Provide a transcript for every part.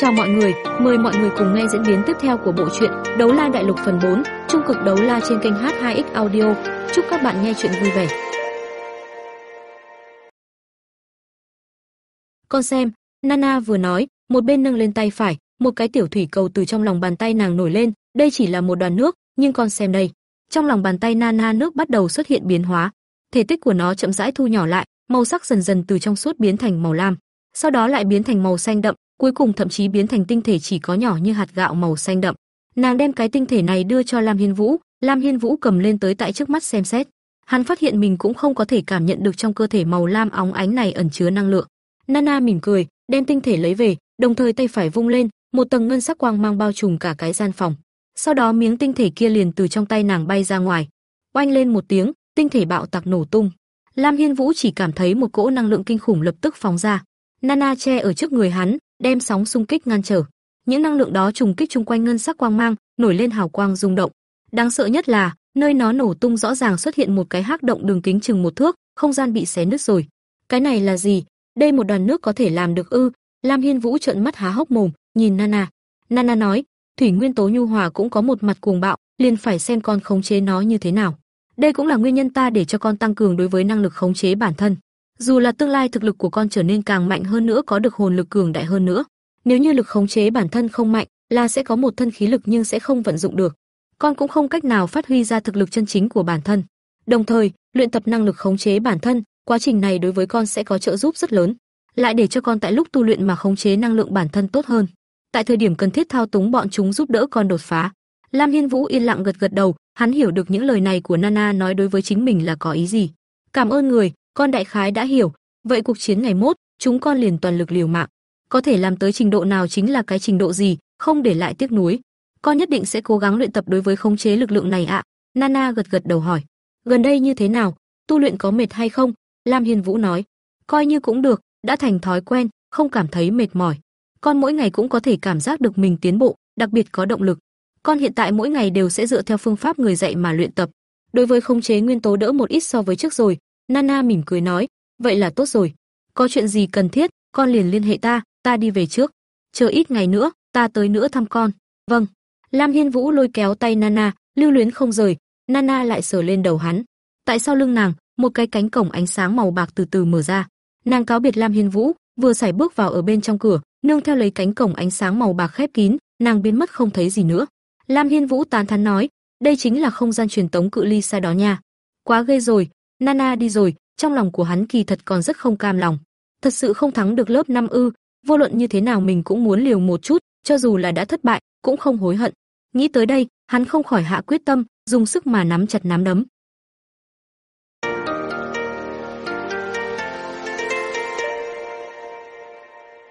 Chào mọi người, mời mọi người cùng nghe diễn biến tiếp theo của bộ truyện Đấu La Đại Lục phần 4, trung cực đấu la trên kênh H2X Audio. Chúc các bạn nghe truyện vui vẻ. Con xem, Nana vừa nói, một bên nâng lên tay phải, một cái tiểu thủy cầu từ trong lòng bàn tay nàng nổi lên, đây chỉ là một đoàn nước, nhưng con xem đây. Trong lòng bàn tay Nana nước bắt đầu xuất hiện biến hóa, thể tích của nó chậm rãi thu nhỏ lại, màu sắc dần dần từ trong suốt biến thành màu lam, sau đó lại biến thành màu xanh đậm, cuối cùng thậm chí biến thành tinh thể chỉ có nhỏ như hạt gạo màu xanh đậm. Nàng đem cái tinh thể này đưa cho Lam Hiên Vũ, Lam Hiên Vũ cầm lên tới tại trước mắt xem xét. Hắn phát hiện mình cũng không có thể cảm nhận được trong cơ thể màu lam óng ánh này ẩn chứa năng lượng. Nana mỉm cười, đem tinh thể lấy về, đồng thời tay phải vung lên, một tầng ngân sắc quang mang bao trùm cả cái gian phòng. Sau đó miếng tinh thể kia liền từ trong tay nàng bay ra ngoài. Oanh lên một tiếng, tinh thể bạo tạc nổ tung. Lam Hiên Vũ chỉ cảm thấy một cỗ năng lượng kinh khủng lập tức phóng ra. Nana che ở trước người hắn, đem sóng xung kích ngăn trở. Những năng lượng đó trùng kích chung quanh ngân sắc quang mang, nổi lên hào quang rung động. Đáng sợ nhất là, nơi nó nổ tung rõ ràng xuất hiện một cái hắc động đường kính chừng một thước, không gian bị xé nứt rồi. Cái này là gì? Đây một đoàn nước có thể làm được ư? Lam Hiên Vũ trợn mắt há hốc mồm, nhìn Nana. Nana nói, thủy nguyên tố nhu hòa cũng có một mặt cuồng bạo, liền phải xem con khống chế nó như thế nào. Đây cũng là nguyên nhân ta để cho con tăng cường đối với năng lực khống chế bản thân. Dù là tương lai thực lực của con trở nên càng mạnh hơn nữa có được hồn lực cường đại hơn nữa, nếu như lực khống chế bản thân không mạnh, là sẽ có một thân khí lực nhưng sẽ không vận dụng được. Con cũng không cách nào phát huy ra thực lực chân chính của bản thân. Đồng thời, luyện tập năng lực khống chế bản thân, quá trình này đối với con sẽ có trợ giúp rất lớn, lại để cho con tại lúc tu luyện mà khống chế năng lượng bản thân tốt hơn. Tại thời điểm cần thiết thao túng bọn chúng giúp đỡ con đột phá. Lam Hiên Vũ yên lặng gật gật đầu, hắn hiểu được những lời này của Nana nói đối với chính mình là có ý gì. Cảm ơn người, con đại khái đã hiểu, vậy cuộc chiến ngày mốt, chúng con liền toàn lực liều mạng. Có thể làm tới trình độ nào chính là cái trình độ gì, không để lại tiếc nuối. Con nhất định sẽ cố gắng luyện tập đối với khống chế lực lượng này ạ." Nana gật gật đầu hỏi. "Gần đây như thế nào, tu luyện có mệt hay không?" Lam Hiên Vũ nói. "Coi như cũng được, đã thành thói quen, không cảm thấy mệt mỏi. Con mỗi ngày cũng có thể cảm giác được mình tiến bộ, đặc biệt có động lực. Con hiện tại mỗi ngày đều sẽ dựa theo phương pháp người dạy mà luyện tập. Đối với khống chế nguyên tố đỡ một ít so với trước rồi, Nana mỉm cười nói, vậy là tốt rồi. Có chuyện gì cần thiết, con liền liên hệ ta, ta đi về trước. Chờ ít ngày nữa, ta tới nữa thăm con. Vâng. Lam Hiên Vũ lôi kéo tay Nana, lưu luyến không rời, Nana lại sờ lên đầu hắn. Tại sau lưng nàng, một cái cánh cổng ánh sáng màu bạc từ từ mở ra. Nàng cáo biệt Lam Hiên Vũ, vừa sải bước vào ở bên trong cửa, nương theo lấy cánh cổng ánh sáng màu bạc khép kín, nàng biến mất không thấy gì nữa. Lam Hiên Vũ tán thán nói, đây chính là không gian truyền tống cự ly xa đó nha. Quá ghê rồi, Nana đi rồi, trong lòng của hắn kỳ thật còn rất không cam lòng. Thật sự không thắng được lớp 5 ư, vô luận như thế nào mình cũng muốn liều một chút, cho dù là đã thất bại, cũng không hối hận. Nghĩ tới đây, hắn không khỏi hạ quyết tâm, dùng sức mà nắm chặt nắm đấm.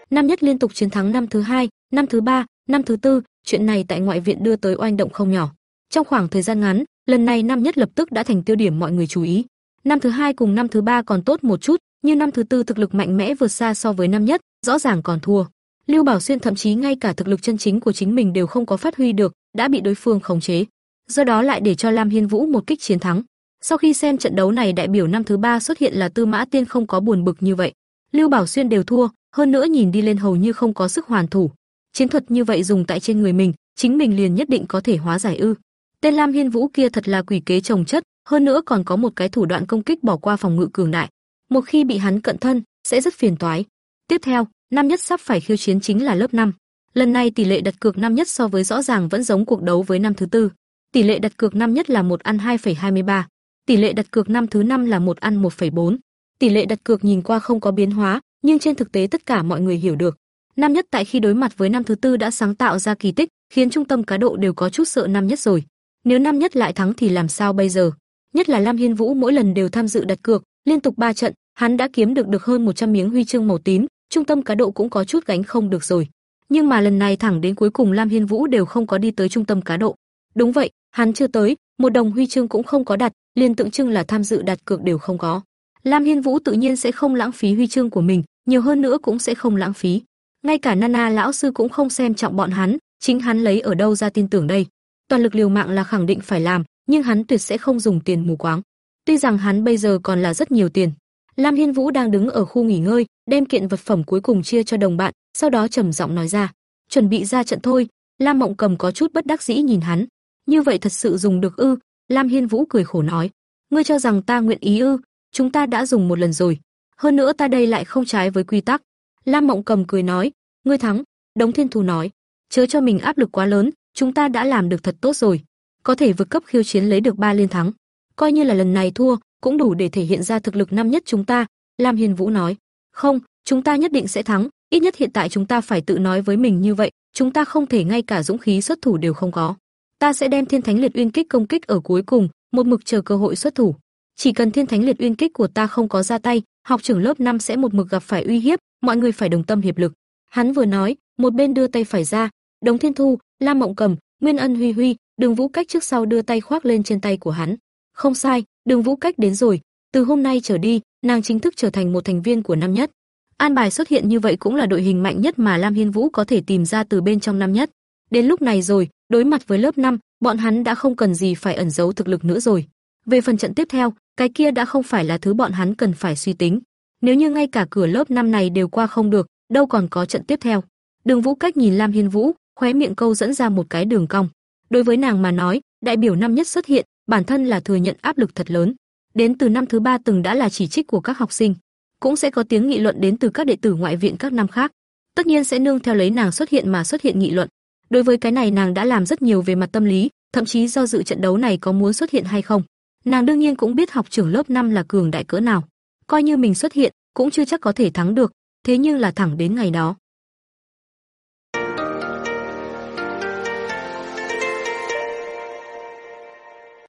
Năm nhất liên tục chiến thắng năm thứ hai, năm thứ ba, năm thứ tư, chuyện này tại ngoại viện đưa tới oanh động không nhỏ. Trong khoảng thời gian ngắn, lần này năm nhất lập tức đã thành tiêu điểm mọi người chú ý. Năm thứ hai cùng năm thứ ba còn tốt một chút, nhưng năm thứ tư thực lực mạnh mẽ vượt xa so với năm nhất, rõ ràng còn thua. Lưu Bảo Xuyên thậm chí ngay cả thực lực chân chính của chính mình đều không có phát huy được, đã bị đối phương khống chế. Do đó lại để cho Lam Hiên Vũ một kích chiến thắng. Sau khi xem trận đấu này đại biểu năm thứ ba xuất hiện là Tư Mã Tiên không có buồn bực như vậy. Lưu Bảo Xuyên đều thua, hơn nữa nhìn đi lên hầu như không có sức hoàn thủ. Chiến thuật như vậy dùng tại trên người mình, chính mình liền nhất định có thể hóa giải ư? Tên Lam Hiên Vũ kia thật là quỷ kế trồng chất, hơn nữa còn có một cái thủ đoạn công kích bỏ qua phòng ngự cường đại. Một khi bị hắn cận thân, sẽ rất phiền toái. Tiếp theo, năm nhất sắp phải khiêu chiến chính là lớp 5. Lần này tỷ lệ đặt cược năm nhất so với rõ ràng vẫn giống cuộc đấu với năm thứ tư. Tỷ lệ đặt cược năm nhất là một ăn 2,23, tỷ lệ đặt cược năm thứ năm là một ăn 1,4. Tỷ lệ đặt cược nhìn qua không có biến hóa, nhưng trên thực tế tất cả mọi người hiểu được. Năm nhất tại khi đối mặt với năm thứ tư đã sáng tạo ra kỳ tích, khiến trung tâm cá độ đều có chút sợ năm nhất rồi. Nếu năm nhất lại thắng thì làm sao bây giờ? Nhất là Lam Hiên Vũ mỗi lần đều tham dự đặt cược, liên tục 3 trận, hắn đã kiếm được được hơn 100 miếng huy chương màu tím, trung tâm cá độ cũng có chút gánh không được rồi. Nhưng mà lần này thẳng đến cuối cùng Lam Hiên Vũ đều không có đi tới trung tâm cá độ. Đúng vậy, hắn chưa tới, một đồng huy chương cũng không có đặt, liền tượng trưng là tham dự đặt cược đều không có. Lam Hiên Vũ tự nhiên sẽ không lãng phí huy chương của mình, nhiều hơn nữa cũng sẽ không lãng phí. Ngay cả Nana lão sư cũng không xem trọng bọn hắn, chính hắn lấy ở đâu ra tin tưởng đây. Toàn lực liều mạng là khẳng định phải làm, nhưng hắn tuyệt sẽ không dùng tiền mù quáng. Tuy rằng hắn bây giờ còn là rất nhiều tiền. Lam Hiên Vũ đang đứng ở khu nghỉ ngơi, đem kiện vật phẩm cuối cùng chia cho đồng bạn, sau đó trầm giọng nói ra: chuẩn bị ra trận thôi. Lam Mộng Cầm có chút bất đắc dĩ nhìn hắn. Như vậy thật sự dùng được ư? Lam Hiên Vũ cười khổ nói, ngươi cho rằng ta nguyện ý ư? Chúng ta đã dùng một lần rồi. Hơn nữa ta đây lại không trái với quy tắc. Lam Mộng Cầm cười nói, ngươi thắng. Đống Thiên Thù nói, chớ cho mình áp lực quá lớn, chúng ta đã làm được thật tốt rồi. Có thể vượt cấp khiêu chiến lấy được ba liên thắng. Coi như là lần này thua, cũng đủ để thể hiện ra thực lực năm nhất chúng ta. Lam hiền Vũ nói, không, chúng ta nhất định sẽ thắng, ít nhất hiện tại chúng ta phải tự nói với mình như vậy, chúng ta không thể ngay cả dũng khí xuất thủ đều không có. Ta sẽ đem Thiên Thánh Liệt Uyên Kích công kích ở cuối cùng, một mực chờ cơ hội xuất thủ. Chỉ cần Thiên Thánh Liệt Uyên Kích của ta không có ra tay, học trưởng lớp 5 sẽ một mực gặp phải uy hiếp, mọi người phải đồng tâm hiệp lực. Hắn vừa nói, một bên đưa tay phải ra, đống Thiên Thu, Lam Mộng Cầm, Nguyên Ân Huy Huy, Đường Vũ Cách trước sau đưa tay khoác lên trên tay của hắn. Không sai, Đường Vũ Cách đến rồi, từ hôm nay trở đi, nàng chính thức trở thành một thành viên của năm nhất. An bài xuất hiện như vậy cũng là đội hình mạnh nhất mà Lam Hiên Vũ có thể tìm ra từ bên trong năm nhất. Đến lúc này rồi, đối mặt với lớp 5, bọn hắn đã không cần gì phải ẩn giấu thực lực nữa rồi. Về phần trận tiếp theo, cái kia đã không phải là thứ bọn hắn cần phải suy tính. Nếu như ngay cả cửa lớp năm này đều qua không được, đâu còn có trận tiếp theo. Đường Vũ Cách nhìn Lam Hiên Vũ, khóe miệng câu dẫn ra một cái đường cong. Đối với nàng mà nói, đại biểu năm nhất xuất hiện, bản thân là thừa nhận áp lực thật lớn. Đến từ năm thứ ba từng đã là chỉ trích của các học sinh, cũng sẽ có tiếng nghị luận đến từ các đệ tử ngoại viện các năm khác. Tất nhiên sẽ nương theo lấy nàng xuất hiện mà xuất hiện nghị luận. Đối với cái này nàng đã làm rất nhiều về mặt tâm lý, thậm chí do dự trận đấu này có muốn xuất hiện hay không. Nàng đương nhiên cũng biết học trưởng lớp 5 là cường đại cỡ nào, coi như mình xuất hiện, cũng chưa chắc có thể thắng được, thế nhưng là thẳng đến ngày đó.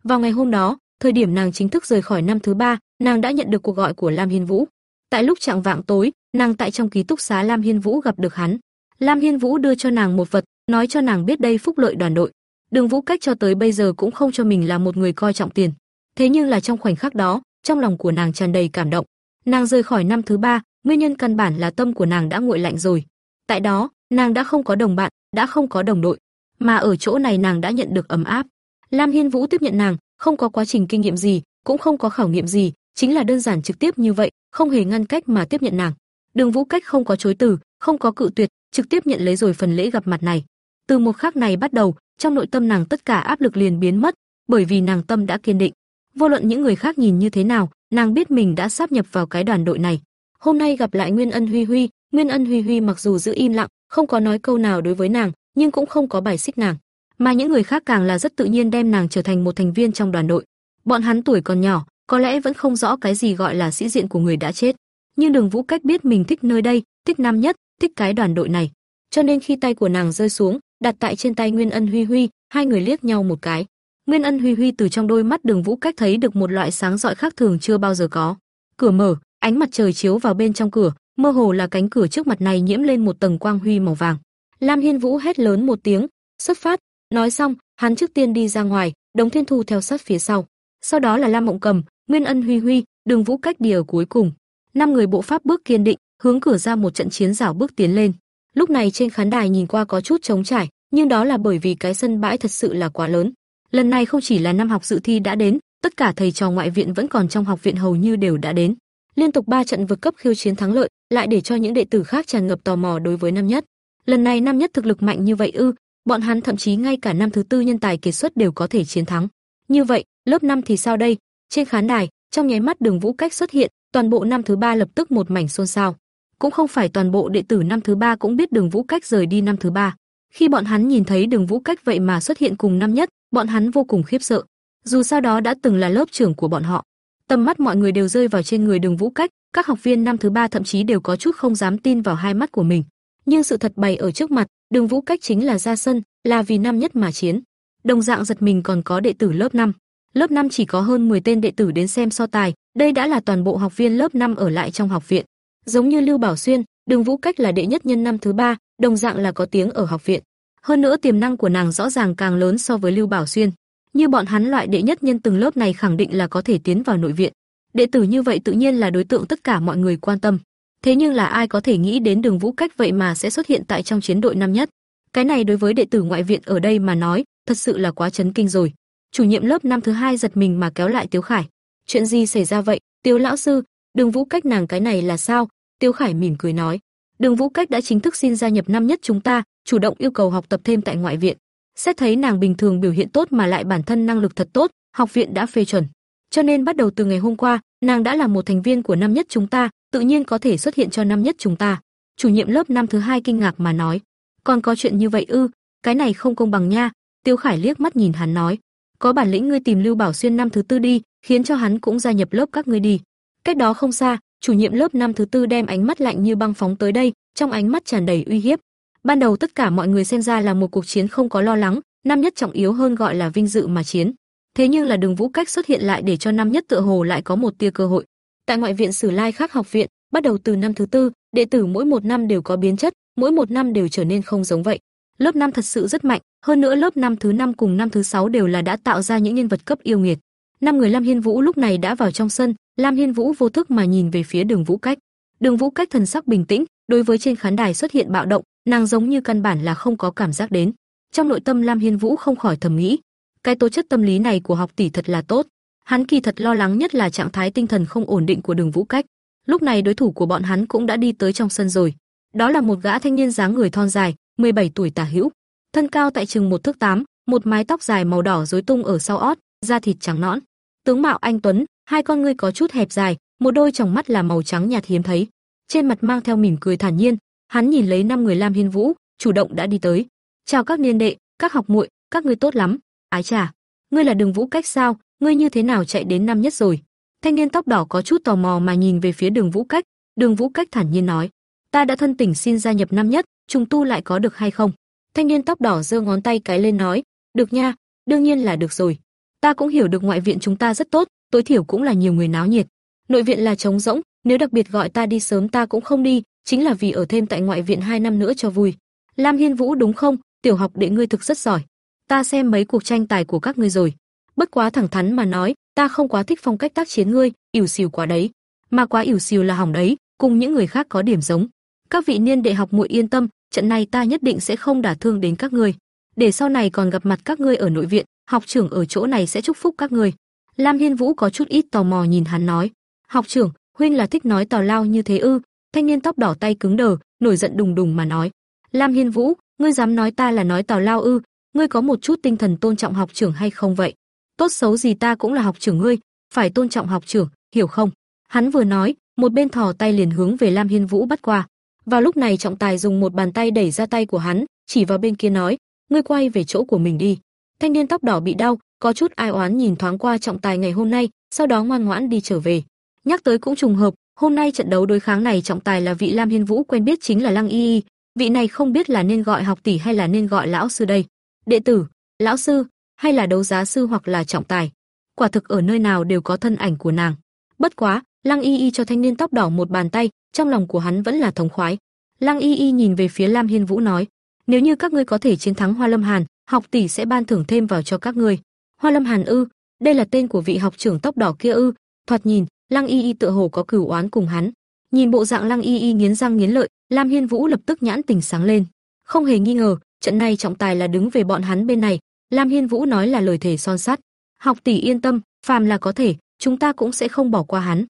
Vào ngày hôm đó, thời điểm nàng chính thức rời khỏi năm thứ ba, nàng đã nhận được cuộc gọi của Lam Hiên Vũ. Tại lúc trạng vạng tối, nàng tại trong ký túc xá Lam Hiên Vũ gặp được hắn. Lam Hiên Vũ đưa cho nàng một vật, nói cho nàng biết đây phúc lợi đoàn đội. Đường Vũ Cách cho tới bây giờ cũng không cho mình là một người coi trọng tiền. Thế nhưng là trong khoảnh khắc đó, trong lòng của nàng tràn đầy cảm động. Nàng rời khỏi năm thứ ba, nguyên nhân căn bản là tâm của nàng đã nguội lạnh rồi. Tại đó, nàng đã không có đồng bạn, đã không có đồng đội, mà ở chỗ này nàng đã nhận được ấm áp. Lam Hiên Vũ tiếp nhận nàng, không có quá trình kinh nghiệm gì, cũng không có khảo nghiệm gì, chính là đơn giản trực tiếp như vậy, không hề ngăn cách mà tiếp nhận nàng. Đường Vũ Cách không có chối từ, không có cự tuyệt, trực tiếp nhận lấy rồi phần lễ gặp mặt này. Từ một khắc này bắt đầu, trong nội tâm nàng tất cả áp lực liền biến mất, bởi vì nàng tâm đã kiên định. Vô luận những người khác nhìn như thế nào, nàng biết mình đã sắp nhập vào cái đoàn đội này. Hôm nay gặp lại Nguyên Ân Huy Huy, Nguyên Ân Huy Huy mặc dù giữ im lặng, không có nói câu nào đối với nàng, nhưng cũng không có bài xích nàng, mà những người khác càng là rất tự nhiên đem nàng trở thành một thành viên trong đoàn đội. Bọn hắn tuổi còn nhỏ, có lẽ vẫn không rõ cái gì gọi là sĩ diện của người đã chết, nhưng Đường Vũ Cách biết mình thích nơi đây, thích Nam Nhất, thích cái đoàn đội này, cho nên khi tay của nàng rơi xuống, đặt tại trên tay Nguyên Ân Huy Huy, hai người liếc nhau một cái. Nguyên Ân Huy Huy từ trong đôi mắt Đường Vũ Cách thấy được một loại sáng rọi khác thường chưa bao giờ có. Cửa mở, ánh mặt trời chiếu vào bên trong cửa, mơ hồ là cánh cửa trước mặt này nhiễm lên một tầng quang huy màu vàng. Lam Hiên Vũ hét lớn một tiếng, xuất phát. Nói xong, hắn trước tiên đi ra ngoài, Đống Thiên Thu theo sát phía sau. Sau đó là Lam Mộng Cầm, Nguyên Ân Huy Huy, Đường Vũ Cách đi ở cuối cùng. Năm người bộ pháp bước kiên định, hướng cửa ra một trận chiến rảo bước tiến lên. Lúc này trên khán đài nhìn qua có chút trống trải, nhưng đó là bởi vì cái sân bãi thật sự là quá lớn. Lần này không chỉ là năm học dự thi đã đến, tất cả thầy trò ngoại viện vẫn còn trong học viện hầu như đều đã đến. Liên tục 3 trận vượt cấp khiêu chiến thắng lợi, lại để cho những đệ tử khác tràn ngập tò mò đối với năm nhất. Lần này năm nhất thực lực mạnh như vậy ư? Bọn hắn thậm chí ngay cả năm thứ tư nhân tài kiệt xuất đều có thể chiến thắng. Như vậy, lớp 5 thì sao đây? Trên khán đài, trong nháy mắt Đường Vũ Cách xuất hiện, toàn bộ năm thứ ba lập tức một mảnh xôn xao. Cũng không phải toàn bộ đệ tử năm thứ ba cũng biết Đường Vũ Cách rời đi năm thứ ba. Khi bọn hắn nhìn thấy Đường Vũ Cách vậy mà xuất hiện cùng năm nhất, bọn hắn vô cùng khiếp sợ. Dù sao đó đã từng là lớp trưởng của bọn họ. Tầm mắt mọi người đều rơi vào trên người Đường Vũ Cách, các học viên năm thứ ba thậm chí đều có chút không dám tin vào hai mắt của mình. Nhưng sự thật bày ở trước mặt, Đường Vũ Cách chính là ra sân, là vì năm nhất mà chiến. Đồng dạng giật mình còn có đệ tử lớp 5. Lớp 5 chỉ có hơn 10 tên đệ tử đến xem so tài, đây đã là toàn bộ học viên lớp 5 ở lại trong học viện. Giống như Lưu Bảo Xuyên, Đường Vũ Cách là đệ nhất nhân năm thứ ba, đồng dạng là có tiếng ở học viện. Hơn nữa tiềm năng của nàng rõ ràng càng lớn so với Lưu Bảo Xuyên. Như bọn hắn loại đệ nhất nhân từng lớp này khẳng định là có thể tiến vào nội viện. Đệ tử như vậy tự nhiên là đối tượng tất cả mọi người quan tâm. Thế nhưng là ai có thể nghĩ đến Đường Vũ Cách vậy mà sẽ xuất hiện tại trong chiến đội năm nhất? Cái này đối với đệ tử ngoại viện ở đây mà nói, thật sự là quá chấn kinh rồi. Chủ nhiệm lớp năm thứ hai giật mình mà kéo lại Tiếu Khải. Chuyện gì xảy ra vậy? Tiếu lão sư, Đường Vũ Cách nàng cái này là sao? Tiếu Khải mỉm cười nói. Đường Vũ Cách đã chính thức xin gia nhập năm nhất chúng ta, chủ động yêu cầu học tập thêm tại ngoại viện. Xét thấy nàng bình thường biểu hiện tốt mà lại bản thân năng lực thật tốt, học viện đã phê chuẩn. Cho nên bắt đầu từ ngày hôm qua, nàng đã là một thành viên của năm nhất chúng ta, tự nhiên có thể xuất hiện cho năm nhất chúng ta. Chủ nhiệm lớp năm thứ hai kinh ngạc mà nói, còn có chuyện như vậy ư? Cái này không công bằng nha. Tiêu Khải liếc mắt nhìn hắn nói, có bản lĩnh ngươi tìm Lưu Bảo Xuyên năm thứ tư đi, khiến cho hắn cũng gia nhập lớp các ngươi đi. Cách đó không xa, chủ nhiệm lớp năm thứ tư đem ánh mắt lạnh như băng phóng tới đây, trong ánh mắt tràn đầy uy hiếp. Ban đầu tất cả mọi người xem ra là một cuộc chiến không có lo lắng, năm nhất trọng yếu hơn gọi là vinh dự mà chiến. Thế nhưng là Đường Vũ Cách xuất hiện lại để cho năm nhất tựa hồ lại có một tia cơ hội. Tại ngoại viện Sử Lai Khắc học viện, bắt đầu từ năm thứ tư, đệ tử mỗi một năm đều có biến chất, mỗi một năm đều trở nên không giống vậy. Lớp năm thật sự rất mạnh, hơn nữa lớp năm thứ năm cùng năm thứ sáu đều là đã tạo ra những nhân vật cấp yêu nghiệt. Năm người Lam Hiên Vũ lúc này đã vào trong sân, Lam Hiên Vũ vô thức mà nhìn về phía Đường Vũ Cách. Đường Vũ Cách thần sắc bình tĩnh, đối với trên khán đài xuất hiện bạo động, nàng giống như căn bản là không có cảm giác đến. Trong nội tâm Lam Hiên Vũ không khỏi thầm nghĩ, cái tố chất tâm lý này của học tỷ thật là tốt. Hắn kỳ thật lo lắng nhất là trạng thái tinh thần không ổn định của Đường Vũ Cách. Lúc này đối thủ của bọn hắn cũng đã đi tới trong sân rồi. Đó là một gã thanh niên dáng người thon dài, 17 tuổi tả hữu, thân cao tại chừng một thước tám, một mái tóc dài màu đỏ rối tung ở sau ót, da thịt trắng nõn. Tướng mạo anh tuấn, hai con ngươi có chút hẹp dài, một đôi tròng mắt là màu trắng nhạt hiếm thấy. Trên mặt mang theo mỉm cười thản nhiên, hắn nhìn lấy năm người Lam Hiên Vũ, chủ động đã đi tới. "Chào các niên đệ, các học muội, các ngươi tốt lắm." "Ái trà. ngươi là Đường Vũ Cách sao? Ngươi như thế nào chạy đến năm nhất rồi?" Thanh niên tóc đỏ có chút tò mò mà nhìn về phía Đường Vũ Cách, Đường Vũ Cách thản nhiên nói: "Ta đã thân tình xin gia nhập năm nhất, trùng tu lại có được hay không?" Thanh niên tóc đỏ giơ ngón tay cái lên nói: "Được nha, đương nhiên là được rồi. Ta cũng hiểu được ngoại viện chúng ta rất tốt, tối thiểu cũng là nhiều người náo nhiệt. Nội viện là trống rỗng, nếu đặc biệt gọi ta đi sớm ta cũng không đi, chính là vì ở thêm tại ngoại viện 2 năm nữa cho vui. Lam Hiên Vũ đúng không? Tiểu học đệ ngươi thực rất giỏi. Ta xem mấy cuộc tranh tài của các ngươi rồi. Bất quá thẳng thắn mà nói, ta không quá thích phong cách tác chiến ngươi, ỉu xìu quá đấy. Mà quá ỉu xìu là hỏng đấy, cùng những người khác có điểm giống. Các vị niên đệ học muội yên tâm, trận này ta nhất định sẽ không đả thương đến các ngươi. Để sau này còn gặp mặt các ngươi ở nội viện, học trưởng ở chỗ này sẽ chúc phúc các ngươi. Lam Hiên Vũ có chút ít tò mò nhìn hắn nói, "Học trưởng, huynh là thích nói tào lao như thế ư?" Thanh niên tóc đỏ tay cứng đờ, nổi giận đùng đùng mà nói, "Lam Hiên Vũ, ngươi dám nói ta là nói tào lao ư? Ngươi có một chút tinh thần tôn trọng học trưởng hay không vậy? Tốt xấu gì ta cũng là học trưởng ngươi, phải tôn trọng học trưởng, hiểu không?" Hắn vừa nói, một bên thò tay liền hướng về Lam Hiên Vũ bắt qua. Vào lúc này trọng tài dùng một bàn tay đẩy ra tay của hắn, chỉ vào bên kia nói, "Ngươi quay về chỗ của mình đi." Thanh niên tóc đỏ bị đau, có chút ai oán nhìn thoáng qua trọng tài ngày hôm nay, sau đó ngoan ngoãn đi trở về. Nhắc tới cũng trùng hợp, hôm nay trận đấu đối kháng này trọng tài là vị Lam Hiên Vũ quen biết chính là Lăng Y Y, vị này không biết là nên gọi học tỷ hay là nên gọi lão sư đây. Đệ tử, lão sư, hay là đấu giá sư hoặc là trọng tài. Quả thực ở nơi nào đều có thân ảnh của nàng. Bất quá, Lăng Y Y cho thanh niên tóc đỏ một bàn tay, trong lòng của hắn vẫn là thống khoái. Lăng Y Y nhìn về phía Lam Hiên Vũ nói, nếu như các ngươi có thể chiến thắng Hoa Lâm Hàn, học tỷ sẽ ban thưởng thêm vào cho các ngươi. Hoa Lâm Hàn ư? Đây là tên của vị học trưởng tóc đỏ kia ư? Thoạt nhìn, Lăng Y Y tựa hồ có cửu oán cùng hắn. Nhìn bộ dạng Lăng Y Y nghiến răng nghiến lợi, Lam Hiên Vũ lập tức nhãn tình sáng lên. Không hề nghi ngờ, trận này trọng tài là đứng về bọn hắn bên này. Lam Hiên Vũ nói là lời thể son sắt. Học tỷ yên tâm, phàm là có thể, chúng ta cũng sẽ không bỏ qua hắn.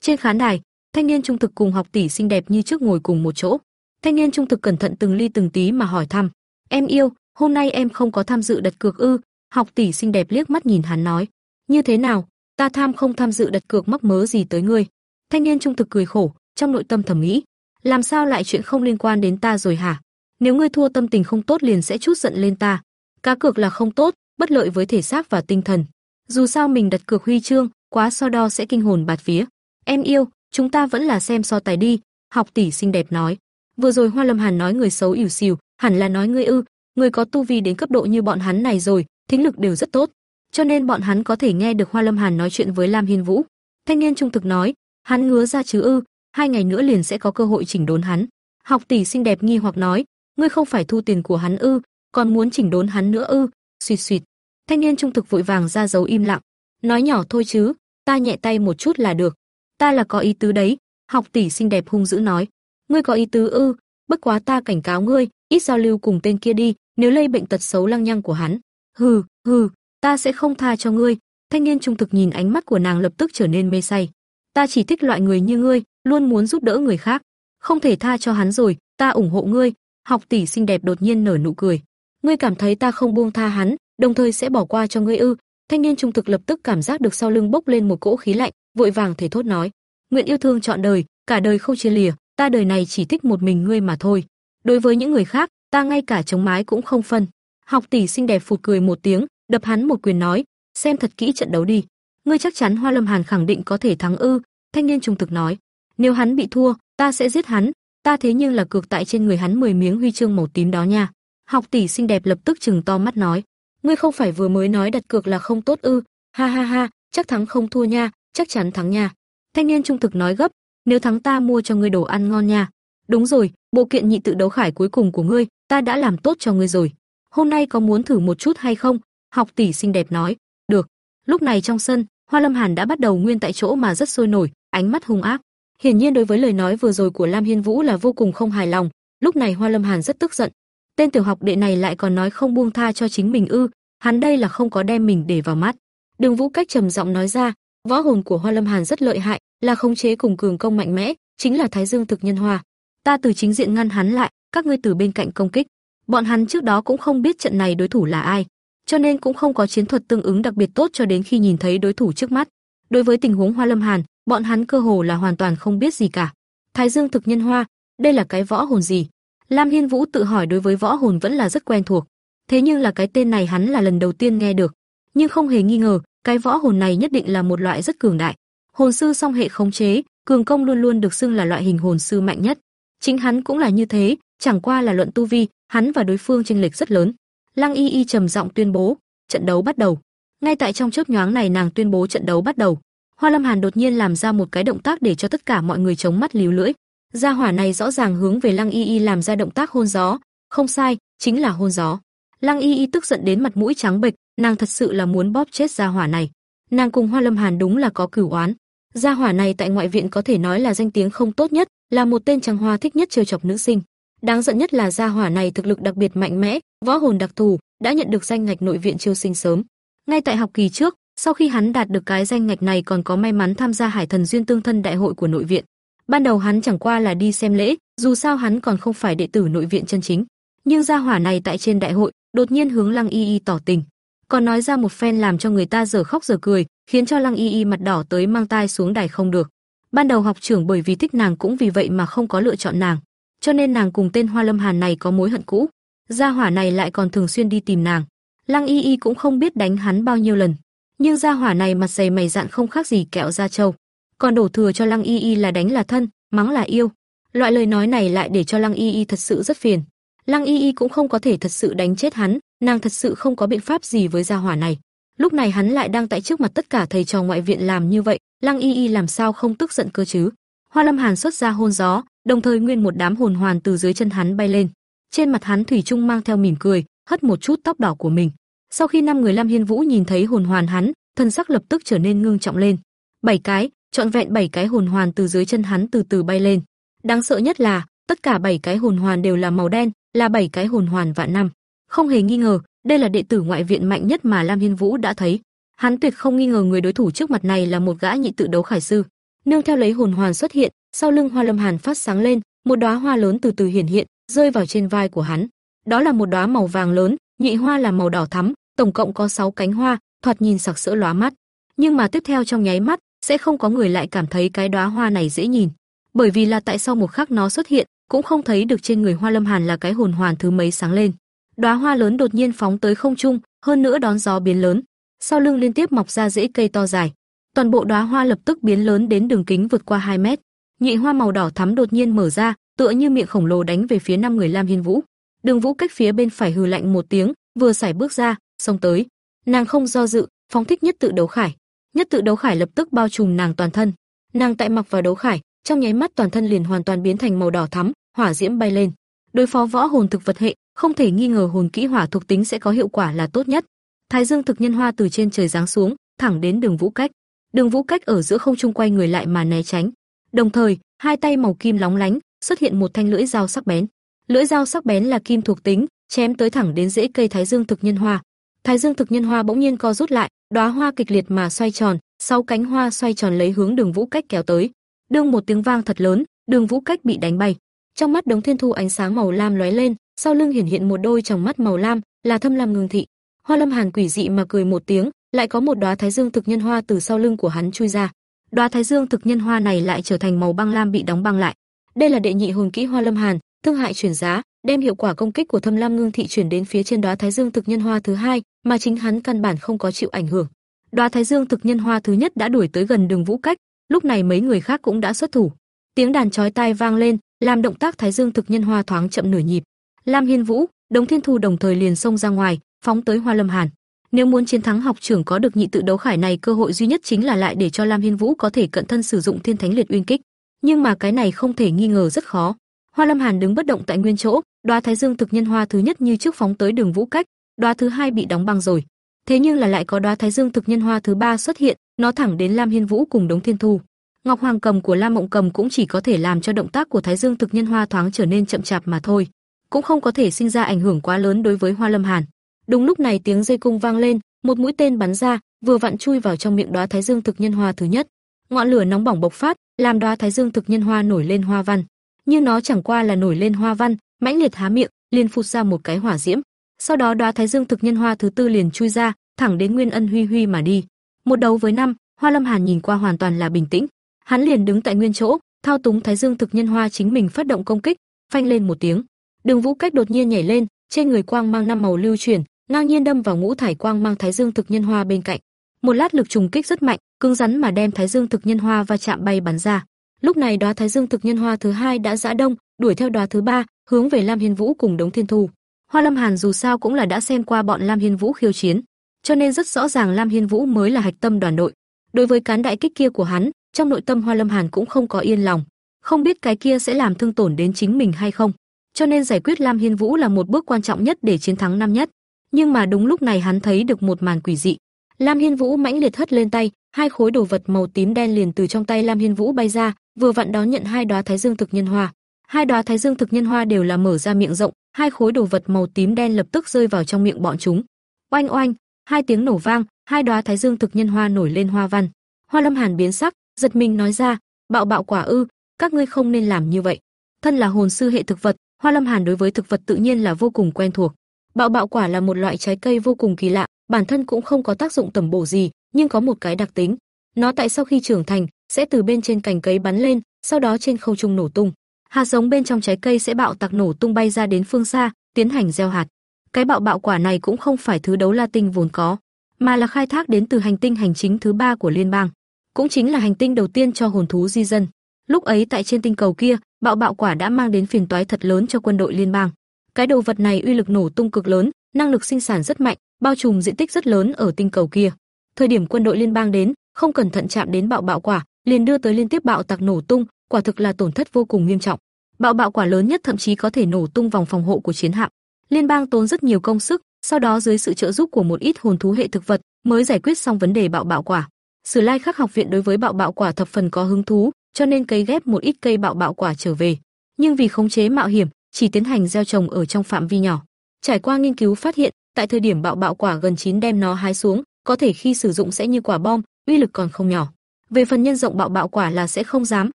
Trên khán đài, thanh niên trung thực cùng học tỷ xinh đẹp như trước ngồi cùng một chỗ. Thanh niên trung thực cẩn thận từng ly từng tí mà hỏi thăm, "Em yêu, hôm nay em không có tham dự đặt cược ư?" Học tỷ xinh đẹp liếc mắt nhìn hắn nói, "Như thế nào, ta tham không tham dự đặt cược mắc mớ gì tới ngươi?" Thanh niên trung thực cười khổ, trong nội tâm thầm nghĩ, làm sao lại chuyện không liên quan đến ta rồi hả? Nếu ngươi thua tâm tình không tốt liền sẽ chút giận lên ta. Cá cược là không tốt, bất lợi với thể xác và tinh thần. Dù sao mình đặt cược huy chương, quá so đo sẽ kinh hồn bạt vía. Em yêu, chúng ta vẫn là xem so tài đi, học tỷ xinh đẹp nói. Vừa rồi Hoa Lâm Hàn nói người xấu ỉu xìu, hẳn là nói ngươi ư, người có tu vi đến cấp độ như bọn hắn này rồi, thính lực đều rất tốt, cho nên bọn hắn có thể nghe được Hoa Lâm Hàn nói chuyện với Lam Hiên Vũ. Thanh niên trung thực nói, hắn ngứa ra chứ ư, hai ngày nữa liền sẽ có cơ hội chỉnh đốn hắn. Học tỷ xinh đẹp nghi hoặc nói, ngươi không phải thu tiền của hắn ư, còn muốn chỉnh đốn hắn nữa ư? Xuyệt xuyệt. Thanh niên trung thực vội vàng ra dấu im lặng, nói nhỏ thôi chứ, ta nhẹ tay một chút là được ta là có ý tứ đấy." Học tỷ xinh đẹp hung dữ nói, "Ngươi có ý tứ ư? Bất quá ta cảnh cáo ngươi, ít giao lưu cùng tên kia đi, nếu lây bệnh tật xấu lăng nhăng của hắn." "Hừ, hừ, ta sẽ không tha cho ngươi." Thanh niên trung thực nhìn ánh mắt của nàng lập tức trở nên mê say. Ta chỉ thích loại người như ngươi, luôn muốn giúp đỡ người khác. Không thể tha cho hắn rồi, ta ủng hộ ngươi. Học tỷ xinh đẹp đột nhiên nở nụ cười. Ngươi cảm thấy ta không buông tha hắn, đồng thời sẽ bỏ qua cho ngươi ư? Thanh niên trung thực lập tức cảm giác được sau lưng bốc lên một cỗ khí lạnh, vội vàng thể thốt nói: "Nguyện yêu thương trọn đời, cả đời không chia lìa, ta đời này chỉ thích một mình ngươi mà thôi. Đối với những người khác, ta ngay cả chống mái cũng không phân." Học tỷ xinh đẹp phụt cười một tiếng, đập hắn một quyền nói: "Xem thật kỹ trận đấu đi, ngươi chắc chắn Hoa Lâm Hàn khẳng định có thể thắng ư?" Thanh niên trung thực nói: "Nếu hắn bị thua, ta sẽ giết hắn, ta thế nhưng là cược tại trên người hắn 10 miếng huy chương màu tím đó nha." Học tỷ xinh đẹp lập tức trừng to mắt nói: "Ngươi không phải vừa mới nói đặt cược là không tốt ư? Ha ha ha, chắc thắng không thua nha, chắc chắn thắng nha." Thanh niên trung thực nói gấp: "Nếu thắng ta mua cho ngươi đồ ăn ngon nha." "Đúng rồi, bộ kiện nhị tự đấu khải cuối cùng của ngươi, ta đã làm tốt cho ngươi rồi. Hôm nay có muốn thử một chút hay không?" Học tỷ xinh đẹp nói. "Được." Lúc này trong sân, Hoa Lâm Hàn đã bắt đầu nguyên tại chỗ mà rất sôi nổi, ánh mắt hung ác. Hiển nhiên đối với lời nói vừa rồi của Lam Hiên Vũ là vô cùng không hài lòng, lúc này Hoa Lâm Hàn rất tức giận. Tên tiểu học đệ này lại còn nói không buông tha cho chính mình ư? Hắn đây là không có đem mình để vào mắt. Đường Vũ Cách trầm giọng nói ra, võ hồn của Hoa Lâm Hàn rất lợi hại, là khống chế cùng cường công mạnh mẽ, chính là Thái Dương thực nhân hoa. Ta từ chính diện ngăn hắn lại, các ngươi từ bên cạnh công kích. Bọn hắn trước đó cũng không biết trận này đối thủ là ai, cho nên cũng không có chiến thuật tương ứng đặc biệt tốt cho đến khi nhìn thấy đối thủ trước mắt. Đối với tình huống Hoa Lâm Hàn, bọn hắn cơ hồ là hoàn toàn không biết gì cả. Thái Dương thực nhân hoa, đây là cái võ hồn gì? Lam Hiên Vũ tự hỏi đối với võ hồn vẫn là rất quen thuộc, thế nhưng là cái tên này hắn là lần đầu tiên nghe được, nhưng không hề nghi ngờ, cái võ hồn này nhất định là một loại rất cường đại. Hồn sư song hệ khống chế, cường công luôn luôn được xưng là loại hình hồn sư mạnh nhất. Chính hắn cũng là như thế, chẳng qua là luận tu vi, hắn và đối phương chênh lệch rất lớn. Lăng Y Y trầm giọng tuyên bố, trận đấu bắt đầu. Ngay tại trong chớp nhoáng này nàng tuyên bố trận đấu bắt đầu. Hoa Lâm Hàn đột nhiên làm ra một cái động tác để cho tất cả mọi người chống mắt líu lưỡi. Gia hỏa này rõ ràng hướng về Lăng Y Y làm ra động tác hôn gió, không sai, chính là hôn gió. Lăng Y Y tức giận đến mặt mũi trắng bệch, nàng thật sự là muốn bóp chết gia hỏa này. Nàng cùng Hoa Lâm Hàn đúng là có cửu oán. Gia hỏa này tại ngoại viện có thể nói là danh tiếng không tốt nhất, là một tên trăng hoa thích nhất trêu chọc nữ sinh. Đáng giận nhất là gia hỏa này thực lực đặc biệt mạnh mẽ, võ hồn đặc thù, đã nhận được danh ngạch nội viện chiêu sinh sớm. Ngay tại học kỳ trước, sau khi hắn đạt được cái danh ngạch này còn có may mắn tham gia Hải Thần duyên tương thân đại hội của nội viện. Ban đầu hắn chẳng qua là đi xem lễ, dù sao hắn còn không phải đệ tử nội viện chân chính. Nhưng gia hỏa này tại trên đại hội, đột nhiên hướng Lăng Y Y tỏ tình, còn nói ra một phen làm cho người ta dở khóc dở cười, khiến cho Lăng Y Y mặt đỏ tới mang tai xuống đài không được. Ban đầu học trưởng bởi vì thích nàng cũng vì vậy mà không có lựa chọn nàng, cho nên nàng cùng tên Hoa Lâm Hàn này có mối hận cũ. Gia hỏa này lại còn thường xuyên đi tìm nàng. Lăng Y Y cũng không biết đánh hắn bao nhiêu lần, nhưng gia hỏa này mặt dày mày dạn không khác gì kẹo da trâu. Còn đổ thừa cho Lăng Y Y là đánh là thân, mắng là yêu. Loại lời nói này lại để cho Lăng Y Y thật sự rất phiền. Lăng Y Y cũng không có thể thật sự đánh chết hắn, nàng thật sự không có biện pháp gì với gia hỏa này. Lúc này hắn lại đang tại trước mặt tất cả thầy trò ngoại viện làm như vậy, Lăng Y Y làm sao không tức giận cơ chứ? Hoa Lâm Hàn xuất ra hôn gió, đồng thời nguyên một đám hồn hoàn từ dưới chân hắn bay lên. Trên mặt hắn thủy chung mang theo mỉm cười, hất một chút tóc đỏ của mình. Sau khi năm người Lam Hiên Vũ nhìn thấy hồn hoàn hắn, thân sắc lập tức trở nên ngưng trọng lên. Bảy cái, trọn vẹn bảy cái hồn hoàn từ dưới chân hắn từ từ bay lên. Đáng sợ nhất là, tất cả bảy cái hồn hoàn đều là màu đen, là bảy cái hồn hoàn vạn năm. Không hề nghi ngờ, đây là đệ tử ngoại viện mạnh nhất mà Lam Hiên Vũ đã thấy. Hắn tuyệt không nghi ngờ người đối thủ trước mặt này là một gã nhị tự đấu khải sư. Nương theo lấy hồn hoàn xuất hiện, sau lưng Hoa Lâm Hàn phát sáng lên, một đóa hoa lớn từ từ hiển hiện, rơi vào trên vai của hắn. Đó là một đóa màu vàng lớn, nhị hoa là màu đỏ thắm, tổng cộng có 6 cánh hoa, thoạt nhìn sặc sỡ lóa mắt. Nhưng mà tiếp theo trong nháy mắt, sẽ không có người lại cảm thấy cái đóa hoa này dễ nhìn, bởi vì là tại sau một khắc nó xuất hiện, cũng không thấy được trên người Hoa Lâm Hàn là cái hồn hoàn thứ mấy sáng lên. Đóa hoa lớn đột nhiên phóng tới không trung, hơn nữa đón gió biến lớn, sau lưng liên tiếp mọc ra rễ cây to dài. Toàn bộ đóa hoa lập tức biến lớn đến đường kính vượt qua 2 mét. Nhị hoa màu đỏ thắm đột nhiên mở ra, tựa như miệng khổng lồ đánh về phía năm người Lam Hiên Vũ. Đường Vũ cách phía bên phải hừ lạnh một tiếng, vừa sải bước ra, xông tới. Nàng không do dự, phóng thích nhất tự đấu khải. Nhất tự đấu khải lập tức bao trùm nàng toàn thân. Nàng tại mặc vào đấu khải, trong nháy mắt toàn thân liền hoàn toàn biến thành màu đỏ thắm, hỏa diễm bay lên. Đối phó võ hồn thực vật hệ, không thể nghi ngờ hồn kỹ hỏa thuộc tính sẽ có hiệu quả là tốt nhất. Thái Dương thực nhân hoa từ trên trời giáng xuống, thẳng đến Đường Vũ Cách. Đường Vũ Cách ở giữa không trung quay người lại mà né tránh. Đồng thời, hai tay màu kim lóng lánh, xuất hiện một thanh lưỡi dao sắc bén. Lưỡi dao sắc bén là kim thuộc tính, chém tới thẳng đến rễ cây Thái Dương thực nhân hoa. Thái Dương thực nhân hoa bỗng nhiên co rút lại, đóa hoa kịch liệt mà xoay tròn, sáu cánh hoa xoay tròn lấy hướng Đường Vũ Cách kéo tới. Đương một tiếng vang thật lớn, Đường Vũ Cách bị đánh bay. Trong mắt Đống Thiên Thu ánh sáng màu lam lóe lên, sau lưng hiển hiện một đôi tròng mắt màu lam, là Thâm Lam Ngưng Thị. Hoa Lâm Hàn quỷ dị mà cười một tiếng, lại có một đóa Thái Dương thực nhân hoa từ sau lưng của hắn chui ra. Đóa Thái Dương thực nhân hoa này lại trở thành màu băng lam bị đóng băng lại. Đây là đệ nhị hồn kỹ Hoa Lâm Hàn, thương hại chuyển giá, đem hiệu quả công kích của Thâm Lam Ngưng Thị chuyển đến phía trên đóa Thái Dương thực nhân hoa thứ hai, mà chính hắn căn bản không có chịu ảnh hưởng. Đóa Thái Dương thực nhân hoa thứ nhất đã đuổi tới gần Đường Vũ Cách, lúc này mấy người khác cũng đã xuất thủ. Tiếng đàn chói tai vang lên, làm động tác Thái Dương thực nhân hoa thoáng chậm nửa nhịp. Lam Hiên Vũ, Đống Thiên Thu đồng thời liền xông ra ngoài, phóng tới Hoa Lâm Hàn. Nếu muốn chiến thắng học trưởng có được nhị tự đấu khải này, cơ hội duy nhất chính là lại để cho Lam Hiên Vũ có thể cận thân sử dụng Thiên Thánh Liệt Uyên Kích, nhưng mà cái này không thể nghi ngờ rất khó. Hoa Lâm Hàn đứng bất động tại nguyên chỗ, đóa Thái Dương thực nhân hoa thứ nhất như trước phóng tới Đường Vũ Cách, đóa thứ hai bị đóng băng rồi. Thế nhưng là lại có đóa Thái Dương thực nhân hoa thứ ba xuất hiện, nó thẳng đến Lam Hiên Vũ cùng Đống Thiên Thu. Ngọc Hoàng Cầm của Lam Mộng Cầm cũng chỉ có thể làm cho động tác của Thái Dương thực nhân hoa thoáng trở nên chậm chạp mà thôi, cũng không có thể sinh ra ảnh hưởng quá lớn đối với Hoa Lâm Hàn. Đúng lúc này tiếng dây cung vang lên, một mũi tên bắn ra, vừa vặn chui vào trong miệng đóa Thái Dương thực nhân hoa thứ nhất. Ngọn lửa nóng bỏng bộc phát, làm đóa Thái Dương thực nhân hoa nổi lên hoa văn. Nhưng nó chẳng qua là nổi lên hoa văn, mãnh liệt há miệng, liền phụt ra một cái hỏa diễm. Sau đó đóa Thái Dương thực nhân hoa thứ tư liền chui ra, thẳng đến Nguyên Ân Huy Huy mà đi. Một đấu với năm, Hoa Lâm Hàn nhìn qua hoàn toàn là bình tĩnh. Hắn liền đứng tại nguyên chỗ, thao túng Thái Dương thực nhân hoa chính mình phát động công kích, phanh lên một tiếng. Đường Vũ Cách đột nhiên nhảy lên, trên người quang mang năm màu lưu chuyển, ngang nhiên đâm vào ngũ thải quang mang Thái Dương thực nhân hoa bên cạnh. Một lát lực trùng kích rất mạnh, cứng rắn mà đem Thái Dương thực nhân hoa va chạm bay bắn ra. Lúc này đóa Thái Dương thực nhân hoa thứ hai đã dã đông, đuổi theo đóa thứ ba, hướng về Lam Hiên Vũ cùng Đống Thiên Thu. Hoa Lâm Hàn dù sao cũng là đã xem qua bọn Lam Hiên Vũ khiêu chiến, cho nên rất rõ ràng Lam Hiên Vũ mới là hạch tâm đoàn đội. Đối với cán đại kích kia của hắn, trong nội tâm Hoa Lâm Hàn cũng không có yên lòng, không biết cái kia sẽ làm thương tổn đến chính mình hay không. Cho nên giải quyết Lam Hiên Vũ là một bước quan trọng nhất để chiến thắng năm nhất. Nhưng mà đúng lúc này hắn thấy được một màn quỷ dị. Lam Hiên Vũ mãnh liệt hất lên tay, hai khối đồ vật màu tím đen liền từ trong tay Lam Hiên Vũ bay ra, vừa vặn đón nhận hai đóa Thái Dương thực nhân hoa. Hai đóa Thái Dương thực nhân hoa đều là mở ra miệng rộng, hai khối đồ vật màu tím đen lập tức rơi vào trong miệng bọn chúng. Oanh oanh, hai tiếng nổ vang, hai đóa Thái Dương thực nhân hoa nổi lên hoa văn. Hoa Lâm Hàn biến sắc, giật mình nói ra, "Bạo bạo quả ư, các ngươi không nên làm như vậy." Thân là hồn sư hệ thực vật, Hoa Lâm Hàn đối với thực vật tự nhiên là vô cùng quen thuộc. Bạo bạo quả là một loại trái cây vô cùng kỳ lạ, bản thân cũng không có tác dụng tầm bổ gì, nhưng có một cái đặc tính, nó tại sau khi trưởng thành sẽ từ bên trên cành cây bắn lên, sau đó trên không trung nổ tung. Hạt giống bên trong trái cây sẽ bạo tạc nổ tung bay ra đến phương xa, tiến hành gieo hạt. Cái bạo bạo quả này cũng không phải thứ đấu la tinh vốn có, mà là khai thác đến từ hành tinh hành chính thứ ba của liên bang, cũng chính là hành tinh đầu tiên cho hồn thú di dân. Lúc ấy tại trên tinh cầu kia, bạo bạo quả đã mang đến phiền toái thật lớn cho quân đội liên bang. Cái đồ vật này uy lực nổ tung cực lớn, năng lực sinh sản rất mạnh, bao trùm diện tích rất lớn ở tinh cầu kia. Thời điểm quân đội liên bang đến, không cẩn thận chạm đến bạo bạo quả, liền đưa tới liên tiếp bạo tạc nổ tung, quả thực là tổn thất vô cùng nghiêm trọng. Bạo bạo quả lớn nhất thậm chí có thể nổ tung vòng phòng hộ của chiến hạm. Liên bang tốn rất nhiều công sức, sau đó dưới sự trợ giúp của một ít hồn thú hệ thực vật, mới giải quyết xong vấn đề bạo bạo quả. Sử Lai Khắc học viện đối với bạo bạo quả thập phần có hứng thú, cho nên cấy ghép một ít cây bạo bạo quả trở về. Nhưng vì khống chế mạo hiểm, chỉ tiến hành gieo trồng ở trong phạm vi nhỏ. Trải qua nghiên cứu phát hiện, tại thời điểm bạo bạo quả gần chín đem nó hái xuống, có thể khi sử dụng sẽ như quả bom, uy lực còn không nhỏ. Về phần nhân rộng bạo bạo quả là sẽ không dám,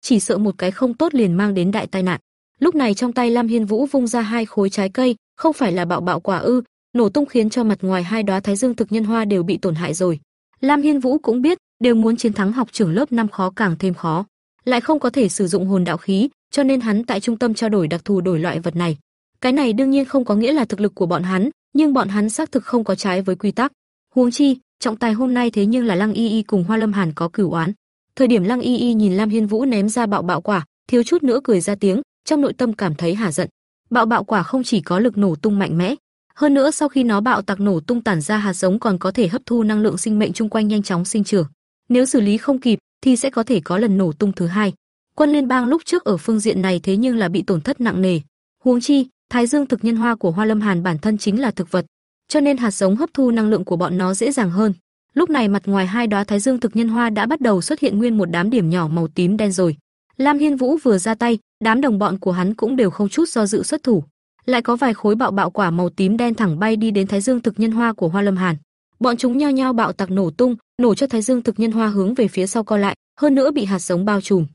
chỉ sợ một cái không tốt liền mang đến đại tai nạn. Lúc này trong tay Lam Hiên Vũ vung ra hai khối trái cây, không phải là bạo bạo quả ư, nổ tung khiến cho mặt ngoài hai đóa thái dương thực nhân hoa đều bị tổn hại rồi. Lam Hiên Vũ cũng biết, đều muốn chiến thắng học trưởng lớp 5 khó càng thêm khó, lại không có thể sử dụng hồn đạo khí, cho nên hắn tại trung tâm trao đổi đặc thù đổi loại vật này. Cái này đương nhiên không có nghĩa là thực lực của bọn hắn, nhưng bọn hắn xác thực không có trái với quy tắc. Huống chi, trọng tài hôm nay thế nhưng là Lăng Y Y cùng Hoa Lâm Hàn có cửu oán. Thời điểm Lăng Y Y nhìn Lam Hiên Vũ ném ra bạo bạo quả, thiếu chút nữa cười ra tiếng, trong nội tâm cảm thấy hả giận. Bạo bạo quả không chỉ có lực nổ tung mạnh mẽ, hơn nữa sau khi nó bạo tạc nổ tung tản ra hạt giống còn có thể hấp thu năng lượng sinh mệnh chung quanh nhanh chóng sinh trưởng. Nếu xử lý không kịp thì sẽ có thể có lần nổ tung thứ hai. Quân liên bang lúc trước ở phương diện này thế nhưng là bị tổn thất nặng nề. Huống chi, Thái Dương thực nhân hoa của Hoa Lâm Hàn bản thân chính là thực vật, cho nên hạt giống hấp thu năng lượng của bọn nó dễ dàng hơn. Lúc này mặt ngoài hai đóa Thái Dương thực nhân hoa đã bắt đầu xuất hiện nguyên một đám điểm nhỏ màu tím đen rồi. Lam Hiên Vũ vừa ra tay, đám đồng bọn của hắn cũng đều không chút do dự xuất thủ. Lại có vài khối bạo bạo quả màu tím đen thẳng bay đi đến Thái Dương thực nhân hoa của Hoa Lâm Hàn. bọn chúng nhao nhao bạo tạc nổ tung, nổ cho Thái Dương thực nhân hoa hướng về phía sau co lại, hơn nữa bị hạt giống bao trùm.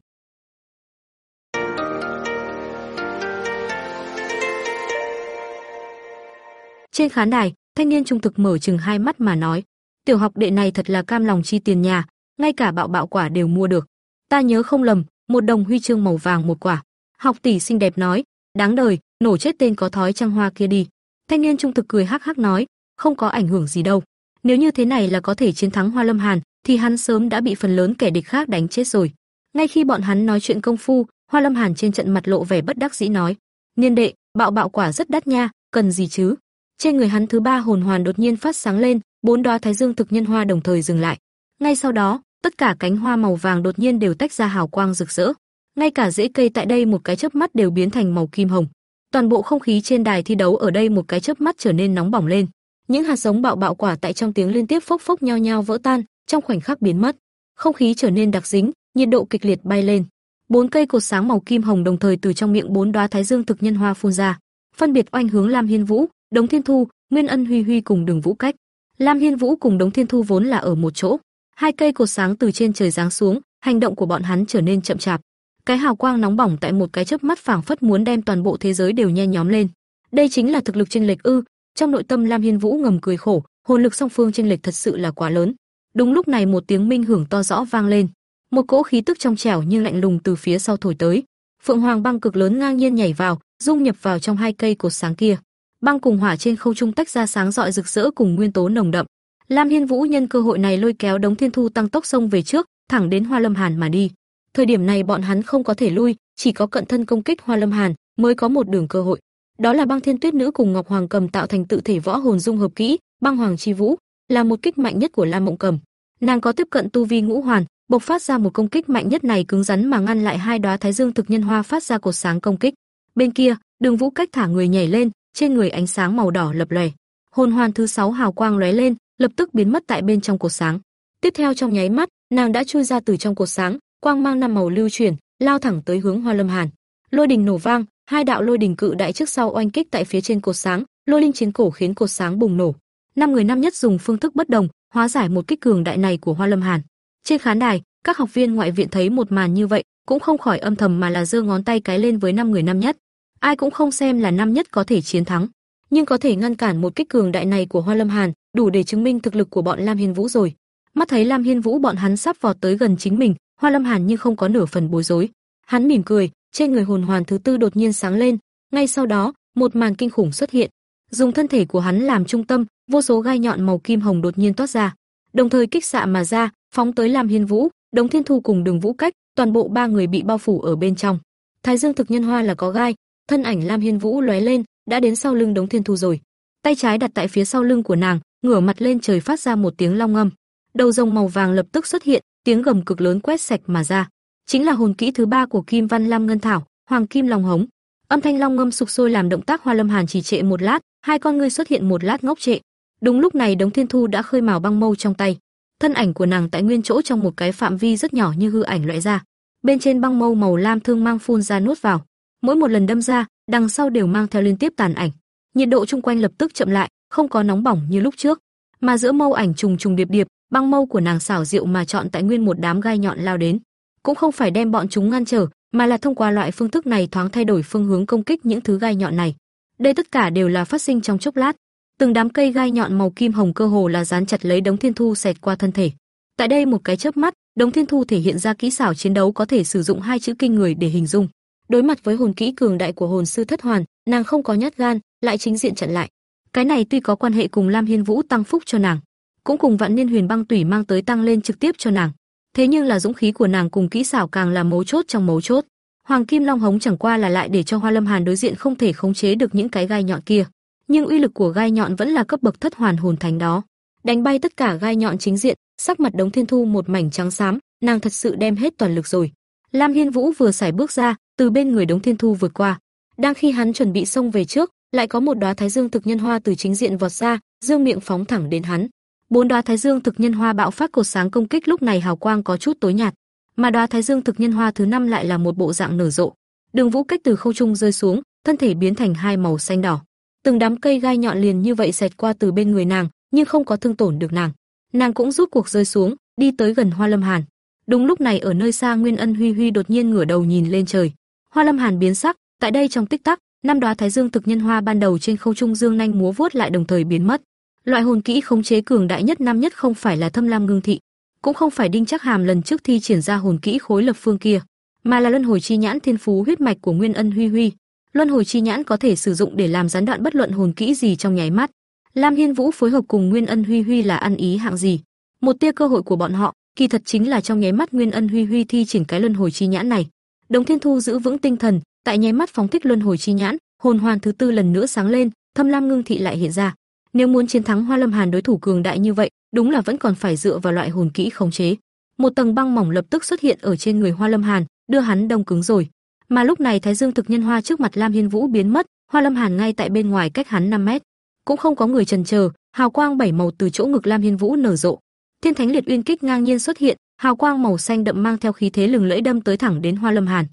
Trên khán đài, thanh niên trung thực mở chừng hai mắt mà nói, tiểu học đệ này thật là cam lòng chi tiền nhà, ngay cả bạo bạo quả đều mua được. Ta nhớ không lầm, một đồng huy chương màu vàng một quả. Học tỷ xinh đẹp nói, đáng đời, nổ chết tên có thói trăng hoa kia đi. Thanh niên trung thực cười hắc hắc nói, không có ảnh hưởng gì đâu. Nếu như thế này là có thể chiến thắng Hoa Lâm Hàn, thì hắn sớm đã bị phần lớn kẻ địch khác đánh chết rồi. Ngay khi bọn hắn nói chuyện công phu, Hoa Lâm Hàn trên trận mặt lộ vẻ bất đắc dĩ nói: "Niên đệ, bạo bạo quả rất đắt nha, cần gì chứ?" Trên người hắn thứ ba hồn hoàn đột nhiên phát sáng lên, bốn đóa thái dương thực nhân hoa đồng thời dừng lại. Ngay sau đó, tất cả cánh hoa màu vàng đột nhiên đều tách ra hào quang rực rỡ. Ngay cả rễ cây tại đây một cái chớp mắt đều biến thành màu kim hồng. Toàn bộ không khí trên đài thi đấu ở đây một cái chớp mắt trở nên nóng bỏng lên. Những hạt giống bạo bạo quả tại trong tiếng liên tiếp phốc phốc nhao nhao vỡ tan, trong khoảnh khắc biến mất. Không khí trở nên đặc dính, nhiệt độ kịch liệt bay lên. Bốn cây cột sáng màu kim hồng đồng thời từ trong miệng bốn đóa thái dương thực nhân hoa phun ra, phân biệt oanh hướng Lam Hiên Vũ, Đống Thiên Thu, Nguyên Ân Huy Huy cùng Đường Vũ Cách. Lam Hiên Vũ cùng Đống Thiên Thu vốn là ở một chỗ, hai cây cột sáng từ trên trời giáng xuống, hành động của bọn hắn trở nên chậm chạp. Cái hào quang nóng bỏng tại một cái chớp mắt phảng phất muốn đem toàn bộ thế giới đều nhen nhóm lên. Đây chính là thực lực chênh lệch ư? Trong nội tâm Lam Hiên Vũ ngầm cười khổ, hồn lực song phương chênh lệch thật sự là quá lớn. Đúng lúc này một tiếng minh hưởng to rõ vang lên, một cỗ khí tức trong trẻo nhưng lạnh lùng từ phía sau thổi tới. Phượng Hoàng băng cực lớn ngang nhiên nhảy vào, dung nhập vào trong hai cây cột sáng kia. Băng cùng hỏa trên không trung tách ra sáng rọi rực rỡ cùng nguyên tố nồng đậm. Lam Hiên Vũ nhân cơ hội này lôi kéo Đống Thiên Thu tăng tốc sông về trước, thẳng đến Hoa Lâm Hàn mà đi. Thời điểm này bọn hắn không có thể lui, chỉ có cận thân công kích Hoa Lâm Hàn mới có một đường cơ hội. Đó là Băng Thiên Tuyết Nữ cùng Ngọc Hoàng Cầm tạo thành tự thể võ hồn dung hợp kỹ, Băng Hoàng Chi Vũ, là một kích mạnh nhất của Lam Mộng Cầm. Nàng có tiếp cận tu vi ngũ hoàn, bộc phát ra một công kích mạnh nhất này cứng rắn mà ngăn lại hai đóa Thái Dương thực nhân hoa phát ra cột sáng công kích. Bên kia, Đường Vũ Cách thả người nhảy lên, trên người ánh sáng màu đỏ lập lòe. Hồn hoàn thứ sáu hào quang lóe lên, lập tức biến mất tại bên trong cột sáng. Tiếp theo trong nháy mắt, nàng đã chui ra từ trong cột sáng, quang mang năm màu lưu chuyển, lao thẳng tới hướng Hoa Lâm Hàn. Lôi đình nổ vang, hai đạo lôi đình cự đại trước sau oanh kích tại phía trên cột sáng, lôi linh chiến cổ khiến cột sáng bùng nổ. Năm người năm nhất dùng phương thức bất đồng, hóa giải một kích cường đại này của Hoa Lâm Hàn. Trên khán đài, các học viên ngoại viện thấy một màn như vậy, cũng không khỏi âm thầm mà là giơ ngón tay cái lên với năm người năm nhất. Ai cũng không xem là năm nhất có thể chiến thắng, nhưng có thể ngăn cản một kích cường đại này của Hoa Lâm Hàn, đủ để chứng minh thực lực của bọn Lam Hiên Vũ rồi. Mắt thấy Lam Hiên Vũ bọn hắn sắp vọt tới gần chính mình, Hoa Lâm Hàn nhưng không có nửa phần bối rối. Hắn mỉm cười, trên người hồn hoàn thứ tư đột nhiên sáng lên, ngay sau đó, một màn kinh khủng xuất hiện. Dùng thân thể của hắn làm trung tâm, vô số gai nhọn màu kim hồng đột nhiên toát ra, đồng thời kích xạ mà ra, phóng tới Lam Hiên Vũ, Đống Thiên Thu cùng Đường Vũ Cách, toàn bộ ba người bị bao phủ ở bên trong. Thái Dương thực nhân hoa là có gai, thân ảnh Lam Hiên Vũ lóe lên, đã đến sau lưng Đống Thiên Thu rồi. Tay trái đặt tại phía sau lưng của nàng, ngửa mặt lên trời phát ra một tiếng long ngâm. Đầu rồng màu vàng lập tức xuất hiện, tiếng gầm cực lớn quét sạch mà ra. Chính là hồn kỹ thứ ba của Kim Văn Lam Ngân Thảo, Hoàng Kim Long Hống. Âm thanh long ngâm sục sôi làm động tác Hoa Lâm Hàn trì trệ một lát, hai con ngươi xuất hiện một lát ngốc trệ. Đúng lúc này Đống Thiên Thu đã khơi mào băng mâu trong tay. Thân ảnh của nàng tại nguyên chỗ trong một cái phạm vi rất nhỏ như hư ảnh loại ra. Bên trên băng mâu màu lam thương mang phun ra nuốt vào. Mỗi một lần đâm ra, đằng sau đều mang theo liên tiếp tàn ảnh. Nhiệt độ chung quanh lập tức chậm lại, không có nóng bỏng như lúc trước, mà giữa mâu ảnh trùng trùng điệp điệp, băng mâu của nàng xảo diệu mà chọn tại nguyên một đám gai nhọn lao đến, cũng không phải đem bọn chúng ngăn trở, mà là thông qua loại phương thức này thoáng thay đổi phương hướng công kích những thứ gai nhọn này. Đây tất cả đều là phát sinh trong chốc lát, từng đám cây gai nhọn màu kim hồng cơ hồ là dán chặt lấy đống thiên thu xẹt qua thân thể. Tại đây một cái chớp mắt, đống thiên thu thể hiện ra kỹ xảo chiến đấu có thể sử dụng hai chữ kinh người để hình dung. Đối mặt với hồn kỹ cường đại của hồn sư thất hoàn, nàng không có nhát gan, lại chính diện chặn lại. Cái này tuy có quan hệ cùng Lam Hiên Vũ tăng phúc cho nàng, cũng cùng Vạn Niên Huyền Băng Tủy mang tới tăng lên trực tiếp cho nàng. Thế nhưng là dũng khí của nàng cùng kỹ xảo càng là mấu chốt trong mấu chốt. Hoàng Kim Long hống chẳng qua là lại để cho Hoa Lâm Hàn đối diện không thể khống chế được những cái gai nhọn kia, nhưng uy lực của gai nhọn vẫn là cấp bậc thất hoàn hồn thánh đó. Đánh bay tất cả gai nhọn chính diện, sắc mặt Đống Thiên Thu một mảnh trắng xám, nàng thật sự đem hết toàn lực rồi. Lam Hiên Vũ vừa sải bước ra, từ bên người Đống Thiên Thu vượt qua. Đang khi hắn chuẩn bị xông về trước, lại có một đóa Thái Dương thực nhân hoa từ chính diện vọt ra, dương miệng phóng thẳng đến hắn. Bốn đóa Thái Dương thực nhân hoa bạo phát cột sáng công kích lúc này hào quang có chút tối nhạt, mà đóa Thái Dương thực nhân hoa thứ năm lại là một bộ dạng nở rộ. Đường Vũ cách từ không trung rơi xuống, thân thể biến thành hai màu xanh đỏ. Từng đám cây gai nhọn liền như vậy xẹt qua từ bên người nàng, nhưng không có thương tổn được nàng. Nàng cũng rút cuộc rơi xuống, đi tới gần Hoa Lâm Hàn. Đúng lúc này ở nơi xa Nguyên Ân Huy Huy đột nhiên ngửa đầu nhìn lên trời. Hoa Lâm Hàn biến sắc, tại đây trong tích tắc, năm đóa Thái Dương thực nhân hoa ban đầu trên không trung dương nhanh múa vuốt lại đồng thời biến mất. Loại hồn kỹ khống chế cường đại nhất năm nhất không phải là Thâm Lam Ngưng Thị, cũng không phải Đinh Trác Hàm lần trước thi triển ra hồn kỹ khối lập phương kia, mà là luân hồi chi nhãn thiên phú huyết mạch của Nguyên Ân Huy Huy. Luân hồi chi nhãn có thể sử dụng để làm gián đoạn bất luận hồn kỹ gì trong nháy mắt. Lam Hiên Vũ phối hợp cùng Nguyên Ân Huy Huy là ăn ý hạng gì? Một tia cơ hội của bọn họ, kỳ thật chính là trong nháy mắt Nguyên Ân Huy Huy thi triển cái luân hồi chi nhãn này. Đồng Thiên Thu giữ vững tinh thần, tại nháy mắt phóng thích luân hồi chi nhãn, hồn hoàn thứ tư lần nữa sáng lên, Thâm Lam Ngưng Thị lại hiện ra. Nếu muốn chiến thắng Hoa Lâm Hàn đối thủ cường đại như vậy, đúng là vẫn còn phải dựa vào loại hồn kỹ khống chế. Một tầng băng mỏng lập tức xuất hiện ở trên người Hoa Lâm Hàn, đưa hắn đông cứng rồi. Mà lúc này Thái Dương thực nhân hoa trước mặt Lam Hiên Vũ biến mất, Hoa Lâm Hàn ngay tại bên ngoài cách hắn 5 mét. Cũng không có người chần chờ, hào quang bảy màu từ chỗ ngực Lam Hiên Vũ nở rộ. Thiên Thánh Liệt Uyên kích ngang nhiên xuất hiện, hào quang màu xanh đậm mang theo khí thế lừng lẫy đâm tới thẳng đến Hoa Lâm Hàn.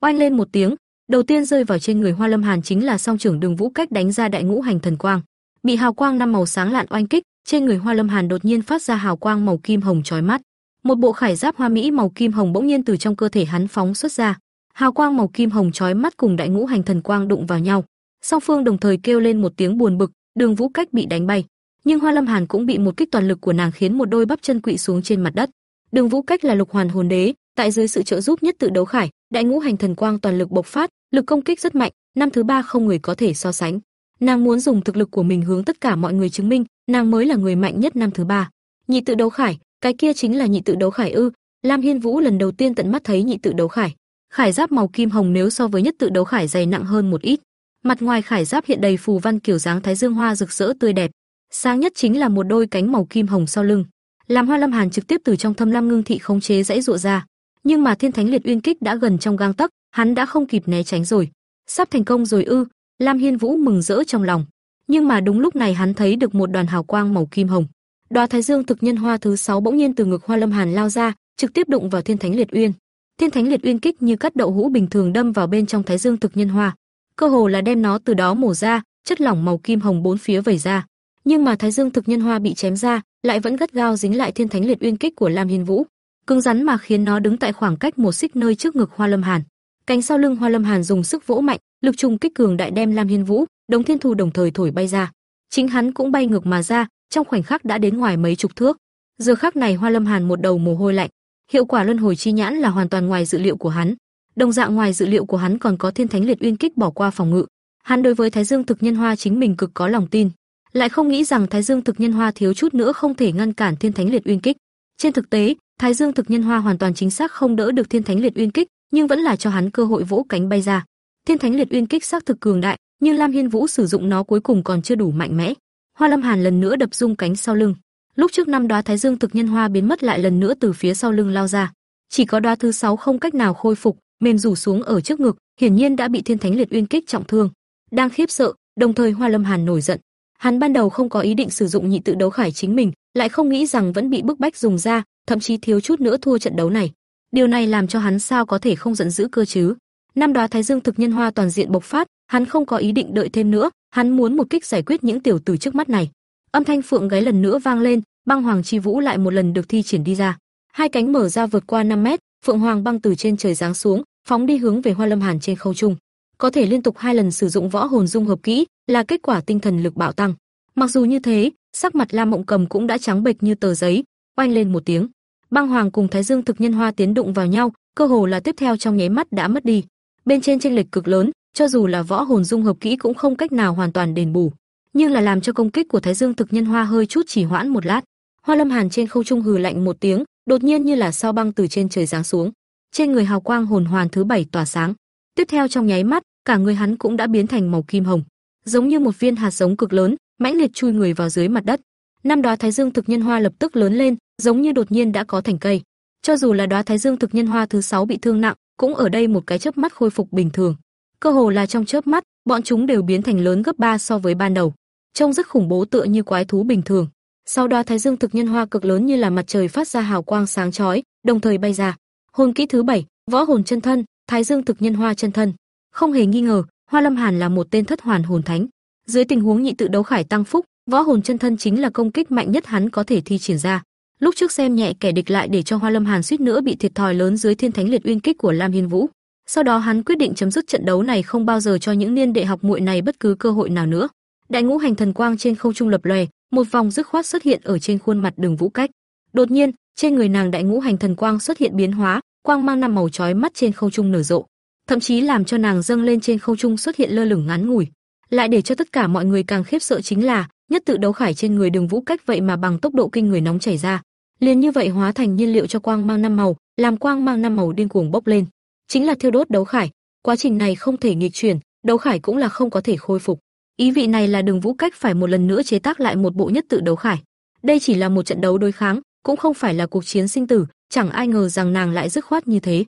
Oanh lên một tiếng, đầu tiên rơi vào trên người Hoa Lâm Hàn chính là song trưởng Đường Vũ cách đánh ra đại ngũ hành thần quang. Bị hào quang năm màu sáng lạn oanh kích, trên người Hoa Lâm Hàn đột nhiên phát ra hào quang màu kim hồng chói mắt. Một bộ khải giáp hoa mỹ màu kim hồng bỗng nhiên từ trong cơ thể hắn phóng xuất ra. Hào quang màu kim hồng chói mắt cùng đại ngũ hành thần quang đụng vào nhau. Song phương đồng thời kêu lên một tiếng buồn bực, Đường Vũ Cách bị đánh bay, nhưng Hoa Lâm Hàn cũng bị một kích toàn lực của nàng khiến một đôi bắp chân quỵ xuống trên mặt đất. Đường Vũ Cách là lục hoàn hồn đế, tại dưới sự trợ giúp nhất tự đấu khải, đại ngũ hành thần quang toàn lực bộc phát, lực công kích rất mạnh, năm thứ ba không người có thể so sánh. Nàng muốn dùng thực lực của mình hướng tất cả mọi người chứng minh, nàng mới là người mạnh nhất năm thứ ba. Nhị tự đấu khải, cái kia chính là nhị tự đấu khải ư? Lam Hiên Vũ lần đầu tiên tận mắt thấy nhị tự đấu khải. Khải giáp màu kim hồng nếu so với nhất tự đấu khải dày nặng hơn một ít. Mặt ngoài khải giáp hiện đầy phù văn kiểu dáng thái dương hoa rực rỡ tươi đẹp. Sáng nhất chính là một đôi cánh màu kim hồng sau lưng. Làm Hoa Lâm Hàn trực tiếp từ trong thâm lam ngưng thị khống chế dãy dụa ra, nhưng mà Thiên Thánh Liệt Uyên kích đã gần trong gang tấc, hắn đã không kịp né tránh rồi. Sắp thành công rồi ư? Lam Hiên Vũ mừng rỡ trong lòng. Nhưng mà đúng lúc này hắn thấy được một đoàn hào quang màu kim hồng. đoá Thái Dương thực nhân hoa thứ sáu bỗng nhiên từ ngực Hoa Lâm Hàn lao ra, trực tiếp đụng vào Thiên Thánh Liệt Uyên. Thiên Thánh Liệt Uyên kích như cắt đậu hũ bình thường đâm vào bên trong Thái Dương thực nhân hoa, cơ hồ là đem nó từ đó mổ ra, chất lỏng màu kim hồng bốn phía vẩy ra. Nhưng mà Thái Dương thực nhân hoa bị chém ra, lại vẫn gắt gao dính lại Thiên Thánh Liệt Uyên kích của Lam Hiên Vũ, cứng rắn mà khiến nó đứng tại khoảng cách một xích nơi trước ngực Hoa Lâm Hàn. Cánh sau lưng Hoa Lâm Hàn dùng sức vỗ mạnh, lực trùng kích cường đại đem Lam Hiên Vũ, Đống Thiên Thù đồng thời thổi bay ra. Chính hắn cũng bay ngược mà ra, trong khoảnh khắc đã đến ngoài mấy chục thước. Giờ khắc này Hoa Lâm Hàn một đầu mồ hôi lạnh, hiệu quả luân hồi chi nhãn là hoàn toàn ngoài dự liệu của hắn. Đồng dạng ngoài dự liệu của hắn còn có Thiên Thánh Liệt Uyên kích bỏ qua phòng ngự. Hắn đối với Thái Dương thực nhân hoa chính mình cực có lòng tin, lại không nghĩ rằng Thái Dương thực nhân hoa thiếu chút nữa không thể ngăn cản Thiên Thánh Liệt Uyên kích. Trên thực tế, Thái Dương thực nhân hoa hoàn toàn chính xác không đỡ được Thiên Thánh Liệt Uyên kích, nhưng vẫn là cho hắn cơ hội vỗ cánh bay ra. Thiên Thánh Liệt Uyên kích xác thực cường đại, nhưng Lam Hiên Vũ sử dụng nó cuối cùng còn chưa đủ mạnh mẽ. Hoa Lâm Hàn lần nữa đập rung cánh sau lưng. Lúc trước năm đóa Thái Dương thực nhân hoa biến mất lại lần nữa từ phía sau lưng lao ra. Chỉ có đóa thứ sáu không cách nào khôi phục, mềm rủ xuống ở trước ngực, hiển nhiên đã bị Thiên Thánh Liệt Uyên kích trọng thương. Đang khiếp sợ, đồng thời Hoa Lâm Hàn nổi giận. Hắn ban đầu không có ý định sử dụng nhị tự đấu khải chính mình, lại không nghĩ rằng vẫn bị bức bách dùng ra, thậm chí thiếu chút nữa thua trận đấu này. Điều này làm cho hắn sao có thể không giận dữ cơ chứ? Năm đó Thái Dương thực nhân hoa toàn diện bộc phát, hắn không có ý định đợi thêm nữa, hắn muốn một kích giải quyết những tiểu tử trước mắt này. Âm thanh phượng gáy lần nữa vang lên, băng hoàng chi vũ lại một lần được thi triển đi ra. Hai cánh mở ra vượt qua 5 mét, phượng hoàng băng từ trên trời giáng xuống, phóng đi hướng về Hoa Lâm Hàn trên không trung. Có thể liên tục hai lần sử dụng võ hồn dung hợp kỹ, là kết quả tinh thần lực bạo tăng. Mặc dù như thế, sắc mặt Lam Mộng Cầm cũng đã trắng bệch như tờ giấy, oanh lên một tiếng. Băng Hoàng cùng Thái Dương thực nhân hoa tiến đụng vào nhau, cơ hồ là tiếp theo trong nháy mắt đã mất đi. Bên trên chênh lệch cực lớn, cho dù là võ hồn dung hợp kỹ cũng không cách nào hoàn toàn đền bù, nhưng là làm cho công kích của Thái Dương thực nhân hoa hơi chút chỉ hoãn một lát. Hoa Lâm Hàn trên không trung hừ lạnh một tiếng, đột nhiên như là sao băng từ trên trời giáng xuống. Trên người hào quang hồn hoàn thứ bảy tỏa sáng. Tiếp theo trong nháy mắt, cả người hắn cũng đã biến thành màu kim hồng, giống như một viên hạt giống cực lớn, mãnh liệt chui người vào dưới mặt đất. Năm đóa Thái Dương thực nhân hoa lập tức lớn lên, giống như đột nhiên đã có thành cây. Cho dù là đóa Thái Dương thực nhân hoa thứ sáu bị thương nặng, cũng ở đây một cái chớp mắt khôi phục bình thường. Cơ hồ là trong chớp mắt, bọn chúng đều biến thành lớn gấp 3 so với ban đầu. Trông rất khủng bố tựa như quái thú bình thường. Sau đó Thái Dương thực nhân hoa cực lớn như là mặt trời phát ra hào quang sáng chói, đồng thời bay ra. Hồn kỹ thứ 7, Võ hồn chân thân, Thái Dương thực nhân hoa chân thân. Không hề nghi ngờ, Hoa Lâm Hàn là một tên thất hoàn hồn thánh. Dưới tình huống nhị tự đấu khải tăng phúc, Võ hồn chân thân chính là công kích mạnh nhất hắn có thể thi triển ra. Lúc trước xem nhẹ kẻ địch lại để cho Hoa Lâm Hàn suýt nữa bị thiệt thòi lớn dưới Thiên Thánh Liệt Uyên kích của Lam Hiên Vũ. Sau đó hắn quyết định chấm dứt trận đấu này không bao giờ cho những niên đệ học muội này bất cứ cơ hội nào nữa. Đại ngũ hành thần quang trên không trung lập lòe, một vòng dứt khoát xuất hiện ở trên khuôn mặt Đường Vũ Cách. Đột nhiên, trên người nàng đại ngũ hành thần quang xuất hiện biến hóa, quang mang năm màu chói mắt trên không trung nở rộ, thậm chí làm cho nàng dâng lên trên không trung xuất hiện lơ lửng ngắn ngủi. Lại để cho tất cả mọi người càng khiếp sợ chính là, nhất tự đấu khải trên người Đường Vũ Cách vậy mà bằng tốc độ kinh người nóng chảy ra, liền như vậy hóa thành nhiên liệu cho quang mang năm màu, làm quang mang năm màu điên cuồng bốc lên, chính là thiêu đốt đấu khải. Quá trình này không thể nghịch chuyển, đấu khải cũng là không có thể khôi phục. Ý vị này là Đường Vũ Cách phải một lần nữa chế tác lại một bộ nhất tự đấu khải. Đây chỉ là một trận đấu đối kháng, cũng không phải là cuộc chiến sinh tử, chẳng ai ngờ rằng nàng lại dứt khoát như thế.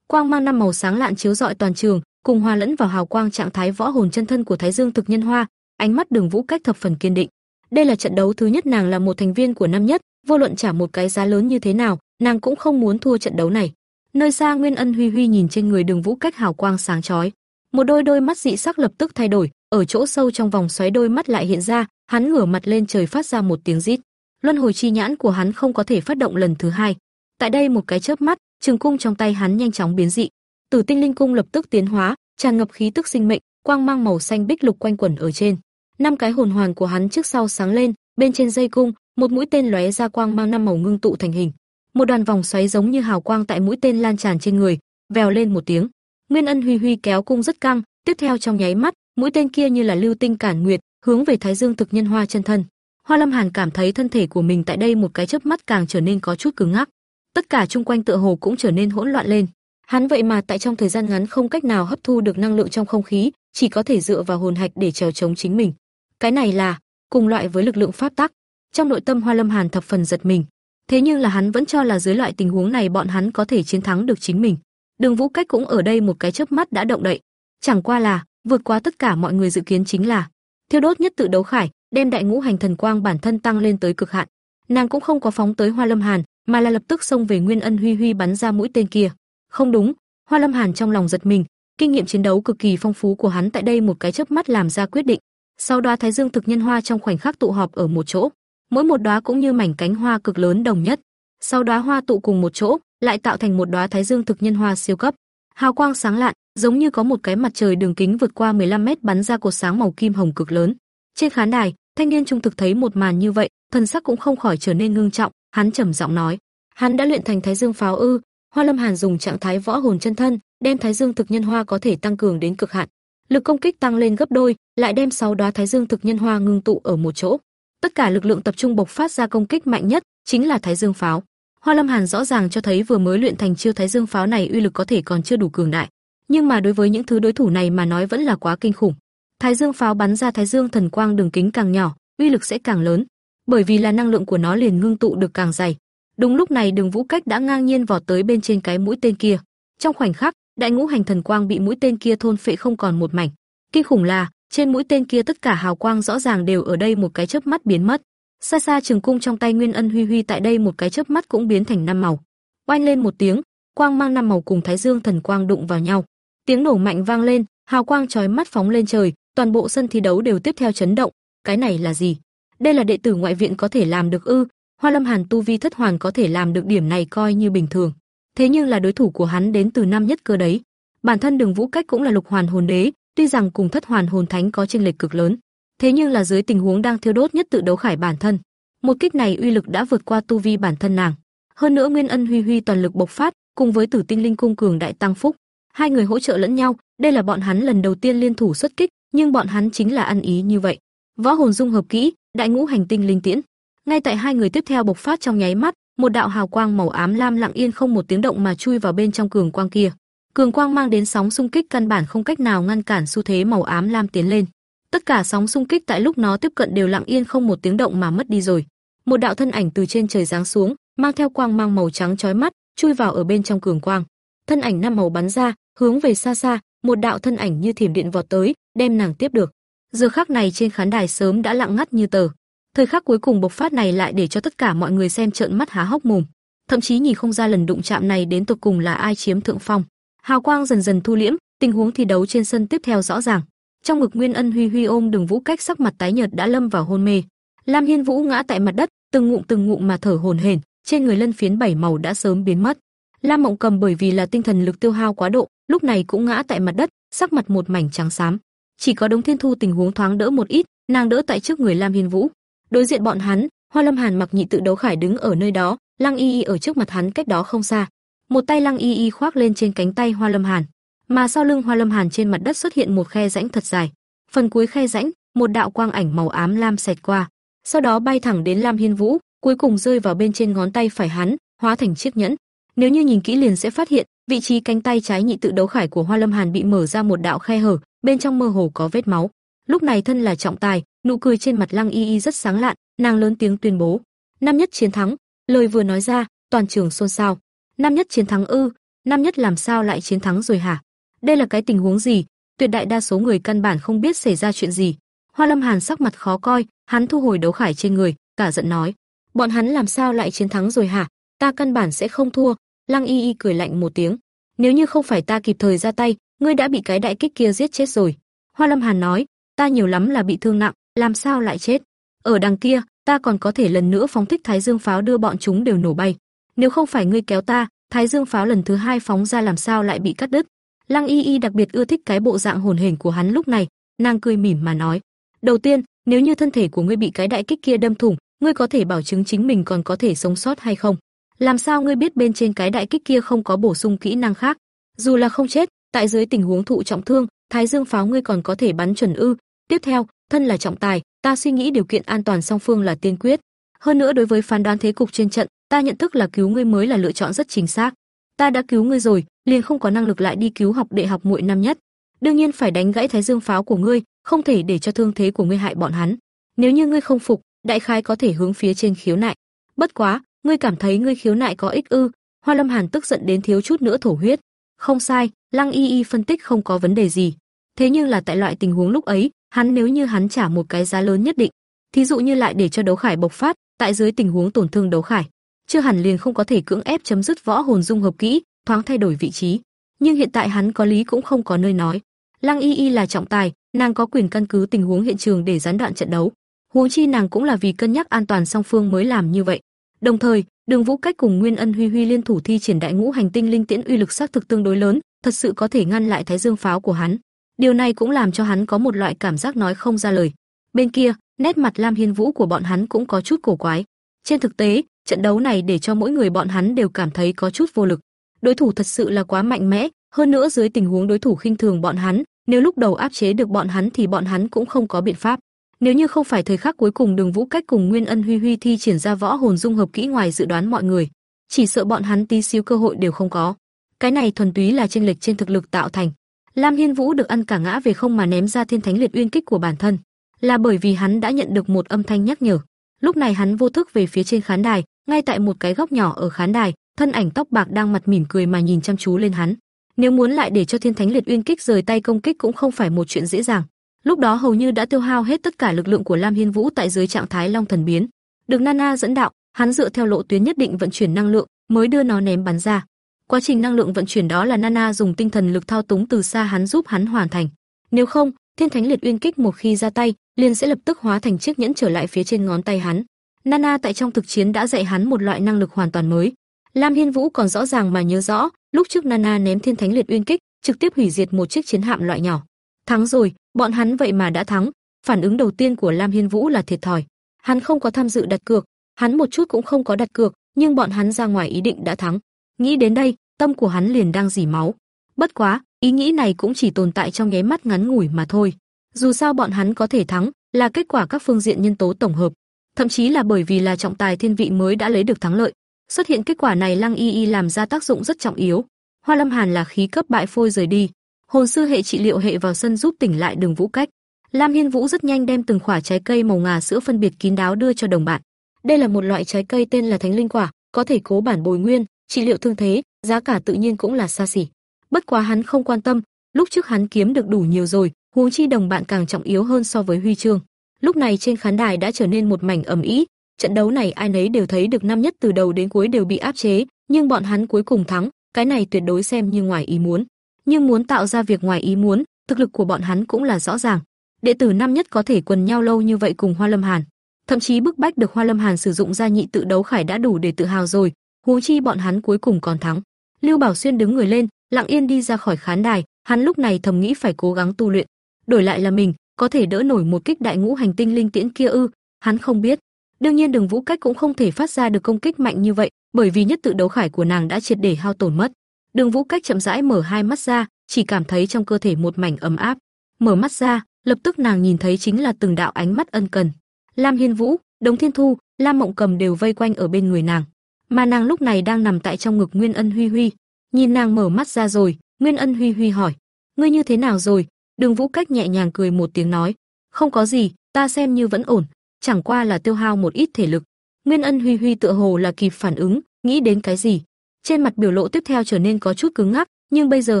Quang mang năm màu sáng lạn chiếu rọi toàn trường, cùng hòa lẫn vào hào quang trạng thái võ hồn chân thân của Thái Dương thực nhân hoa, ánh mắt Đường Vũ Cách thập phần kiên định. Đây là trận đấu thứ nhất nàng là một thành viên của năm nhất, vô luận trả một cái giá lớn như thế nào, nàng cũng không muốn thua trận đấu này. Nơi xa Nguyên Ân Huy Huy nhìn trên người Đường Vũ Cách hào quang sáng chói, một đôi đôi mắt dị sắc lập tức thay đổi, ở chỗ sâu trong vòng xoáy đôi mắt lại hiện ra, hắn ngửa mặt lên trời phát ra một tiếng rít. Luân hồi chi nhãn của hắn không có thể phát động lần thứ hai. Tại đây một cái chớp mắt, trường cung trong tay hắn nhanh chóng biến dị. Tử Tinh Linh cung lập tức tiến hóa, tràn ngập khí tức sinh mệnh, quang mang màu xanh bích lục quanh quẩn ở trên. Năm cái hồn hoàn của hắn trước sau sáng lên, bên trên dây cung, một mũi tên lóe ra quang mang năm màu ngưng tụ thành hình. Một đoàn vòng xoáy giống như hào quang tại mũi tên lan tràn trên người, vèo lên một tiếng. Nguyên Ân Huy Huy kéo cung rất căng, tiếp theo trong nháy mắt, mũi tên kia như là lưu tinh cản nguyệt, hướng về Thái Dương thực nhân hoa chân thân. Hoa Lâm Hàn cảm thấy thân thể của mình tại đây một cái chớp mắt càng trở nên có chút cứng ngắc. Tất cả chung quanh tựa hồ cũng trở nên hỗn loạn lên. Hắn vậy mà tại trong thời gian ngắn không cách nào hấp thu được năng lượng trong không khí, chỉ có thể dựa vào hồn hạch để trèo chống chính mình. Cái này là cùng loại với lực lượng pháp tắc. Trong nội tâm Hoa Lâm Hàn thập phần giật mình. Thế nhưng là hắn vẫn cho là dưới loại tình huống này bọn hắn có thể chiến thắng được chính mình. Đường Vũ Cách cũng ở đây một cái chớp mắt đã động đậy. Chẳng qua là, vượt qua tất cả mọi người dự kiến chính là thiêu đốt nhất tự đấu khải, đem đại ngũ hành thần quang bản thân tăng lên tới cực hạn. Nàng cũng không có phóng tới Hoa Lâm Hàn, mà là lập tức xông về Nguyên Ân Huy Huy bắn ra mũi tên kia. Không đúng, Hoa Lâm Hàn trong lòng giật mình, kinh nghiệm chiến đấu cực kỳ phong phú của hắn tại đây một cái chớp mắt làm ra quyết định. Sau đó Thái Dương thực nhân hoa trong khoảnh khắc tụ họp ở một chỗ, mỗi một đóa cũng như mảnh cánh hoa cực lớn đồng nhất. Sau đóa hoa tụ cùng một chỗ, lại tạo thành một đóa Thái Dương thực nhân hoa siêu cấp. Hào quang sáng lạn, giống như có một cái mặt trời đường kính vượt qua 15 mét bắn ra cột sáng màu kim hồng cực lớn. Trên khán đài, thanh niên trung thực thấy một màn như vậy, thần sắc cũng không khỏi trở nên ngưng trọng, hắn trầm giọng nói: "Hắn đã luyện thành Thái Dương pháo ư?" Hoa Lâm Hàn dùng trạng thái võ hồn chân thân, đem Thái Dương thực nhân hoa có thể tăng cường đến cực hạn. Lực công kích tăng lên gấp đôi, lại đem sáu đóa Thái Dương thực nhân hoa ngưng tụ ở một chỗ. Tất cả lực lượng tập trung bộc phát ra công kích mạnh nhất, chính là Thái Dương pháo. Hoa Lâm Hàn rõ ràng cho thấy vừa mới luyện thành chiêu Thái Dương pháo này uy lực có thể còn chưa đủ cường đại, nhưng mà đối với những thứ đối thủ này mà nói vẫn là quá kinh khủng. Thái Dương pháo bắn ra Thái Dương thần quang đường kính càng nhỏ, uy lực sẽ càng lớn, bởi vì là năng lượng của nó liền ngưng tụ được càng dày. Đúng lúc này Đường Vũ Cách đã ngang nhiên vọt tới bên trên cái mũi tên kia. Trong khoảnh khắc, đại ngũ hành thần quang bị mũi tên kia thôn phệ không còn một mảnh. Kinh khủng là, trên mũi tên kia tất cả hào quang rõ ràng đều ở đây một cái chớp mắt biến mất. Xa xa trường cung trong tay Nguyên Ân Huy Huy tại đây một cái chớp mắt cũng biến thành năm màu. Oanh lên một tiếng, quang mang năm màu cùng Thái Dương thần quang đụng vào nhau. Tiếng nổ mạnh vang lên, hào quang chói mắt phóng lên trời, toàn bộ sân thi đấu đều tiếp theo chấn động. Cái này là gì? Đây là đệ tử ngoại viện có thể làm được ư? Hoa Lâm Hàn tu vi thất hoàn có thể làm được điểm này coi như bình thường. Thế nhưng là đối thủ của hắn đến từ năm nhất cơ đấy. Bản thân Đường Vũ Cách cũng là lục hoàn hồn đế, tuy rằng cùng thất hoàn hồn thánh có chênh lệch cực lớn, thế nhưng là dưới tình huống đang thiêu đốt nhất tự đấu khải bản thân, một kích này uy lực đã vượt qua tu vi bản thân nàng. Hơn nữa Nguyên Ân Huy Huy toàn lực bộc phát, cùng với Tử Tinh Linh cung cường đại tăng phúc, hai người hỗ trợ lẫn nhau, đây là bọn hắn lần đầu tiên liên thủ xuất kích, nhưng bọn hắn chính là ăn ý như vậy. Võ hồn dung hợp kỹ, đại ngũ hành tinh linh tiễn. Ngay tại hai người tiếp theo bộc phát trong nháy mắt, một đạo hào quang màu ám lam lặng yên không một tiếng động mà chui vào bên trong cường quang kia. Cường quang mang đến sóng xung kích căn bản không cách nào ngăn cản xu thế màu ám lam tiến lên. Tất cả sóng xung kích tại lúc nó tiếp cận đều lặng yên không một tiếng động mà mất đi rồi. Một đạo thân ảnh từ trên trời giáng xuống, mang theo quang mang màu trắng chói mắt, chui vào ở bên trong cường quang. Thân ảnh năm màu bắn ra, hướng về xa xa, một đạo thân ảnh như thiểm điện vọt tới, đem nàng tiếp được. Giờ khắc này trên khán đài sớm đã lặng ngắt như tờ. Thời khắc cuối cùng bộc phát này lại để cho tất cả mọi người xem trợn mắt há hốc mồm, thậm chí nhìn không ra lần đụng chạm này đến tột cùng là ai chiếm thượng phong. Hào quang dần dần thu liễm, tình huống thi đấu trên sân tiếp theo rõ ràng. Trong ngực Nguyên Ân Huy Huy ôm Đường Vũ Cách sắc mặt tái nhợt đã lâm vào hôn mê. Lam Hiên Vũ ngã tại mặt đất, từng ngụm từng ngụm mà thở hổn hển, trên người lân phiến bảy màu đã sớm biến mất. Lam Mộng Cầm bởi vì là tinh thần lực tiêu hao quá độ, lúc này cũng ngã tại mặt đất, sắc mặt một mảnh trắng xám. Chỉ có Đống Thiên Thu tình huống thoáng đỡ một ít, nàng đỡ tại trước người Lam Hiên Vũ. Đối diện bọn hắn, Hoa Lâm Hàn mặc nhị tự đấu khải đứng ở nơi đó, Lăng Y Y ở trước mặt hắn cách đó không xa. Một tay Lăng Y Y khoác lên trên cánh tay Hoa Lâm Hàn, mà sau lưng Hoa Lâm Hàn trên mặt đất xuất hiện một khe rãnh thật dài. Phần cuối khe rãnh, một đạo quang ảnh màu ám lam xẹt qua, sau đó bay thẳng đến Lam Hiên Vũ, cuối cùng rơi vào bên trên ngón tay phải hắn, hóa thành chiếc nhẫn. Nếu như nhìn kỹ liền sẽ phát hiện, vị trí cánh tay trái nhị tự đấu khải của Hoa Lâm Hàn bị mở ra một đạo khe hở, bên trong mơ hồ có vết máu. Lúc này thân là trọng tài, nụ cười trên mặt Lăng Y Y rất sáng lạn, nàng lớn tiếng tuyên bố: "Năm nhất chiến thắng." Lời vừa nói ra, toàn trường xôn xao. "Năm nhất chiến thắng ư? Năm nhất làm sao lại chiến thắng rồi hả? Đây là cái tình huống gì?" Tuyệt đại đa số người căn bản không biết xảy ra chuyện gì. Hoa Lâm Hàn sắc mặt khó coi, hắn thu hồi đấu khải trên người, cả giận nói: "Bọn hắn làm sao lại chiến thắng rồi hả? Ta căn bản sẽ không thua." Lăng Y Y cười lạnh một tiếng: "Nếu như không phải ta kịp thời ra tay, ngươi đã bị cái đại kích kia giết chết rồi." Hoa Lâm Hàn nói: "Ta nhiều lắm là bị thương nặng, làm sao lại chết? Ở đằng kia, ta còn có thể lần nữa phóng thích Thái Dương pháo đưa bọn chúng đều nổ bay. Nếu không phải ngươi kéo ta, Thái Dương pháo lần thứ hai phóng ra làm sao lại bị cắt đứt?" Lăng Y Y đặc biệt ưa thích cái bộ dạng hồn hình của hắn lúc này, nàng cười mỉm mà nói: "Đầu tiên, nếu như thân thể của ngươi bị cái đại kích kia đâm thủng, ngươi có thể bảo chứng chính mình còn có thể sống sót hay không? Làm sao ngươi biết bên trên cái đại kích kia không có bổ sung kỹ năng khác? Dù là không chết, tại dưới tình huống thụ trọng thương, Thái Dương pháo ngươi còn có thể bắn chuẩn ư? Tiếp theo, thân là trọng tài, ta suy nghĩ điều kiện an toàn song phương là tiên quyết. Hơn nữa đối với phán đoán thế cục trên trận, ta nhận thức là cứu ngươi mới là lựa chọn rất chính xác. Ta đã cứu ngươi rồi, liền không có năng lực lại đi cứu học đệ học muội năm nhất. Đương nhiên phải đánh gãy Thái Dương pháo của ngươi, không thể để cho thương thế của ngươi hại bọn hắn. Nếu như ngươi không phục, đại khái có thể hướng phía trên khiếu nại. Bất quá, ngươi cảm thấy ngươi khiếu nại có ích ư? Hoa Lâm Hàn tức giận đến thiếu chút nữa thổ huyết. Không sai, Lăng Y Y phân tích không có vấn đề gì. Thế nhưng là tại loại tình huống lúc ấy, hắn nếu như hắn trả một cái giá lớn nhất định, thí dụ như lại để cho đấu khải bộc phát, tại dưới tình huống tổn thương đấu khải, chưa hẳn liền không có thể cưỡng ép chấm dứt võ hồn dung hợp kỹ, thoáng thay đổi vị trí. Nhưng hiện tại hắn có lý cũng không có nơi nói. Lăng Y Y là trọng tài, nàng có quyền căn cứ tình huống hiện trường để gián đoạn trận đấu. Huống chi nàng cũng là vì cân nhắc an toàn song phương mới làm như vậy. Đồng thời, Đường Vũ Cách cùng Nguyên Ân Huy Huy liên thủ thi triển đại ngũ hành tinh linh tiễn uy lực xác thực tương đối lớn, thật sự có thể ngăn lại Thái Dương pháo của hắn. Điều này cũng làm cho hắn có một loại cảm giác nói không ra lời. Bên kia, nét mặt Lam Hiên Vũ của bọn hắn cũng có chút cổ quái. Trên thực tế, trận đấu này để cho mỗi người bọn hắn đều cảm thấy có chút vô lực. Đối thủ thật sự là quá mạnh mẽ, hơn nữa dưới tình huống đối thủ khinh thường bọn hắn, nếu lúc đầu áp chế được bọn hắn thì bọn hắn cũng không có biện pháp. Nếu như không phải thời khắc cuối cùng Đường Vũ Cách cùng Nguyên Ân Huy Huy thi triển ra võ hồn dung hợp kỹ ngoài dự đoán mọi người, chỉ sợ bọn hắn tí xíu cơ hội đều không có. Cái này thuần túy là chênh lệch trên thực lực tạo thành. Lam Hiên Vũ được ăn cả ngã về không mà ném ra Thiên Thánh Liệt Uyên kích của bản thân, là bởi vì hắn đã nhận được một âm thanh nhắc nhở. Lúc này hắn vô thức về phía trên khán đài, ngay tại một cái góc nhỏ ở khán đài, thân ảnh tóc bạc đang mặt mỉm cười mà nhìn chăm chú lên hắn. Nếu muốn lại để cho Thiên Thánh Liệt Uyên kích rời tay công kích cũng không phải một chuyện dễ dàng. Lúc đó hầu như đã tiêu hao hết tất cả lực lượng của Lam Hiên Vũ tại dưới trạng thái Long Thần biến. Được Nana dẫn đạo, hắn dựa theo lộ tuyến nhất định vận chuyển năng lượng, mới đưa nó ném bắn ra. Quá trình năng lượng vận chuyển đó là Nana dùng tinh thần lực thao túng từ xa hắn giúp hắn hoàn thành. Nếu không, Thiên Thánh Liệt Uyên kích một khi ra tay, liền sẽ lập tức hóa thành chiếc nhẫn trở lại phía trên ngón tay hắn. Nana tại trong thực chiến đã dạy hắn một loại năng lực hoàn toàn mới. Lam Hiên Vũ còn rõ ràng mà nhớ rõ, lúc trước Nana ném Thiên Thánh Liệt Uyên kích, trực tiếp hủy diệt một chiếc chiến hạm loại nhỏ. Thắng rồi, bọn hắn vậy mà đã thắng. Phản ứng đầu tiên của Lam Hiên Vũ là thiệt thòi. Hắn không có tham dự đặt cược, hắn một chút cũng không có đặt cược, nhưng bọn hắn ra ngoài ý định đã thắng. Nghĩ đến đây, tâm của hắn liền đang dỉ máu. Bất quá, ý nghĩ này cũng chỉ tồn tại trong nháy mắt ngắn ngủi mà thôi. Dù sao bọn hắn có thể thắng, là kết quả các phương diện nhân tố tổng hợp, thậm chí là bởi vì là trọng tài thiên vị mới đã lấy được thắng lợi. Xuất hiện kết quả này Lăng Y Y làm ra tác dụng rất trọng yếu. Hoa Lâm Hàn là khí cấp bại phôi rời đi, hồn sư hệ trị liệu hệ vào sân giúp tỉnh lại Đường Vũ Cách. Lam Hiên Vũ rất nhanh đem từng quả trái cây màu ngà sữa phân biệt kín đáo đưa cho đồng bạn. Đây là một loại trái cây tên là Thánh Linh quả, có thể cố bản bồi nguyên, trị liệu thương thế, giá cả tự nhiên cũng là xa xỉ. Bất quá hắn không quan tâm, lúc trước hắn kiếm được đủ nhiều rồi, huống chi đồng bạn càng trọng yếu hơn so với huy chương. Lúc này trên khán đài đã trở nên một mảnh ầm ĩ, trận đấu này ai nấy đều thấy được năm nhất từ đầu đến cuối đều bị áp chế, nhưng bọn hắn cuối cùng thắng, cái này tuyệt đối xem như ngoài ý muốn. Nhưng muốn tạo ra việc ngoài ý muốn, thực lực của bọn hắn cũng là rõ ràng. Đệ tử năm nhất có thể quần nhau lâu như vậy cùng Hoa Lâm Hàn, thậm chí bức bách được Hoa Lâm Hàn sử dụng ra nhị tự đấu khải đã đủ để tự hào rồi, huống chi bọn hắn cuối cùng còn thắng. Lưu Bảo Xuyên đứng người lên, lặng yên đi ra khỏi khán đài, hắn lúc này thầm nghĩ phải cố gắng tu luyện, đổi lại là mình, có thể đỡ nổi một kích đại ngũ hành tinh linh tiễn kia ư? Hắn không biết. Đương nhiên Đường Vũ Cách cũng không thể phát ra được công kích mạnh như vậy, bởi vì nhất tự đấu khải của nàng đã triệt để hao tổn mất. Đường Vũ Cách chậm rãi mở hai mắt ra, chỉ cảm thấy trong cơ thể một mảnh ấm áp. Mở mắt ra, lập tức nàng nhìn thấy chính là từng đạo ánh mắt ân cần. Lam Hiên Vũ, Đống Thiên Thu, Lam Mộng Cầm đều vây quanh ở bên người nàng, mà nàng lúc này đang nằm tại trong ngực Nguyên Ân Huy Huy. Nhìn nàng mở mắt ra rồi, Nguyên Ân Huy Huy hỏi: "Ngươi như thế nào rồi?" Đường Vũ Cách nhẹ nhàng cười một tiếng nói: "Không có gì, ta xem như vẫn ổn, chẳng qua là tiêu hao một ít thể lực." Nguyên Ân Huy Huy tựa hồ là kịp phản ứng, nghĩ đến cái gì, trên mặt biểu lộ tiếp theo trở nên có chút cứng ngắc, nhưng bây giờ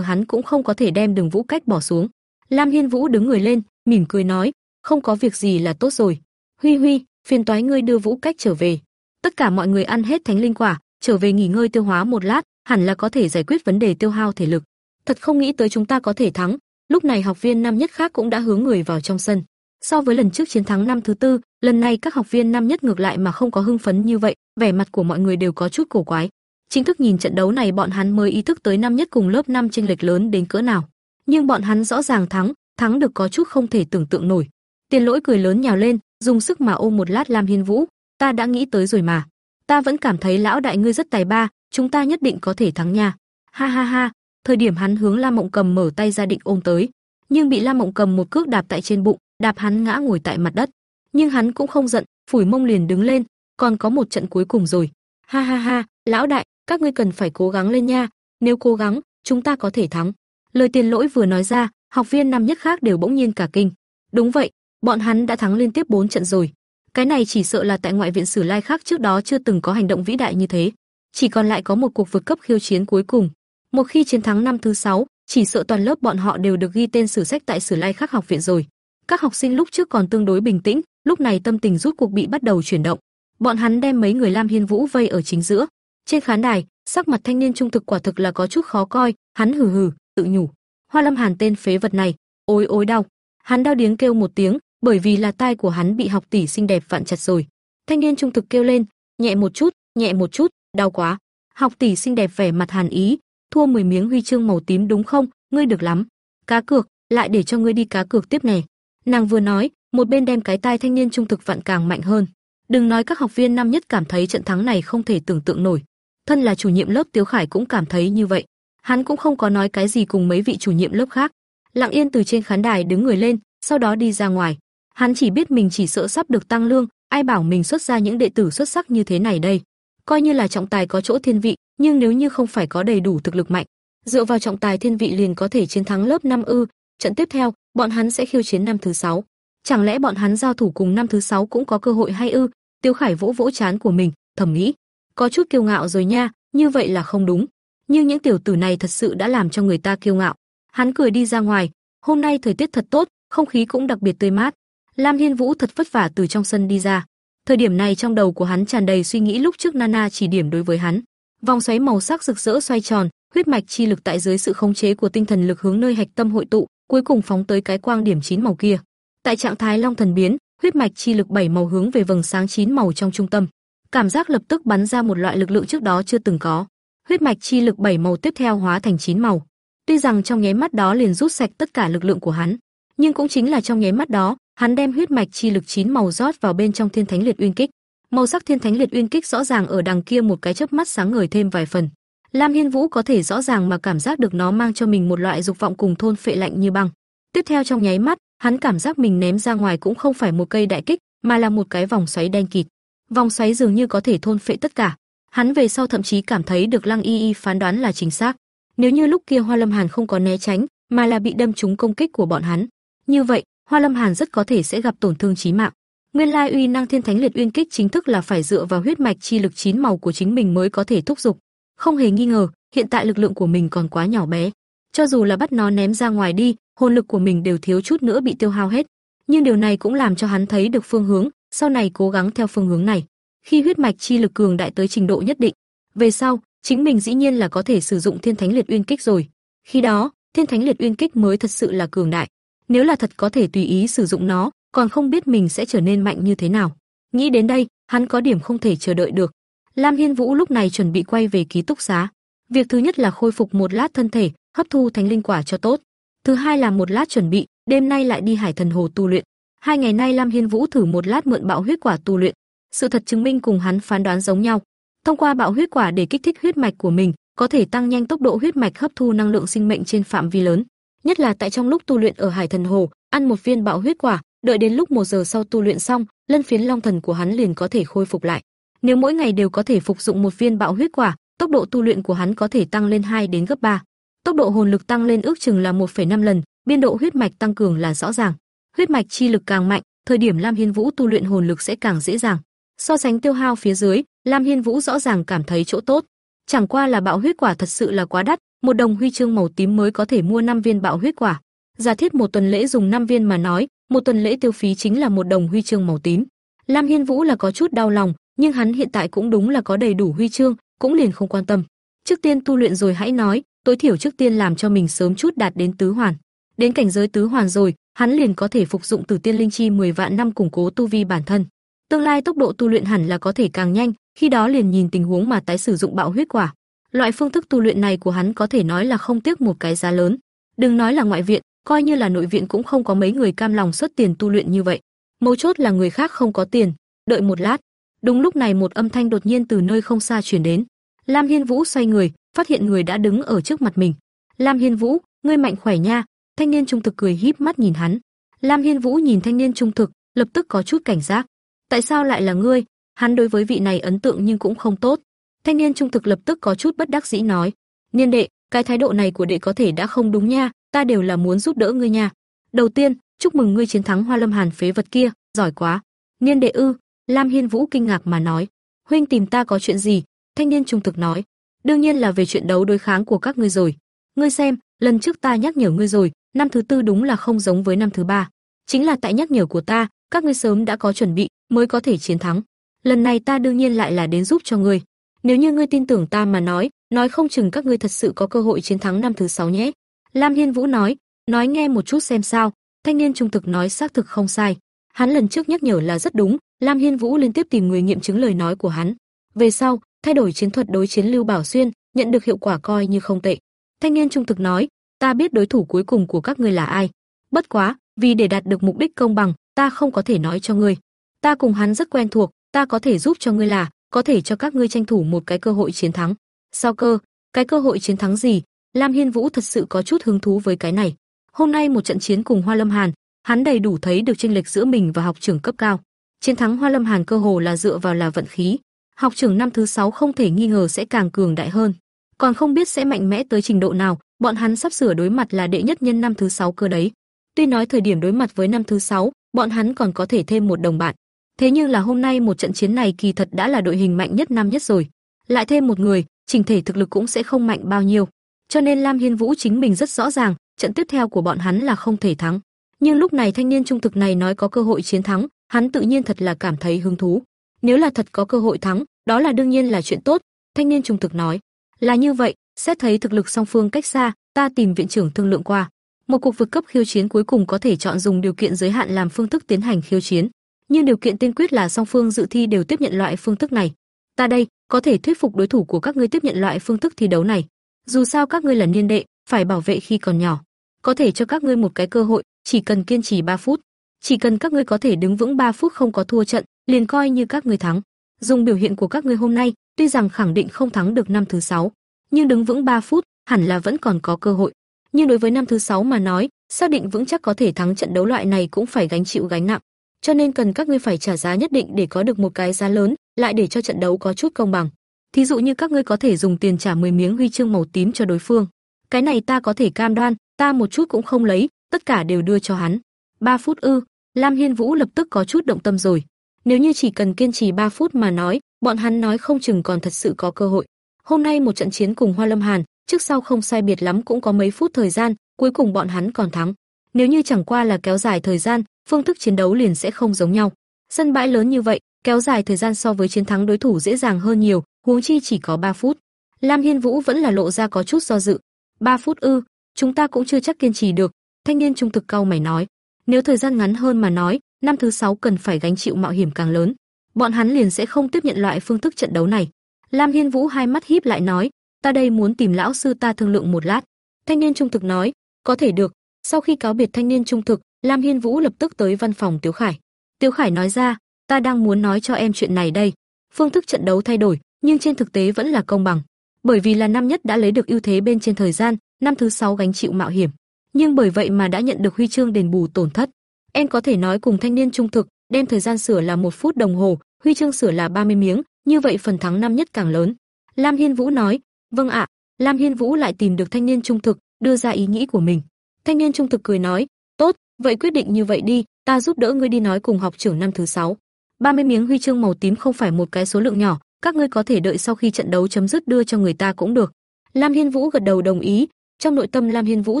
hắn cũng không có thể đem Đường Vũ Cách bỏ xuống. Lam Hiên Vũ đứng người lên, mỉm cười nói, không có việc gì là tốt rồi. Huy Huy, phiền toái ngươi đưa Vũ Cách trở về. Tất cả mọi người ăn hết thánh linh quả, trở về nghỉ ngơi tiêu hóa một lát, hẳn là có thể giải quyết vấn đề tiêu hao thể lực. Thật không nghĩ tới chúng ta có thể thắng. Lúc này học viên năm nhất khác cũng đã hướng người vào trong sân. So với lần trước chiến thắng năm thứ tư, lần này các học viên năm nhất ngược lại mà không có hưng phấn như vậy, vẻ mặt của mọi người đều có chút cổ quái. Chính thức nhìn trận đấu này bọn hắn mới ý thức tới năm nhất cùng lớp 5 chênh lệch lớn đến cỡ nào. Nhưng bọn hắn rõ ràng thắng, thắng được có chút không thể tưởng tượng nổi. Tiền Lỗi cười lớn nhào lên, dùng sức mà ôm một lát Lam Hiên Vũ, ta đã nghĩ tới rồi mà. Ta vẫn cảm thấy lão đại ngươi rất tài ba, chúng ta nhất định có thể thắng nha. Ha ha ha, thời điểm hắn hướng Lam Mộng Cầm mở tay ra định ôm tới, nhưng bị Lam Mộng Cầm một cước đạp tại trên bụng, đạp hắn ngã ngồi tại mặt đất. Nhưng hắn cũng không giận, phủi mông liền đứng lên, còn có một trận cuối cùng rồi. Ha ha ha, lão đại, các ngươi cần phải cố gắng lên nha, nếu cố gắng, chúng ta có thể thắng. Lời tiền lỗi vừa nói ra, học viên năm nhất khác đều bỗng nhiên cả kinh. Đúng vậy, bọn hắn đã thắng liên tiếp 4 trận rồi. Cái này chỉ sợ là tại ngoại viện Sử Lai khác trước đó chưa từng có hành động vĩ đại như thế. Chỉ còn lại có một cuộc vượt cấp khiêu chiến cuối cùng. Một khi chiến thắng năm thứ 6, chỉ sợ toàn lớp bọn họ đều được ghi tên sử sách tại Sử Lai khác học viện rồi. Các học sinh lúc trước còn tương đối bình tĩnh, lúc này tâm tình rút cuộc bị bắt đầu chuyển động. Bọn hắn đem mấy người Lam Hiên Vũ vây ở chính giữa. Trên khán đài, sắc mặt thanh niên trung thực quả thực là có chút khó coi, hắn hừ hừ, tự nhủ, Hoa Lâm Hàn tên phế vật này, ôi ôi đau. Hắn đau điếng kêu một tiếng, bởi vì là tai của hắn bị học tỷ xinh đẹp vặn chặt rồi. Thanh niên trung thực kêu lên, nhẹ một chút, nhẹ một chút, đau quá. Học tỷ xinh đẹp vẻ mặt hàn ý, thua 10 miếng huy chương màu tím đúng không? Ngươi được lắm. Cá cược, lại để cho ngươi đi cá cược tiếp nè. Nàng vừa nói, một bên đem cái tai thanh niên trung thực vặn càng mạnh hơn. Đừng nói các học viên năm nhất cảm thấy trận thắng này không thể tưởng tượng nổi, thân là chủ nhiệm lớp Tiếu Khải cũng cảm thấy như vậy. Hắn cũng không có nói cái gì cùng mấy vị chủ nhiệm lớp khác, lặng yên từ trên khán đài đứng người lên, sau đó đi ra ngoài. Hắn chỉ biết mình chỉ sợ sắp được tăng lương, ai bảo mình xuất ra những đệ tử xuất sắc như thế này đây. Coi như là trọng tài có chỗ thiên vị, nhưng nếu như không phải có đầy đủ thực lực mạnh, dựa vào trọng tài thiên vị liền có thể chiến thắng lớp năm ư? Trận tiếp theo, bọn hắn sẽ khiêu chiến năm thứ sáu. Chẳng lẽ bọn hắn giao thủ cùng năm thứ sáu cũng có cơ hội hay ư? Tiêu Khải vỗ vỗ chán của mình, thầm nghĩ, có chút kiêu ngạo rồi nha, như vậy là không đúng. Nhưng những tiểu tử này thật sự đã làm cho người ta kiêu ngạo. Hắn cười đi ra ngoài, hôm nay thời tiết thật tốt, không khí cũng đặc biệt tươi mát. Lam Hiên Vũ thật vất vả từ trong sân đi ra. Thời điểm này trong đầu của hắn tràn đầy suy nghĩ lúc trước Nana chỉ điểm đối với hắn. Vòng xoáy màu sắc rực rỡ xoay tròn, huyết mạch chi lực tại dưới sự khống chế của tinh thần lực hướng nơi hạch tâm hội tụ, cuối cùng phóng tới cái quang điểm chín màu kia. Tại trạng thái long thần biến, huyết mạch chi lực bảy màu hướng về vầng sáng chín màu trong trung tâm cảm giác lập tức bắn ra một loại lực lượng trước đó chưa từng có. Huyết mạch chi lực bảy màu tiếp theo hóa thành chín màu. Tuy rằng trong nháy mắt đó liền rút sạch tất cả lực lượng của hắn, nhưng cũng chính là trong nháy mắt đó, hắn đem huyết mạch chi lực chín màu rót vào bên trong Thiên Thánh Liệt Uyên Kích. Màu sắc Thiên Thánh Liệt Uyên Kích rõ ràng ở đằng kia một cái chớp mắt sáng ngời thêm vài phần. Lam Hiên Vũ có thể rõ ràng mà cảm giác được nó mang cho mình một loại dục vọng cùng thôn phệ lạnh như băng. Tiếp theo trong nháy mắt, hắn cảm giác mình ném ra ngoài cũng không phải một cây đại kích, mà là một cái vòng xoáy đen kịt. Vòng xoáy dường như có thể thôn phệ tất cả. Hắn về sau thậm chí cảm thấy được Lăng Y Y phán đoán là chính xác. Nếu như lúc kia Hoa Lâm Hàn không có né tránh, mà là bị đâm trúng công kích của bọn hắn, như vậy, Hoa Lâm Hàn rất có thể sẽ gặp tổn thương chí mạng. Nguyên lai uy năng Thiên Thánh Liệt Uyên Kích chính thức là phải dựa vào huyết mạch chi lực chín màu của chính mình mới có thể thúc dục. Không hề nghi ngờ, hiện tại lực lượng của mình còn quá nhỏ bé. Cho dù là bắt nó ném ra ngoài đi, hồn lực của mình đều thiếu chút nữa bị tiêu hao hết. Nhưng điều này cũng làm cho hắn thấy được phương hướng, sau này cố gắng theo phương hướng này. Khi huyết mạch chi lực cường đại tới trình độ nhất định, về sau, chính mình dĩ nhiên là có thể sử dụng Thiên Thánh Liệt Uyên Kích rồi. Khi đó, Thiên Thánh Liệt Uyên Kích mới thật sự là cường đại. Nếu là thật có thể tùy ý sử dụng nó, còn không biết mình sẽ trở nên mạnh như thế nào. Nghĩ đến đây, hắn có điểm không thể chờ đợi được. Lam Hiên Vũ lúc này chuẩn bị quay về ký túc xá. Việc thứ nhất là khôi phục một lát thân thể, hấp thu thánh linh quả cho tốt. Thứ hai là một lát chuẩn bị, đêm nay lại đi Hải Thần Hồ tu luyện. Hai ngày nay Lam Hiên Vũ thử một lát mượn bạo huyết quả tu luyện. Sự thật chứng minh cùng hắn phán đoán giống nhau. Thông qua bạo huyết quả để kích thích huyết mạch của mình, có thể tăng nhanh tốc độ huyết mạch hấp thu năng lượng sinh mệnh trên phạm vi lớn. Nhất là tại trong lúc tu luyện ở Hải Thần Hồ, ăn một viên bạo huyết quả, đợi đến lúc một giờ sau tu luyện xong, lân phiến long thần của hắn liền có thể khôi phục lại. Nếu mỗi ngày đều có thể phục dụng một viên bạo huyết quả, tốc độ tu luyện của hắn có thể tăng lên 2 đến gấp 3. Tốc độ hồn lực tăng lên ước chừng là 1,5 lần, biên độ huyết mạch tăng cường là rõ ràng. Huyết mạch chi lực càng mạnh, thời điểm Lam Hiên Vũ tu luyện hồn lực sẽ càng dễ dàng. So sánh tiêu hao phía dưới, Lam Hiên Vũ rõ ràng cảm thấy chỗ tốt. Chẳng qua là bạo huyết quả thật sự là quá đắt, một đồng huy chương màu tím mới có thể mua 5 viên bạo huyết quả. Giả thiết một tuần lễ dùng 5 viên mà nói, một tuần lễ tiêu phí chính là một đồng huy chương màu tím. Lam Hiên Vũ là có chút đau lòng, nhưng hắn hiện tại cũng đúng là có đầy đủ huy chương, cũng liền không quan tâm. Trước tiên tu luyện rồi hãy nói, tối thiểu trước tiên làm cho mình sớm chút đạt đến tứ hoàn. Đến cảnh giới tứ hoàn rồi, hắn liền có thể phục dụng Tử Tiên Linh Chi 10 vạn năm củng cố tu vi bản thân. Tương lai tốc độ tu luyện hẳn là có thể càng nhanh, khi đó liền nhìn tình huống mà tái sử dụng bạo huyết quả. Loại phương thức tu luyện này của hắn có thể nói là không tiếc một cái giá lớn. Đừng nói là ngoại viện, coi như là nội viện cũng không có mấy người cam lòng xuất tiền tu luyện như vậy. Mấu chốt là người khác không có tiền. Đợi một lát, đúng lúc này một âm thanh đột nhiên từ nơi không xa truyền đến. Lam Hiên Vũ xoay người, phát hiện người đã đứng ở trước mặt mình. Lam Hiên Vũ, ngươi mạnh khỏe nha. Thanh niên trung thực cười híp mắt nhìn hắn. Lam Hiên Vũ nhìn thanh niên trung thực, lập tức có chút cảnh giác. Tại sao lại là ngươi? Hắn đối với vị này ấn tượng nhưng cũng không tốt. Thanh niên trung thực lập tức có chút bất đắc dĩ nói: "Niên đệ, cái thái độ này của đệ có thể đã không đúng nha, ta đều là muốn giúp đỡ ngươi nha. Đầu tiên, chúc mừng ngươi chiến thắng Hoa Lâm Hàn phế vật kia, giỏi quá." Niên đệ ư? Lam Hiên Vũ kinh ngạc mà nói: "Huynh tìm ta có chuyện gì?" Thanh niên trung thực nói: "Đương nhiên là về chuyện đấu đối kháng của các ngươi rồi. Ngươi xem, lần trước ta nhắc nhở ngươi rồi, năm thứ tư đúng là không giống với năm thứ ba. Chính là tại nhắc nhở của ta, các ngươi sớm đã có chuẩn bị, mới có thể chiến thắng. Lần này ta đương nhiên lại là đến giúp cho ngươi. Nếu như ngươi tin tưởng ta mà nói, nói không chừng các ngươi thật sự có cơ hội chiến thắng năm thứ sáu nhé." Lam Hiên Vũ nói, nói nghe một chút xem sao. Thanh niên trung thực nói xác thực không sai. Hắn lần trước nhắc nhở là rất đúng, Lam Hiên Vũ liên tiếp tìm người nghiệm chứng lời nói của hắn. Về sau, thay đổi chiến thuật đối chiến Lưu Bảo Xuyên, nhận được hiệu quả coi như không tệ. Thanh niên trung thực nói, ta biết đối thủ cuối cùng của các ngươi là ai. Bất quá, vì để đạt được mục đích công bằng, ta không có thể nói cho ngươi. Ta cùng hắn rất quen thuộc, ta có thể giúp cho ngươi là, có thể cho các ngươi tranh thủ một cái cơ hội chiến thắng. Sao cơ? Cái cơ hội chiến thắng gì? Lam Hiên Vũ thật sự có chút hứng thú với cái này. Hôm nay một trận chiến cùng Hoa Lâm Hàn, hắn đầy đủ thấy được chênh lệch giữa mình và học trưởng cấp cao. Chiến thắng Hoa Lâm Hàn cơ hồ là dựa vào là vận khí. Học trưởng năm thứ sáu không thể nghi ngờ sẽ càng cường đại hơn, còn không biết sẽ mạnh mẽ tới trình độ nào, bọn hắn sắp sửa đối mặt là đệ nhất nhân năm thứ sáu cơ đấy. Tuy nói thời điểm đối mặt với năm thứ sáu, bọn hắn còn có thể thêm một đồng bạn. Thế nhưng là hôm nay một trận chiến này kỳ thật đã là đội hình mạnh nhất năm nhất rồi. Lại thêm một người, trình thể thực lực cũng sẽ không mạnh bao nhiêu. Cho nên Lam Hiên Vũ chính mình rất rõ ràng, trận tiếp theo của bọn hắn là không thể thắng. Nhưng lúc này thanh niên trung thực này nói có cơ hội chiến thắng, hắn tự nhiên thật là cảm thấy hứng thú. Nếu là thật có cơ hội thắng, đó là đương nhiên là chuyện tốt, thanh niên trung thực nói. Là như vậy, xét thấy thực lực song phương cách xa, ta tìm viện trưởng thương lượng qua. Một cuộc vượt cấp khiêu chiến cuối cùng có thể chọn dùng điều kiện giới hạn làm phương thức tiến hành khiêu chiến, nhưng điều kiện tiên quyết là song phương dự thi đều tiếp nhận loại phương thức này. Ta đây có thể thuyết phục đối thủ của các ngươi tiếp nhận loại phương thức thi đấu này. Dù sao các ngươi là niên đệ, phải bảo vệ khi còn nhỏ. Có thể cho các ngươi một cái cơ hội, chỉ cần kiên trì 3 phút. Chỉ cần các ngươi có thể đứng vững 3 phút không có thua trận, liền coi như các ngươi thắng. Dùng biểu hiện của các ngươi hôm nay, tuy rằng khẳng định không thắng được năm thứ 6, nhưng đứng vững 3 phút, hẳn là vẫn còn có cơ hội. Nhưng đối với năm thứ 6 mà nói, xác định vững chắc có thể thắng trận đấu loại này cũng phải gánh chịu gánh nặng, cho nên cần các ngươi phải trả giá nhất định để có được một cái giá lớn, lại để cho trận đấu có chút công bằng. Thí dụ như các ngươi có thể dùng tiền trả 10 miếng huy chương màu tím cho đối phương. Cái này ta có thể cam đoan, ta một chút cũng không lấy, tất cả đều đưa cho hắn. 3 phút ư? Lam Hiên Vũ lập tức có chút động tâm rồi. Nếu như chỉ cần kiên trì 3 phút mà nói, bọn hắn nói không chừng còn thật sự có cơ hội. Hôm nay một trận chiến cùng Hoa Lâm Hàn, trước sau không sai biệt lắm cũng có mấy phút thời gian, cuối cùng bọn hắn còn thắng. Nếu như chẳng qua là kéo dài thời gian, phương thức chiến đấu liền sẽ không giống nhau. Sân bãi lớn như vậy, kéo dài thời gian so với chiến thắng đối thủ dễ dàng hơn nhiều, huống chi chỉ có 3 phút. Lam Hiên Vũ vẫn là lộ ra có chút do dự. 3 phút ư? Chúng ta cũng chưa chắc kiên trì được, thanh niên trung thực cau mày nói. Nếu thời gian ngắn hơn mà nói, năm thứ 6 cần phải gánh chịu mạo hiểm càng lớn. bọn hắn liền sẽ không tiếp nhận loại phương thức trận đấu này. Lam Hiên Vũ hai mắt híp lại nói, ta đây muốn tìm lão sư ta thương lượng một lát. Thanh niên trung thực nói, có thể được. Sau khi cáo biệt thanh niên trung thực, Lam Hiên Vũ lập tức tới văn phòng Tiếu Khải. Tiếu Khải nói ra, ta đang muốn nói cho em chuyện này đây. Phương thức trận đấu thay đổi, nhưng trên thực tế vẫn là công bằng. Bởi vì là năm nhất đã lấy được ưu thế bên trên thời gian, năm thứ sáu gánh chịu mạo hiểm, nhưng bởi vậy mà đã nhận được huy chương đền bù tổn thất. Em có thể nói cùng thanh niên trung thực, đem thời gian sửa là một phút đồng hồ, huy chương sửa là 30 miếng, như vậy phần thắng năm nhất càng lớn. Lam Hiên Vũ nói, "Vâng ạ." Lam Hiên Vũ lại tìm được thanh niên trung thực, đưa ra ý nghĩ của mình. Thanh niên trung thực cười nói, "Tốt, vậy quyết định như vậy đi, ta giúp đỡ ngươi đi nói cùng học trưởng năm thứ 6. 30 miếng huy chương màu tím không phải một cái số lượng nhỏ, các ngươi có thể đợi sau khi trận đấu chấm dứt đưa cho người ta cũng được." Lam Hiên Vũ gật đầu đồng ý, trong nội tâm Lam Hiên Vũ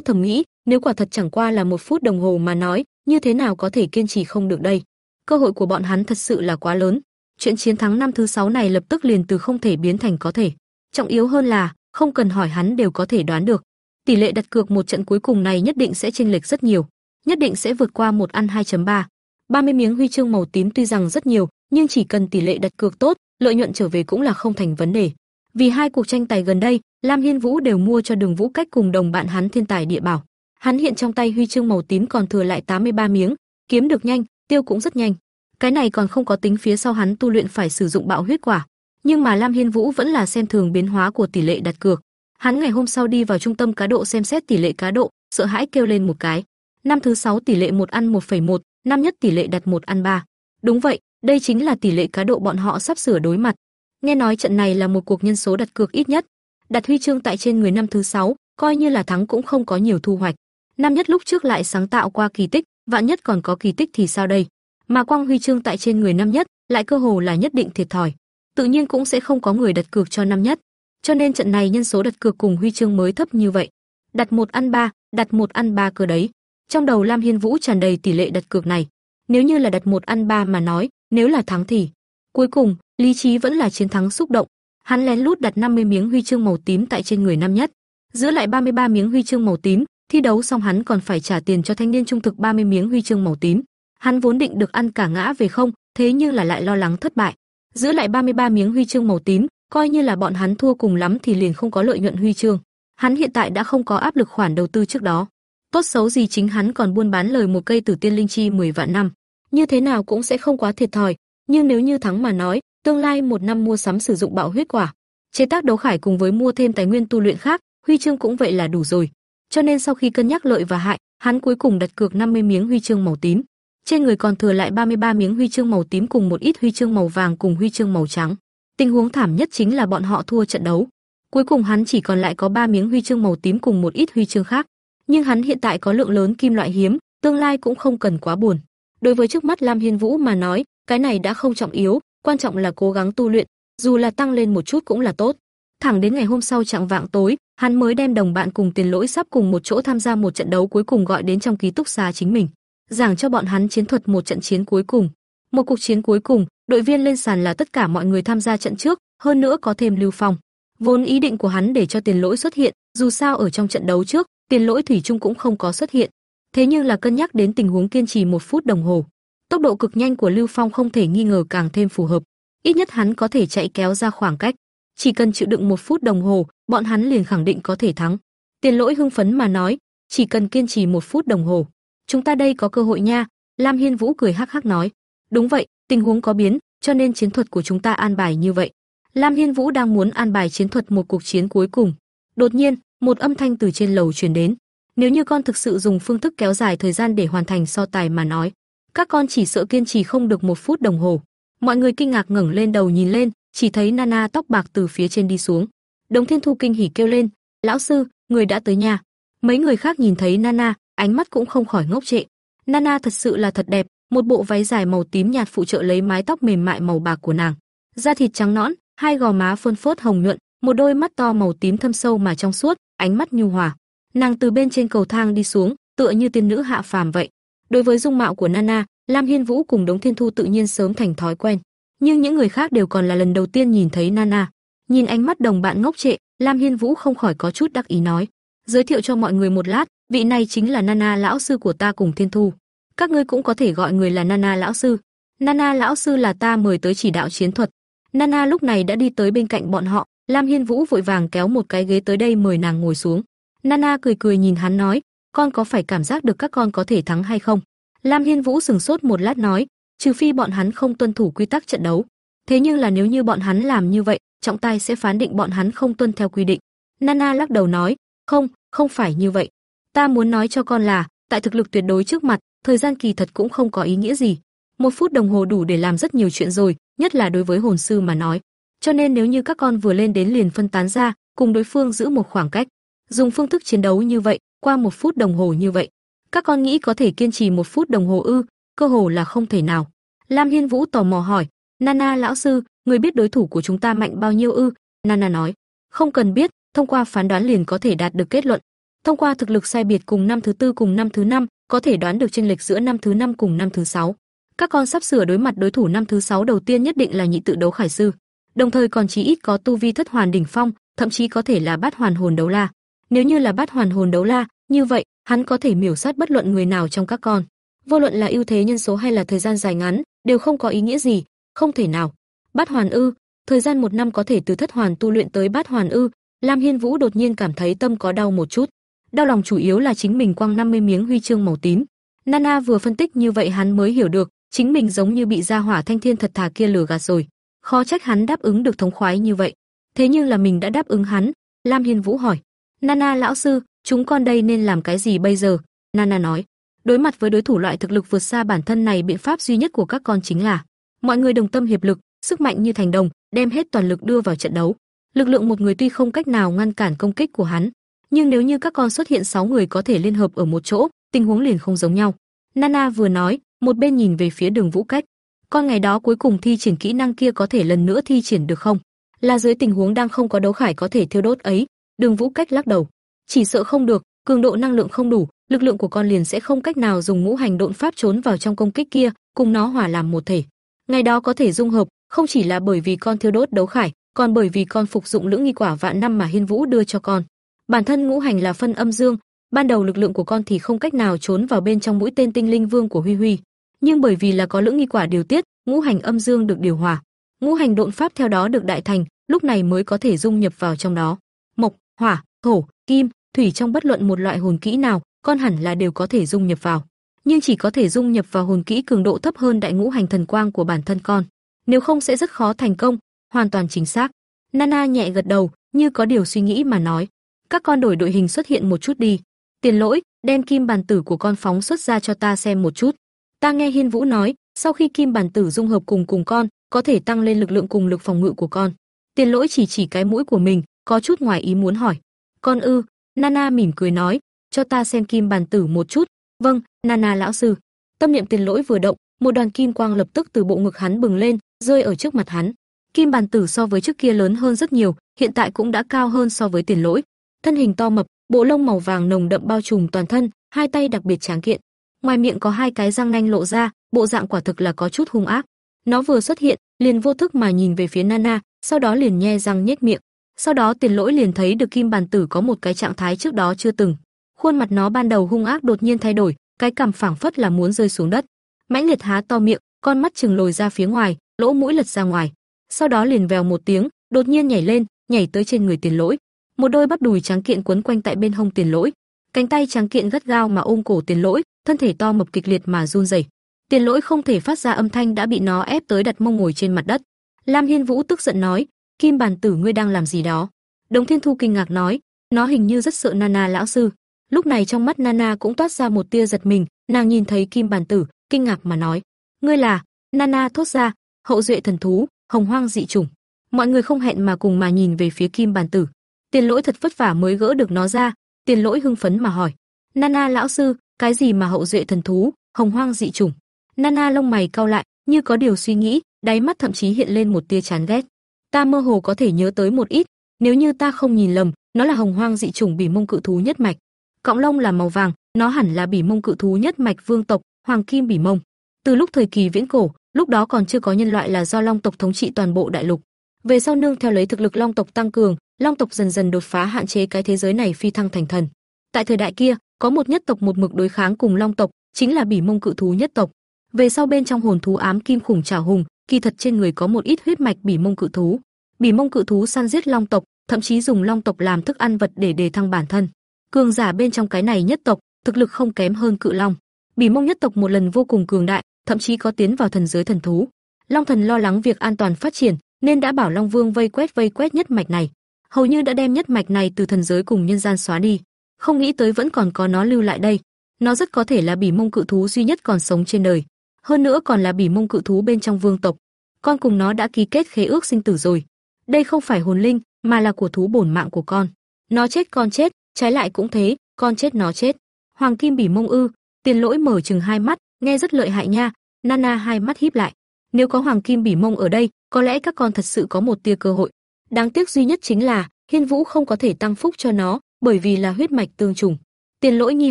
thầm nghĩ, nếu quả thật chẳng qua là một phút đồng hồ mà nói, như thế nào có thể kiên trì không được đây? Cơ hội của bọn hắn thật sự là quá lớn. Chuyện chiến thắng năm thứ sáu này lập tức liền từ không thể biến thành có thể. Trọng yếu hơn là, không cần hỏi hắn đều có thể đoán được. Tỷ lệ đặt cược một trận cuối cùng này nhất định sẽ chênh lệch rất nhiều, nhất định sẽ vượt qua một ăn 2.3. 30 miếng huy chương màu tím tuy rằng rất nhiều, nhưng chỉ cần tỷ lệ đặt cược tốt, lợi nhuận trở về cũng là không thành vấn đề. Vì hai cuộc tranh tài gần đây, Lam Hiên Vũ đều mua cho Đường Vũ Cách cùng đồng bạn hắn thiên tài địa bảo. Hắn hiện trong tay huy chương màu tím còn thừa lại 83 miếng, kiếm được nhanh, tiêu cũng rất nhanh. Cái này còn không có tính phía sau hắn tu luyện phải sử dụng bạo huyết quả, nhưng mà Lam Hiên Vũ vẫn là xem thường biến hóa của tỷ lệ đặt cược. Hắn ngày hôm sau đi vào trung tâm cá độ xem xét tỷ lệ cá độ, sợ hãi kêu lên một cái. Năm thứ sáu tỷ lệ một ăn 1,1, năm nhất tỷ lệ đặt một ăn ba Đúng vậy, đây chính là tỷ lệ cá độ bọn họ sắp sửa đối mặt. Nghe nói trận này là một cuộc nhân số đặt cược ít nhất, đặt huy chương tại trên người năm thứ sáu coi như là thắng cũng không có nhiều thu hoạch. Năm nhất lúc trước lại sáng tạo qua kỳ tích, vạn nhất còn có kỳ tích thì sao đây? Mà quang huy chương tại trên người năm nhất, lại cơ hồ là nhất định thiệt thòi. Tự nhiên cũng sẽ không có người đặt cược cho năm nhất. Cho nên trận này nhân số đặt cược cùng huy chương mới thấp như vậy. Đặt một ăn ba, đặt một ăn ba cơ đấy. Trong đầu Lam Hiên Vũ tràn đầy tỷ lệ đặt cược này. Nếu như là đặt một ăn ba mà nói, nếu là thắng thì cuối cùng, lý trí vẫn là chiến thắng xúc động. Hắn lén lút đặt 50 miếng huy chương màu tím tại trên người năm nhất, giữ lại 33 miếng huy chương màu tím, thi đấu xong hắn còn phải trả tiền cho thanh niên trung thực 30 miếng huy chương màu tím. Hắn vốn định được ăn cả ngã về không, thế nhưng là lại lo lắng thất bại. Giữ lại 33 miếng huy chương màu tím, coi như là bọn hắn thua cùng lắm thì liền không có lợi nhuận huy chương. Hắn hiện tại đã không có áp lực khoản đầu tư trước đó. Tốt xấu gì chính hắn còn buôn bán lời một cây tử tiên linh chi 10 vạn năm, như thế nào cũng sẽ không quá thiệt thòi, nhưng nếu như thắng mà nói, tương lai một năm mua sắm sử dụng bạo huyết quả, chế tác đấu khải cùng với mua thêm tài nguyên tu luyện khác, huy chương cũng vậy là đủ rồi. Cho nên sau khi cân nhắc lợi và hại, hắn cuối cùng đặt cược 50 miếng huy chương màu tím. Trên người còn thừa lại 33 miếng huy chương màu tím cùng một ít huy chương màu vàng cùng huy chương màu trắng. Tình huống thảm nhất chính là bọn họ thua trận đấu. Cuối cùng hắn chỉ còn lại có 3 miếng huy chương màu tím cùng một ít huy chương khác, nhưng hắn hiện tại có lượng lớn kim loại hiếm, tương lai cũng không cần quá buồn. Đối với trước mắt Lam Hiên Vũ mà nói, cái này đã không trọng yếu, quan trọng là cố gắng tu luyện, dù là tăng lên một chút cũng là tốt. Thẳng đến ngày hôm sau trạng vạng tối, hắn mới đem đồng bạn cùng tiền lỗi sắp cùng một chỗ tham gia một trận đấu cuối cùng gọi đến trong ký túc xá chính mình, giảng cho bọn hắn chiến thuật một trận chiến cuối cùng. Một cuộc chiến cuối cùng, đội viên lên sàn là tất cả mọi người tham gia trận trước, hơn nữa có thêm Lưu Phong. Vốn ý định của hắn để cho tiền lỗi xuất hiện, dù sao ở trong trận đấu trước, tiền lỗi thủy chung cũng không có xuất hiện. Thế nhưng là cân nhắc đến tình huống kiên trì một phút đồng hồ, tốc độ cực nhanh của Lưu Phong không thể nghi ngờ càng thêm phù hợp. Ít nhất hắn có thể chạy kéo ra khoảng cách, chỉ cần chịu đựng một phút đồng hồ, bọn hắn liền khẳng định có thể thắng. Tiền lỗi hưng phấn mà nói, chỉ cần kiên trì một phút đồng hồ, chúng ta đây có cơ hội nha. Lam Hiên Vũ cười hắc hắc nói, đúng vậy, tình huống có biến, cho nên chiến thuật của chúng ta an bài như vậy. Lam Hiên Vũ đang muốn an bài chiến thuật một cuộc chiến cuối cùng. Đột nhiên, một âm thanh từ trên lầu truyền đến. Nếu như con thực sự dùng phương thức kéo dài thời gian để hoàn thành so tài mà nói, các con chỉ sợ kiên trì không được một phút đồng hồ. Mọi người kinh ngạc ngẩng lên đầu nhìn lên, chỉ thấy Nana tóc bạc từ phía trên đi xuống. Đồng Thiên Thu kinh hỉ kêu lên, "Lão sư, người đã tới nhà." Mấy người khác nhìn thấy Nana, ánh mắt cũng không khỏi ngốc trệ. Nana thật sự là thật đẹp, một bộ váy dài màu tím nhạt phụ trợ lấy mái tóc mềm mại màu bạc của nàng. Da thịt trắng nõn, hai gò má phơn phớt hồng nhuận, một đôi mắt to màu tím thâm sâu mà trong suốt, ánh mắt nhu hòa. Nàng từ bên trên cầu thang đi xuống, tựa như tiên nữ hạ phàm vậy. Đối với dung mạo của Nana, Lam Hiên Vũ cùng Đống Thiên Thu tự nhiên sớm thành thói quen, nhưng những người khác đều còn là lần đầu tiên nhìn thấy Nana. Nhìn ánh mắt đồng bạn ngốc trệ, Lam Hiên Vũ không khỏi có chút đắc ý nói: "Giới thiệu cho mọi người một lát, vị này chính là Nana lão sư của ta cùng Thiên Thu. Các ngươi cũng có thể gọi người là Nana lão sư." Nana lão sư là ta mời tới chỉ đạo chiến thuật. Nana lúc này đã đi tới bên cạnh bọn họ, Lam Hiên Vũ vội vàng kéo một cái ghế tới đây mời nàng ngồi xuống. Nana cười cười nhìn hắn nói, con có phải cảm giác được các con có thể thắng hay không? Lam Hiên Vũ sừng sốt một lát nói, trừ phi bọn hắn không tuân thủ quy tắc trận đấu. Thế nhưng là nếu như bọn hắn làm như vậy, trọng tài sẽ phán định bọn hắn không tuân theo quy định. Nana lắc đầu nói, không, không phải như vậy. Ta muốn nói cho con là, tại thực lực tuyệt đối trước mặt, thời gian kỳ thật cũng không có ý nghĩa gì. Một phút đồng hồ đủ để làm rất nhiều chuyện rồi, nhất là đối với hồn sư mà nói. Cho nên nếu như các con vừa lên đến liền phân tán ra, cùng đối phương giữ một khoảng cách, dùng phương thức chiến đấu như vậy, qua một phút đồng hồ như vậy, các con nghĩ có thể kiên trì một phút đồng hồ ư? Cơ hồ là không thể nào. Lam Hiên Vũ tò mò hỏi, Nana lão sư, người biết đối thủ của chúng ta mạnh bao nhiêu ư? Nana nói, không cần biết, thông qua phán đoán liền có thể đạt được kết luận. Thông qua thực lực sai biệt cùng năm thứ tư cùng năm thứ năm, có thể đoán được chênh lệch giữa năm thứ năm cùng năm thứ sáu. Các con sắp sửa đối mặt đối thủ năm thứ sáu đầu tiên nhất định là nhị tự đấu khải sư, đồng thời còn chí ít có tu vi thất hoàn đỉnh phong, thậm chí có thể là bát hoàn hồn đấu la. Nếu như là bát hoàn hồn đấu la, như vậy, hắn có thể miểu sát bất luận người nào trong các con. Vô luận là ưu thế nhân số hay là thời gian dài ngắn, đều không có ý nghĩa gì, không thể nào. Bát hoàn ư? Thời gian một năm có thể từ thất hoàn tu luyện tới bát hoàn ư? Lam Hiên Vũ đột nhiên cảm thấy tâm có đau một chút. Đau lòng chủ yếu là chính mình quăng 50 miếng huy chương màu tím. Nana vừa phân tích như vậy hắn mới hiểu được, chính mình giống như bị gia hỏa thanh thiên thật thà kia lừa gạt rồi. Khó trách hắn đáp ứng được thống khoái như vậy. Thế nhưng là mình đã đáp ứng hắn. Lam Hiên Vũ hỏi, Nana lão sư, chúng con đây nên làm cái gì bây giờ? Nana nói, đối mặt với đối thủ loại thực lực vượt xa bản thân này biện pháp duy nhất của các con chính là mọi người đồng tâm hiệp lực, sức mạnh như thành đồng, đem hết toàn lực đưa vào trận đấu. Lực lượng một người tuy không cách nào ngăn cản công kích của hắn, nhưng nếu như các con xuất hiện 6 người có thể liên hợp ở một chỗ, tình huống liền không giống nhau. Nana vừa nói, một bên nhìn về phía Đường Vũ Cách. Con ngày đó cuối cùng thi triển kỹ năng kia có thể lần nữa thi triển được không? Là dưới tình huống đang không có đấu khải có thể thiêu đốt ấy, Đường Vũ Cách lắc đầu. Chỉ sợ không được, cường độ năng lượng không đủ, lực lượng của con liền sẽ không cách nào dùng ngũ hành độn pháp trốn vào trong công kích kia, cùng nó hòa làm một thể. Ngày đó có thể dung hợp, không chỉ là bởi vì con thiêu đốt đấu khải, còn bởi vì con phục dụng lưỡng nghi quả vạn năm mà Hiên Vũ đưa cho con. Bản thân ngũ hành là phân âm dương, ban đầu lực lượng của con thì không cách nào trốn vào bên trong mũi tên tinh linh vương của Huy Huy, nhưng bởi vì là có lưỡng nghi quả điều tiết, ngũ hành âm dương được điều hòa, ngũ hành độn pháp theo đó được đại thành, lúc này mới có thể dung nhập vào trong đó. Mộc, hỏa, thổ, kim, thủy trong bất luận một loại hồn kỹ nào, con hẳn là đều có thể dung nhập vào, nhưng chỉ có thể dung nhập vào hồn kỹ cường độ thấp hơn đại ngũ hành thần quang của bản thân con, nếu không sẽ rất khó thành công, hoàn toàn chính xác. Nana nhẹ gật đầu, như có điều suy nghĩ mà nói, các con đổi đội hình xuất hiện một chút đi. Tiền lỗi, đem kim bàn tử của con phóng xuất ra cho ta xem một chút. Ta nghe Hiên Vũ nói, sau khi kim bàn tử dung hợp cùng cùng con, có thể tăng lên lực lượng cùng lực phòng ngự của con. Tiền lỗi chỉ chỉ cái mũi của mình, có chút ngoài ý muốn hỏi. Con ư, Nana mỉm cười nói, cho ta xem kim bàn tử một chút. Vâng, Nana lão sư. Tâm niệm tiền lỗi vừa động, một đoàn kim quang lập tức từ bộ ngực hắn bừng lên, rơi ở trước mặt hắn. Kim bàn tử so với trước kia lớn hơn rất nhiều, hiện tại cũng đã cao hơn so với tiền lỗi. Thân hình to mập, bộ lông màu vàng nồng đậm bao trùm toàn thân, hai tay đặc biệt tráng kiện. Ngoài miệng có hai cái răng nanh lộ ra, bộ dạng quả thực là có chút hung ác. Nó vừa xuất hiện, liền vô thức mà nhìn về phía Nana, sau đó liền nhe răng nhếch miệng. Sau đó Tiền Lỗi liền thấy được Kim Bàn Tử có một cái trạng thái trước đó chưa từng. Khuôn mặt nó ban đầu hung ác đột nhiên thay đổi, cái cằm phảng phất là muốn rơi xuống đất. Mãnh liệt há to miệng, con mắt trừng lồi ra phía ngoài, lỗ mũi lật ra ngoài. Sau đó liền vèo một tiếng, đột nhiên nhảy lên, nhảy tới trên người Tiền Lỗi. Một đôi bắp đùi trắng kiện quấn quanh tại bên hông Tiền Lỗi, cánh tay trắng kiện gắt gao mà ôm cổ Tiền Lỗi, thân thể to mập kịch liệt mà run rẩy. Tiền Lỗi không thể phát ra âm thanh đã bị nó ép tới đặt mông ngồi trên mặt đất. Lam Hiên Vũ tức giận nói, Kim Bàn Tử ngươi đang làm gì đó? Đồng Thiên Thu kinh ngạc nói, nó hình như rất sợ Nana lão sư. Lúc này trong mắt Nana cũng toát ra một tia giật mình, nàng nhìn thấy Kim Bàn Tử, kinh ngạc mà nói, ngươi là? Nana thốt ra, hậu duệ thần thú, hồng hoang dị chủng. Mọi người không hẹn mà cùng mà nhìn về phía Kim Bàn Tử. Tiền Lỗi thật vất vả mới gỡ được nó ra, Tiền Lỗi hưng phấn mà hỏi, Nana lão sư, cái gì mà hậu duệ thần thú, hồng hoang dị chủng? Nana lông mày cau lại, như có điều suy nghĩ, đáy mắt thậm chí hiện lên một tia chán ghét. Ta mơ hồ có thể nhớ tới một ít, nếu như ta không nhìn lầm, nó là hồng hoang dị chủng bỉ mông cự thú nhất mạch. Cọng lông là màu vàng, nó hẳn là bỉ mông cự thú nhất mạch vương tộc, hoàng kim bỉ mông. Từ lúc thời kỳ viễn cổ, lúc đó còn chưa có nhân loại là do long tộc thống trị toàn bộ đại lục. Về sau nương theo lấy thực lực long tộc tăng cường, long tộc dần dần đột phá hạn chế cái thế giới này phi thăng thành thần. Tại thời đại kia, có một nhất tộc một mực đối kháng cùng long tộc, chính là bỉ mông cự thú nhất tộc. Về sau bên trong hồn thú ám kim khủng trảo hùng, kỳ thật trên người có một ít huyết mạch bỉ mông cự thú. Bỉ mông cự thú săn giết long tộc, thậm chí dùng long tộc làm thức ăn vật để đề thăng bản thân. Cường giả bên trong cái này nhất tộc, thực lực không kém hơn cự long. Bỉ mông nhất tộc một lần vô cùng cường đại, thậm chí có tiến vào thần giới thần thú. Long thần lo lắng việc an toàn phát triển, nên đã bảo Long Vương vây quét vây quét nhất mạch này. Hầu như đã đem nhất mạch này từ thần giới cùng nhân gian xóa đi. Không nghĩ tới vẫn còn có nó lưu lại đây. Nó rất có thể là bỉ mông cự thú duy nhất còn sống trên đời. Hơn nữa còn là bỉ mông cự thú bên trong vương tộc. Con cùng nó đã ký kết khế ước sinh tử rồi. Đây không phải hồn linh, mà là của thú bổn mạng của con. Nó chết con chết, trái lại cũng thế, con chết nó chết. Hoàng Kim Bỉ Mông ư? Tiền Lỗi mở chừng hai mắt, nghe rất lợi hại nha. Nana hai mắt híp lại. Nếu có Hoàng Kim Bỉ Mông ở đây, có lẽ các con thật sự có một tia cơ hội. Đáng tiếc duy nhất chính là Hiên Vũ không có thể tăng phúc cho nó, bởi vì là huyết mạch tương trùng. Tiền Lỗi nghi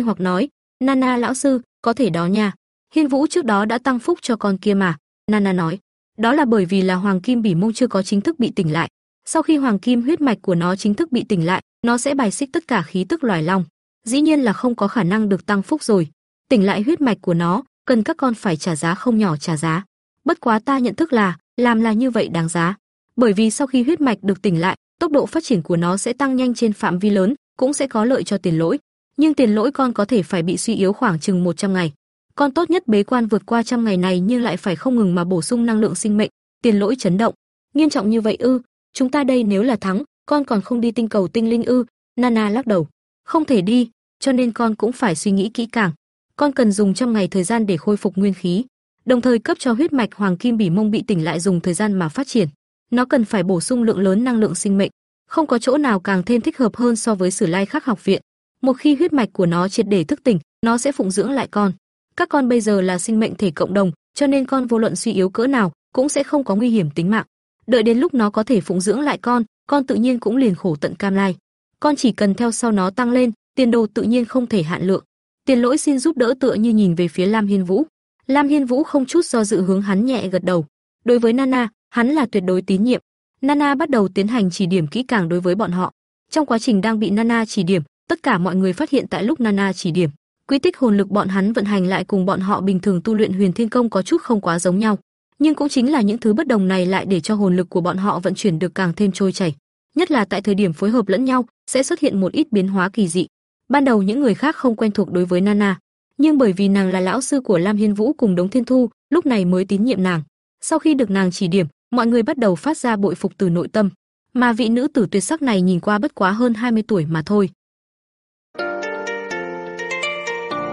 hoặc nói, "Nana lão sư, có thể đó nha. Hiên Vũ trước đó đã tăng phúc cho con kia mà." Nana nói, "Đó là bởi vì là Hoàng Kim Bỉ Mông chưa có chính thức bị tỉnh lại. Sau khi Hoàng Kim huyết mạch của nó chính thức bị tỉnh lại, nó sẽ bài xích tất cả khí tức loài long. Dĩ nhiên là không có khả năng được tăng phúc rồi. Tỉnh lại huyết mạch của nó, cần các con phải trả giá không nhỏ trả giá. Bất quá ta nhận thức là, làm là như vậy đáng giá. Bởi vì sau khi huyết mạch được tỉnh lại, tốc độ phát triển của nó sẽ tăng nhanh trên phạm vi lớn, cũng sẽ có lợi cho tiền lỗi. Nhưng tiền lỗi con có thể phải bị suy yếu khoảng chừng 100 ngày. Con tốt nhất bế quan vượt qua trăm ngày này nhưng lại phải không ngừng mà bổ sung năng lượng sinh mệnh, tiền lỗi chấn động. Nghiêm trọng như vậy ư? Chúng ta đây nếu là thắng, con còn không đi tinh cầu tinh linh ư? Nana lắc đầu. Không thể đi, cho nên con cũng phải suy nghĩ kỹ càng. Con cần dùng trong ngày thời gian để khôi phục nguyên khí, đồng thời cấp cho huyết mạch hoàng kim bỉ mông bị tỉnh lại dùng thời gian mà phát triển. Nó cần phải bổ sung lượng lớn năng lượng sinh mệnh, không có chỗ nào càng thêm thích hợp hơn so với Sử Lai Khắc học viện. Một khi huyết mạch của nó triệt để thức tỉnh, nó sẽ phụng dưỡng lại con. Các con bây giờ là sinh mệnh thể cộng đồng, cho nên con vô luận suy yếu cỡ nào cũng sẽ không có nguy hiểm tính mạng. Đợi đến lúc nó có thể phụng dưỡng lại con, con tự nhiên cũng liền khổ tận cam lai. Con chỉ cần theo sau nó tăng lên, tiền đồ tự nhiên không thể hạn lượng. Tiền Lỗi xin giúp đỡ tựa như nhìn về phía Lam Hiên Vũ. Lam Hiên Vũ không chút do dự hướng hắn nhẹ gật đầu. Đối với Nana, hắn là tuyệt đối tín nhiệm. Nana bắt đầu tiến hành chỉ điểm kỹ càng đối với bọn họ. Trong quá trình đang bị Nana chỉ điểm, tất cả mọi người phát hiện tại lúc Nana chỉ điểm, quy tích hồn lực bọn hắn vận hành lại cùng bọn họ bình thường tu luyện Huyền Thiên Công có chút không quá giống nhau, nhưng cũng chính là những thứ bất đồng này lại để cho hồn lực của bọn họ vận chuyển được càng thêm trôi chảy. Nhất là tại thời điểm phối hợp lẫn nhau, sẽ xuất hiện một ít biến hóa kỳ dị. Ban đầu những người khác không quen thuộc đối với Nana, nhưng bởi vì nàng là lão sư của Lam Hiên Vũ cùng Đống Thiên Thu, lúc này mới tín nhiệm nàng. Sau khi được nàng chỉ điểm, mọi người bắt đầu phát ra bội phục từ nội tâm, mà vị nữ tử tuyệt sắc này nhìn qua bất quá hơn 20 tuổi mà thôi.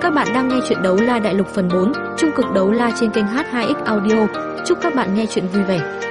Các bạn đang nghe chuyện đấu la đại lục phần 4, trung cực đấu la trên kênh H2X Audio. Chúc các bạn nghe chuyện vui vẻ.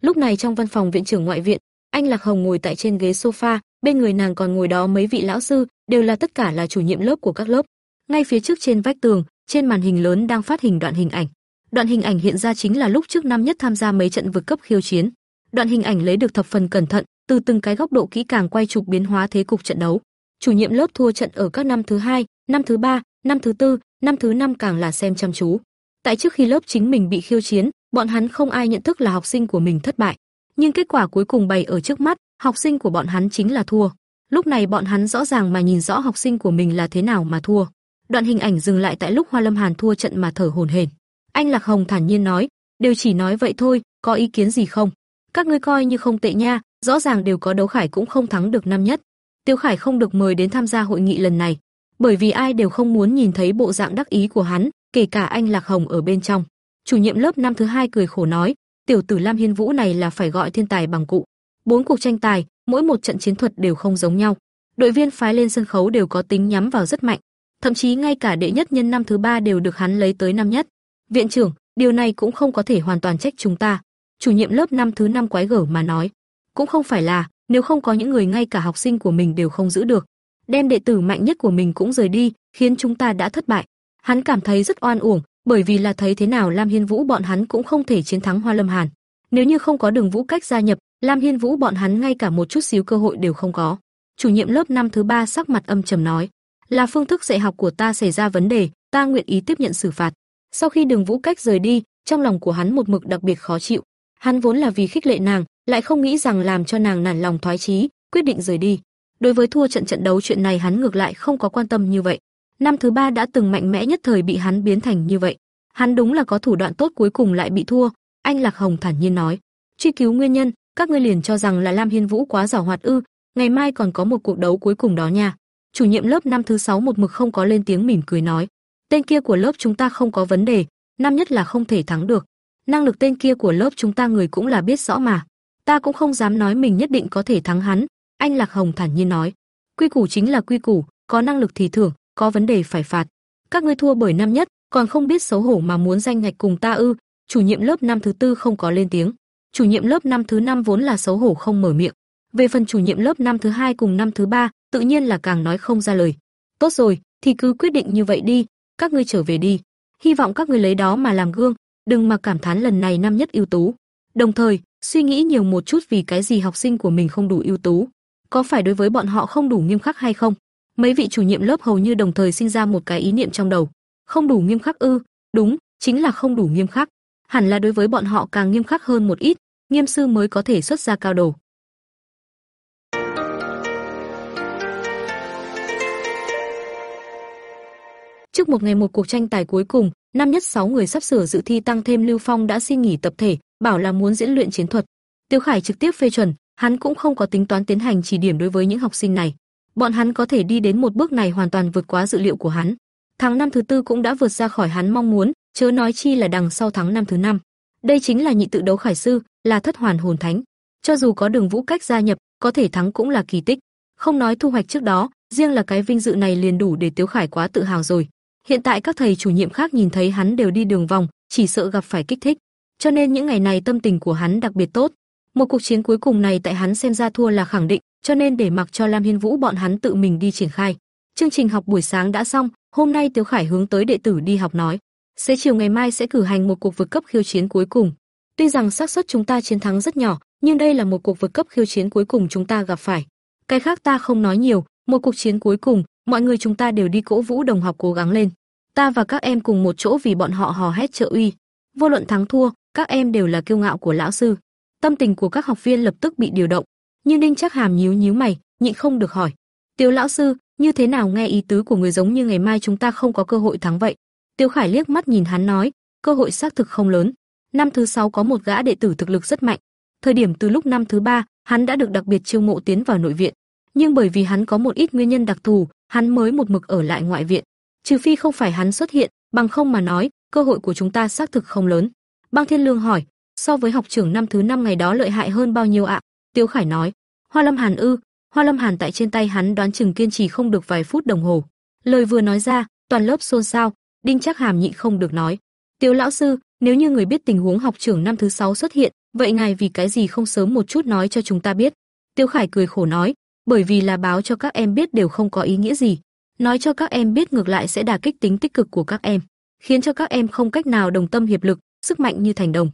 Lúc này trong văn phòng viện trưởng ngoại viện, anh Lạc Hồng ngồi tại trên ghế sofa, bên người nàng còn ngồi đó mấy vị lão sư, đều là tất cả là chủ nhiệm lớp của các lớp. Ngay phía trước trên vách tường, trên màn hình lớn đang phát hình đoạn hình ảnh. Đoạn hình ảnh hiện ra chính là lúc trước năm nhất tham gia mấy trận vượt cấp khiêu chiến. Đoạn hình ảnh lấy được thập phần cẩn thận, từ từng cái góc độ kỹ càng quay chụp biến hóa thế cục trận đấu. Chủ nhiệm lớp thua trận ở các năm thứ hai, năm thứ ba, năm thứ tư, năm thứ năm càng là xem chăm chú. Tại trước khi lớp chính mình bị khiêu chiến, bọn hắn không ai nhận thức là học sinh của mình thất bại, nhưng kết quả cuối cùng bày ở trước mắt, học sinh của bọn hắn chính là thua. Lúc này bọn hắn rõ ràng mà nhìn rõ học sinh của mình là thế nào mà thua. Đoạn hình ảnh dừng lại tại lúc Hoa Lâm Hàn thua trận mà thở hổn hển. Anh Lạc Hồng thản nhiên nói, đều chỉ nói vậy thôi, có ý kiến gì không? Các ngươi coi như không tệ nha, rõ ràng đều có đấu khải cũng không thắng được năm nhất. Tiêu Khải không được mời đến tham gia hội nghị lần này, bởi vì ai đều không muốn nhìn thấy bộ dạng đắc ý của hắn, kể cả anh Lạc Hồng ở bên trong. Chủ nhiệm lớp năm thứ hai cười khổ nói, tiểu tử Lam Hiên Vũ này là phải gọi thiên tài bằng cụ. Bốn cuộc tranh tài, mỗi một trận chiến thuật đều không giống nhau. Đội viên phái lên sân khấu đều có tính nhắm vào rất mạnh, thậm chí ngay cả đệ nhất nhân năm thứ ba đều được hắn lấy tới năm nhất. Viện trưởng, điều này cũng không có thể hoàn toàn trách chúng ta. Chủ nhiệm lớp năm thứ năm quái gở mà nói, cũng không phải là, nếu không có những người ngay cả học sinh của mình đều không giữ được, đem đệ tử mạnh nhất của mình cũng rời đi, khiến chúng ta đã thất bại. Hắn cảm thấy rất oan uổng, bởi vì là thấy thế nào Lam Hiên Vũ bọn hắn cũng không thể chiến thắng Hoa Lâm Hàn. Nếu như không có Đường Vũ cách gia nhập, Lam Hiên Vũ bọn hắn ngay cả một chút xíu cơ hội đều không có. Chủ nhiệm lớp năm thứ ba sắc mặt âm trầm nói, là phương thức dạy học của ta xảy ra vấn đề, ta nguyện ý tiếp nhận xử phạt. Sau khi Đường Vũ cách rời đi, trong lòng của hắn một mực đặc biệt khó chịu. Hắn vốn là vì khích lệ nàng, lại không nghĩ rằng làm cho nàng nản lòng thoái chí, quyết định rời đi. Đối với thua trận trận đấu chuyện này hắn ngược lại không có quan tâm như vậy. Năm thứ ba đã từng mạnh mẽ nhất thời bị hắn biến thành như vậy. Hắn đúng là có thủ đoạn tốt cuối cùng lại bị thua, anh Lạc Hồng thản nhiên nói. Truy cứu nguyên nhân, các ngươi liền cho rằng là Lam Hiên Vũ quá giàu hoạt ư, ngày mai còn có một cuộc đấu cuối cùng đó nha. Chủ nhiệm lớp năm thứ sáu một mực không có lên tiếng mỉm cười nói, tên kia của lớp chúng ta không có vấn đề, năm nhất là không thể thắng được. Năng lực tên kia của lớp chúng ta người cũng là biết rõ mà. Ta cũng không dám nói mình nhất định có thể thắng hắn, anh Lạc Hồng thản nhiên nói. Quy củ chính là quy củ, có năng lực thì thưởng, có vấn đề phải phạt. Các ngươi thua bởi năm nhất, còn không biết xấu hổ mà muốn danh ngạch cùng ta ư? Chủ nhiệm lớp năm thứ tư không có lên tiếng. Chủ nhiệm lớp năm thứ năm vốn là xấu hổ không mở miệng. Về phần chủ nhiệm lớp năm thứ hai cùng năm thứ ba, tự nhiên là càng nói không ra lời. Tốt rồi, thì cứ quyết định như vậy đi, các ngươi trở về đi. Hy vọng các ngươi lấy đó mà làm gương, đừng mà cảm thán lần này năm nhất ưu tú. Đồng thời, suy nghĩ nhiều một chút vì cái gì học sinh của mình không đủ ưu tú. Có phải đối với bọn họ không đủ nghiêm khắc hay không? Mấy vị chủ nhiệm lớp hầu như đồng thời sinh ra một cái ý niệm trong đầu. Không đủ nghiêm khắc ư? Đúng, chính là không đủ nghiêm khắc. Hẳn là đối với bọn họ càng nghiêm khắc hơn một ít, nghiêm sư mới có thể xuất ra cao đồ. Trước một ngày một cuộc tranh tài cuối cùng, năm nhất 6 người sắp sửa dự thi tăng thêm Lưu Phong đã xin nghỉ tập thể, bảo là muốn diễn luyện chiến thuật. Tiêu Khải trực tiếp phê chuẩn, hắn cũng không có tính toán tiến hành chỉ điểm đối với những học sinh này. Bọn hắn có thể đi đến một bước này hoàn toàn vượt quá dự liệu của hắn. Tháng năm thứ tư cũng đã vượt ra khỏi hắn mong muốn, chớ nói chi là đằng sau tháng năm thứ năm. Đây chính là nhị tự đấu khải sư, là thất hoàn hồn thánh. Cho dù có Đường Vũ cách gia nhập, có thể thắng cũng là kỳ tích. Không nói thu hoạch trước đó, riêng là cái vinh dự này liền đủ để Tiếu Khải quá tự hào rồi. Hiện tại các thầy chủ nhiệm khác nhìn thấy hắn đều đi đường vòng, chỉ sợ gặp phải kích thích. Cho nên những ngày này tâm tình của hắn đặc biệt tốt. Một cuộc chiến cuối cùng này tại hắn xem ra thua là khẳng định, cho nên để mặc cho Lam Hiên Vũ bọn hắn tự mình đi triển khai. Chương trình học buổi sáng đã xong, hôm nay Tiếu Khải hướng tới đệ tử đi học nói, sẽ chiều ngày mai sẽ cử hành một cuộc vượt cấp khiêu chiến cuối cùng. Tuy rằng xác suất chúng ta chiến thắng rất nhỏ, nhưng đây là một cuộc vượt cấp khiêu chiến cuối cùng chúng ta gặp phải. Cái khác ta không nói nhiều, một cuộc chiến cuối cùng, mọi người chúng ta đều đi cổ vũ đồng học cố gắng lên. Ta và các em cùng một chỗ vì bọn họ hò hét trợ uy. Vô luận thắng thua, các em đều là kiêu ngạo của lão sư. Tâm tình của các học viên lập tức bị điều động. Nhưng Đinh Trác Hàm nhíu nhíu mày, nhịn không được hỏi: "Tiêu lão sư, như thế nào nghe ý tứ của người giống như ngày mai chúng ta không có cơ hội thắng vậy?" Tiêu Khải liếc mắt nhìn hắn nói: "Cơ hội xác thực không lớn. Năm thứ sáu có một gã đệ tử thực lực rất mạnh. Thời điểm từ lúc năm thứ ba, hắn đã được đặc biệt chiêu mộ tiến vào nội viện, nhưng bởi vì hắn có một ít nguyên nhân đặc thù, hắn mới một mực ở lại ngoại viện. Trừ phi không phải hắn xuất hiện, bằng không mà nói, cơ hội của chúng ta xác thực không lớn." Băng Thiên Lương hỏi: "So với học trưởng năm thứ năm ngày đó lợi hại hơn bao nhiêu ạ?" Tiêu Khải nói: "Hoa Lâm Hàn ư?" Hoa Lâm Hàn tại trên tay hắn đoán chừng kiên trì không được vài phút đồng hồ. Lời vừa nói ra, toàn lớp xôn xao, Đinh Trác Hàm nhịn không được nói: "Tiêu lão sư, nếu như người biết tình huống học trưởng năm thứ sáu xuất hiện, vậy ngài vì cái gì không sớm một chút nói cho chúng ta biết?" Tiêu Khải cười khổ nói: "Bởi vì là báo cho các em biết đều không có ý nghĩa gì, nói cho các em biết ngược lại sẽ đả kích tính tích cực của các em, khiến cho các em không cách nào đồng tâm hiệp lực, sức mạnh như thành đồng."